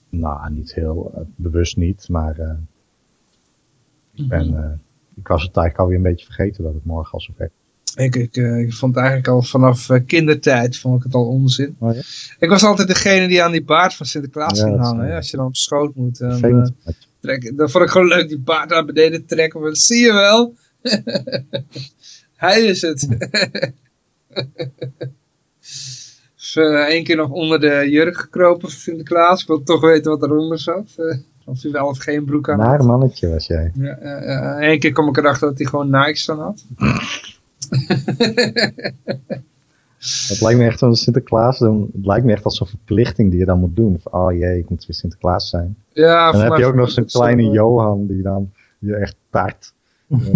Nou, niet heel bewust niet, maar ik ben, eh, ik was het eigenlijk alweer een beetje vergeten dat het morgen al zover. Ik, ik, eh, ik vond eigenlijk al vanaf eh, kindertijd vond ik het al onzin. Oh ja? Ik was altijd degene die aan die baard van Sinterklaas Ja, ging hangen. hè. Als je dan op schoot moet. Dan, Vervelend. eh, trek, dan vond ik gewoon leuk die baard naar beneden trekken. Maar zie je wel. Hij is het. één keer nog onder de jurk gekropen van Sinterklaas. Ik wil toch weten wat eronder zat. of hij wel of geen broek aan had. Naar mannetje was jij. Ja. Eén keer kwam ik erachter dat hij gewoon Nikes aan had. Het lijkt me echt zo'n Sinterklaas doen. Het lijkt me echt als zo'n verplichting die je dan moet doen. Van, oh jee, ik moet weer Sinterklaas zijn. Ja, En dan heb je ook nog zo'n kleine zo, Johan die dan je echt tart.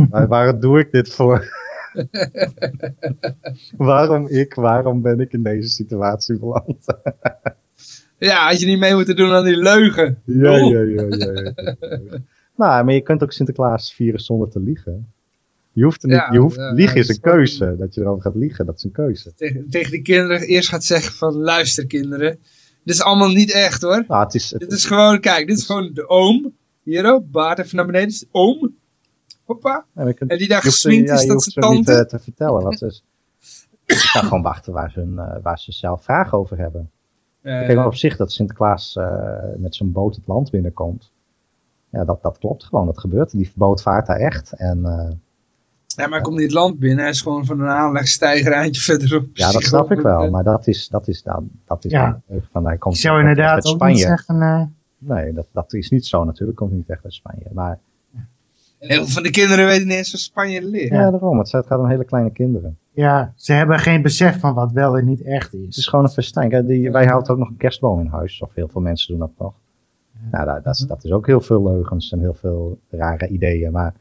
Maar waar doe ik dit voor? waarom ik? Waarom ben ik in deze situatie beland? Ja, had je niet mee moeten doen aan die leugen. Ja, ja, ja, ja, ja. nou, maar je kunt ook Sinterklaas vieren zonder te liegen. Je hoeft niet, Ja, je hoeft, ja, liegen is een keuze. Dat je erover gaat liegen, dat is een keuze. Tegen, tegen die kinderen eerst gaat zeggen van luister kinderen. Dit is allemaal niet echt hoor. Nou, het is, het, Dit is gewoon, kijk, dit is gewoon de oom. Hier ook, baard even naar beneden. Is oom. Hoppa. kunt- En die daar gesminkt is, dat niet tante. eh, te vertellen. Wat ze, je kan gewoon wachten waar ze, eh, waar ze zelf vragen over hebben. Eh, Kijk, maar op zich dat Sinterklaas eh, met zijn boot het land binnenkomt. Ja, dat, dat klopt gewoon. Dat gebeurt. Die boot vaart daar echt. En ja, maar hij komt niet het land binnen. Hij is gewoon van een aanlegstijger eindje verderop. ja, dat snap ik wel. Maar dat is, dat is, dan, dat is Ja. dan van, hij komt ik zou uit inderdaad ook Spanje. niet zeggen... eh, Nee, dat, dat is niet zo natuurlijk. Komt niet echt uit Spanje. Maar Heel veel van de kinderen weten niet eens waar Spanje ligt. ja, daarom. Het gaat om hele kleine kinderen. ja, ze hebben geen besef van wat wel en niet echt Het is is. gewoon een festijn. Kijk, die, wij houden ook nog een kerstboom in huis. Of heel veel mensen doen dat nog. Nou, dat, dat, is, dat is ook heel veel leugens en heel veel rare ideeën. Maar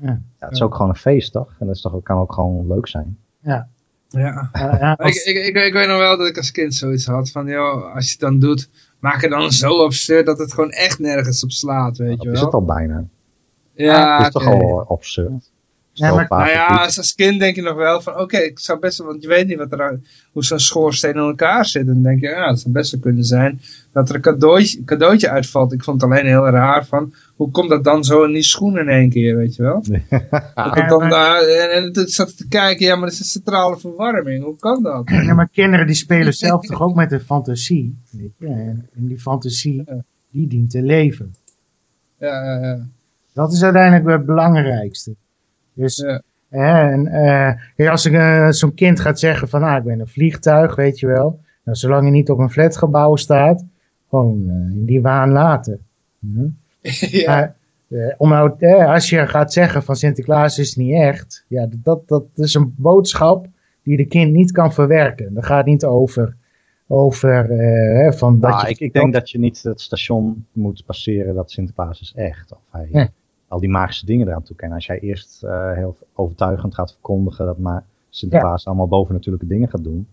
Ja. ja, het is ook gewoon een feest, toch? En dat is toch, kan ook gewoon leuk zijn. Ja. Ja, als- Ik, ik, ik, ik weet nog wel dat ik als kind zoiets had van, joh, als je het dan doet, maak het dan zo absurd dat het gewoon echt nergens op slaat, weet Dat je is wel. het al bijna. Ja, het is toch oké. al absurd. Ja, maar- Nou ja, als, als kind denk je nog wel van, oké, ik zou best wel, want je weet niet wat er, hoe zo'n schoorsteen in elkaar zit. En dan denk je, ja, het zou best wel kunnen zijn dat er een cadeautje, cadeautje uitvalt. Ik vond het alleen heel raar van, hoe komt dat dan zo in die schoen in één keer, weet je wel? Het dan, daar en, en toen zat ik te kijken, ja, maar dat is een centrale verwarming, hoe kan dat? Ja, maar kinderen die spelen zelf toch ook met een fantasie. Weet je? En en die fantasie, die dient te leven. Ja, ja, ja. Dat is uiteindelijk het belangrijkste. Dus Ja. hè, en, eh, kijk, als ik, eh, zo'n kind gaat zeggen van ah, ik ben een vliegtuig, weet je wel. Nou, zolang je niet op een flatgebouw staat, gewoon eh, in die waan laten. Hm? ja. Maar, eh, om nou, eh, als je gaat zeggen van Sinterklaas is niet echt, ja, dat, dat is een boodschap die de kind niet kan verwerken. Dat gaat niet over, over eh, hè, van dat Nou, je... ik, ik denk dat je niet het station moet passeren dat Sinterklaas is echt. Of hij Ja. Al die magische dingen eraan toekennen. Als jij eerst eh, heel overtuigend gaat verkondigen dat maar Sinterklaas allemaal bovennatuurlijke dingen gaat doen.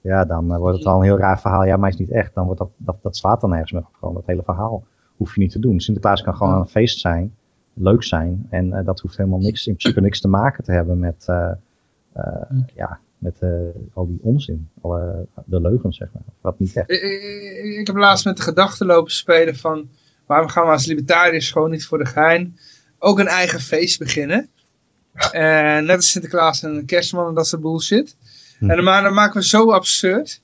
Ja, dan eh, wordt het al een heel raar verhaal. Ja, maar is niet echt. Dan wordt dat, dat, dat slaat dan nergens meer op. Gewoon dat hele verhaal hoef je niet te doen. Sinterklaas kan gewoon een feest zijn. Leuk zijn. En eh, dat hoeft helemaal niks, in principe niks te maken te hebben met, eh, eh, ja, met eh, al die onzin, alle, de leugens zeg maar, wat niet echt. Ik, ik, ik heb laatst met de gedachte lopen spelen van... waarom gaan we als libertariërs gewoon niet voor de gein... ook een eigen feest beginnen. En net als Sinterklaas en Kerstman en dat soort bullshit. Hm. En dan, maar dan maken we zo absurd.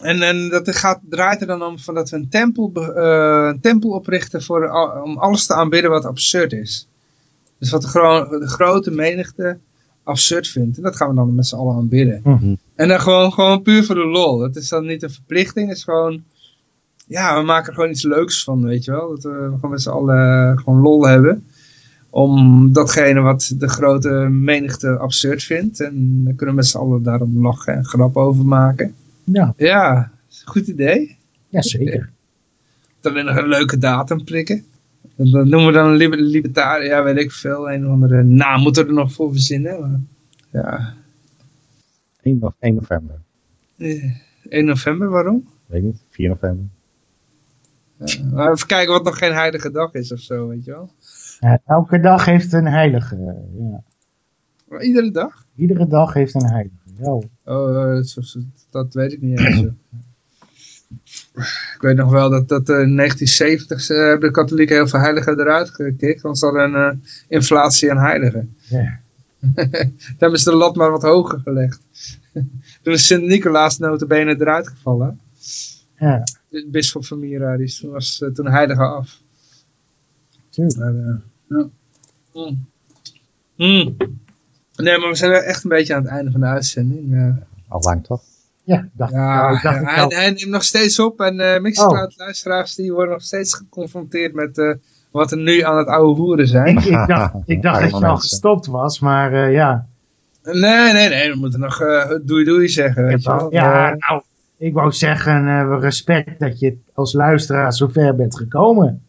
En, en dat gaat, draait er dan om van dat we een tempel, eh, een tempel oprichten voor, om alles te aanbidden wat absurd is. Dus wat de, gro- de grote menigte absurd vindt. En dat gaan we dan met z'n allen aanbidden. Mhm. En dan gewoon, gewoon puur voor de lol. Het is dan niet een verplichting. Het is gewoon... Ja, we maken er gewoon iets leuks van, weet je wel. Dat we gewoon met z'n allen eh, gewoon lol hebben. Om datgene wat de grote menigte absurd vindt. En dan kunnen we met z'n allen daarom lachen en grap over maken. Ja, Ja, goed idee. ja zeker. Dan nog een leuke datum prikken. Dat, noemen we dan een liber- libertariër. Ja, weet ik veel. Een of andere naam moeten we er nog voor verzinnen. Maar, ja, 1, no- 1 november, eh, 1 november, waarom? weet ik niet, 4 november. Maar even kijken wat nog geen heilige dag is of zo, weet je wel. Ja, elke dag heeft een heilige. Ja. Iedere dag? Iedere dag heeft een heilige. Ja. Oh, zo- dat weet ik niet eens. ik weet nog wel dat, dat eh, in 1970 eh, hebben de katholieken heel veel heiligen eruit gekikt. Want ze hadden een eh, inflatie aan heiligen. Ja. Daar hebben ze de lat maar wat hoger gelegd. Toen is Sint-Nicolaas notabene eruit gevallen. Ja, De bisschop van Myra, die was toen heilige af. Tuurlijk. Maar, eh, ja. Mm. Mm. Nee, maar we zijn echt een beetje aan het einde van de uitzending. eh. Al lang toch? Ja, dacht ik Ja, dacht hij, het wel. hij neemt nog steeds op en eh Mixcloud-luisteraars die worden nog steeds geconfronteerd met eh, wat er nu aan het oude hoeren zijn. Ik, ik dacht, ik dacht dat je al gestopt was, maar eh, ja. Nee, nee, nee, we moeten nog eh, doei doei zeggen. Weet je wel. Ja, nou, ik wou zeggen, eh, respect dat je als luisteraar zo ver bent gekomen.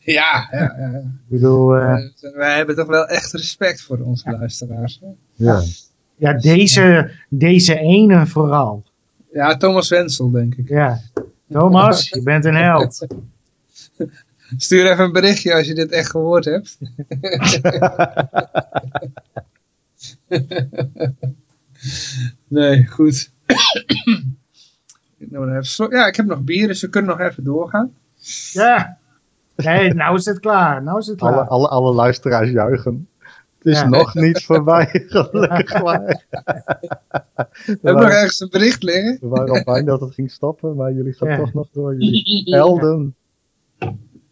Ja, ja, ja. Ik bedoel, eh, Eh, wij hebben toch wel echt respect voor onze luisteraars. hè? Ja. ja, deze, deze ene vooral. Ja, Thomas Wensel, denk ik. Ja. Thomas, je bent een held. Stuur even een berichtje als je dit echt gehoord hebt. nee, goed. Ja, ik heb nog bier, dus we kunnen nog even doorgaan. Ja. Nee, nou is het klaar. Nou is het Alle, klaar. alle, alle luisteraars juichen. Het is Ja. nog niet voorbij, gelukkig. We hebben nog ergens een bericht liggen. we waren al bang dat het ging stoppen, maar jullie gaan Ja. toch nog door. Jullie helden.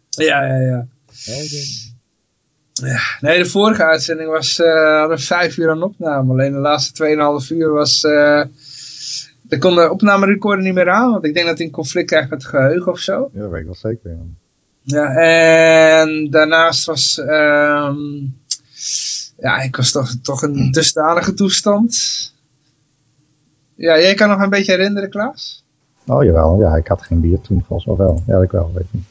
Ja, ja, ja. helden. Nee, de vorige uitzending was, eh hadden we vijf uur aan opname. Alleen de laatste 2,5 uur was... eh er kon de opnamerecorder niet meer aan, want ik denk dat hij een conflict krijgt met het geheugen of zo. Ja, dat weet ik wel zeker. ja. Ja, en daarnaast was... ehm ja, ik was toch, toch een dusdanige toestand. Ja, jij kan nog een beetje herinneren, Klaas? Oh jawel, ja, ik had geen bier toen volgens mij wel. Ja, ik wel, weet ik niet.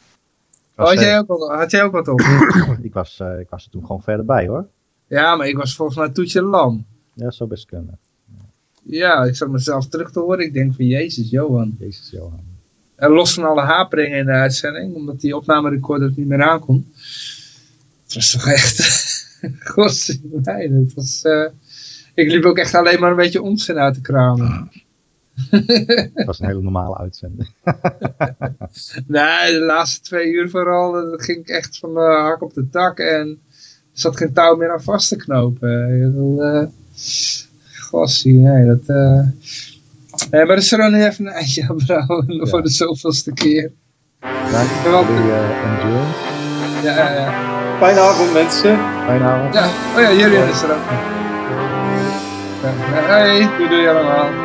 Oh, had, jij ook wat, had jij ook wat op? ik, was, eh, ik was er toen gewoon verder bij hoor. ja, maar ik was volgens mij toetje lam. Ja, zo best kunnen. Ja, ik zat mezelf terug te horen. Ik denk van, jezus, Johan. Jezus Johan. En los van alle haperingen in de uitzending, omdat die opnamerecorder het niet meer aankon. Het was toch echt... Godzijdank, het was... eh, ik liep ook echt alleen maar een beetje onzin uit te kramen. Het was een hele normale uitzending. Nee, de laatste twee uur vooral, eh, dat ging ik echt van de hak op de tak en er zat geen touw meer aan vast te knopen. Eh, Gossie, nee, dat... Nee, maar er is er nu even een eindje aan brouwen voor de zoveelste keer. Dank voor Wel- jullie eh, endurance. Ja, ja, ja. Fijne avond mensen. Fijne avond. ja. Oh ja, jullie is er ook. Ja, hey, doei doei allemaal.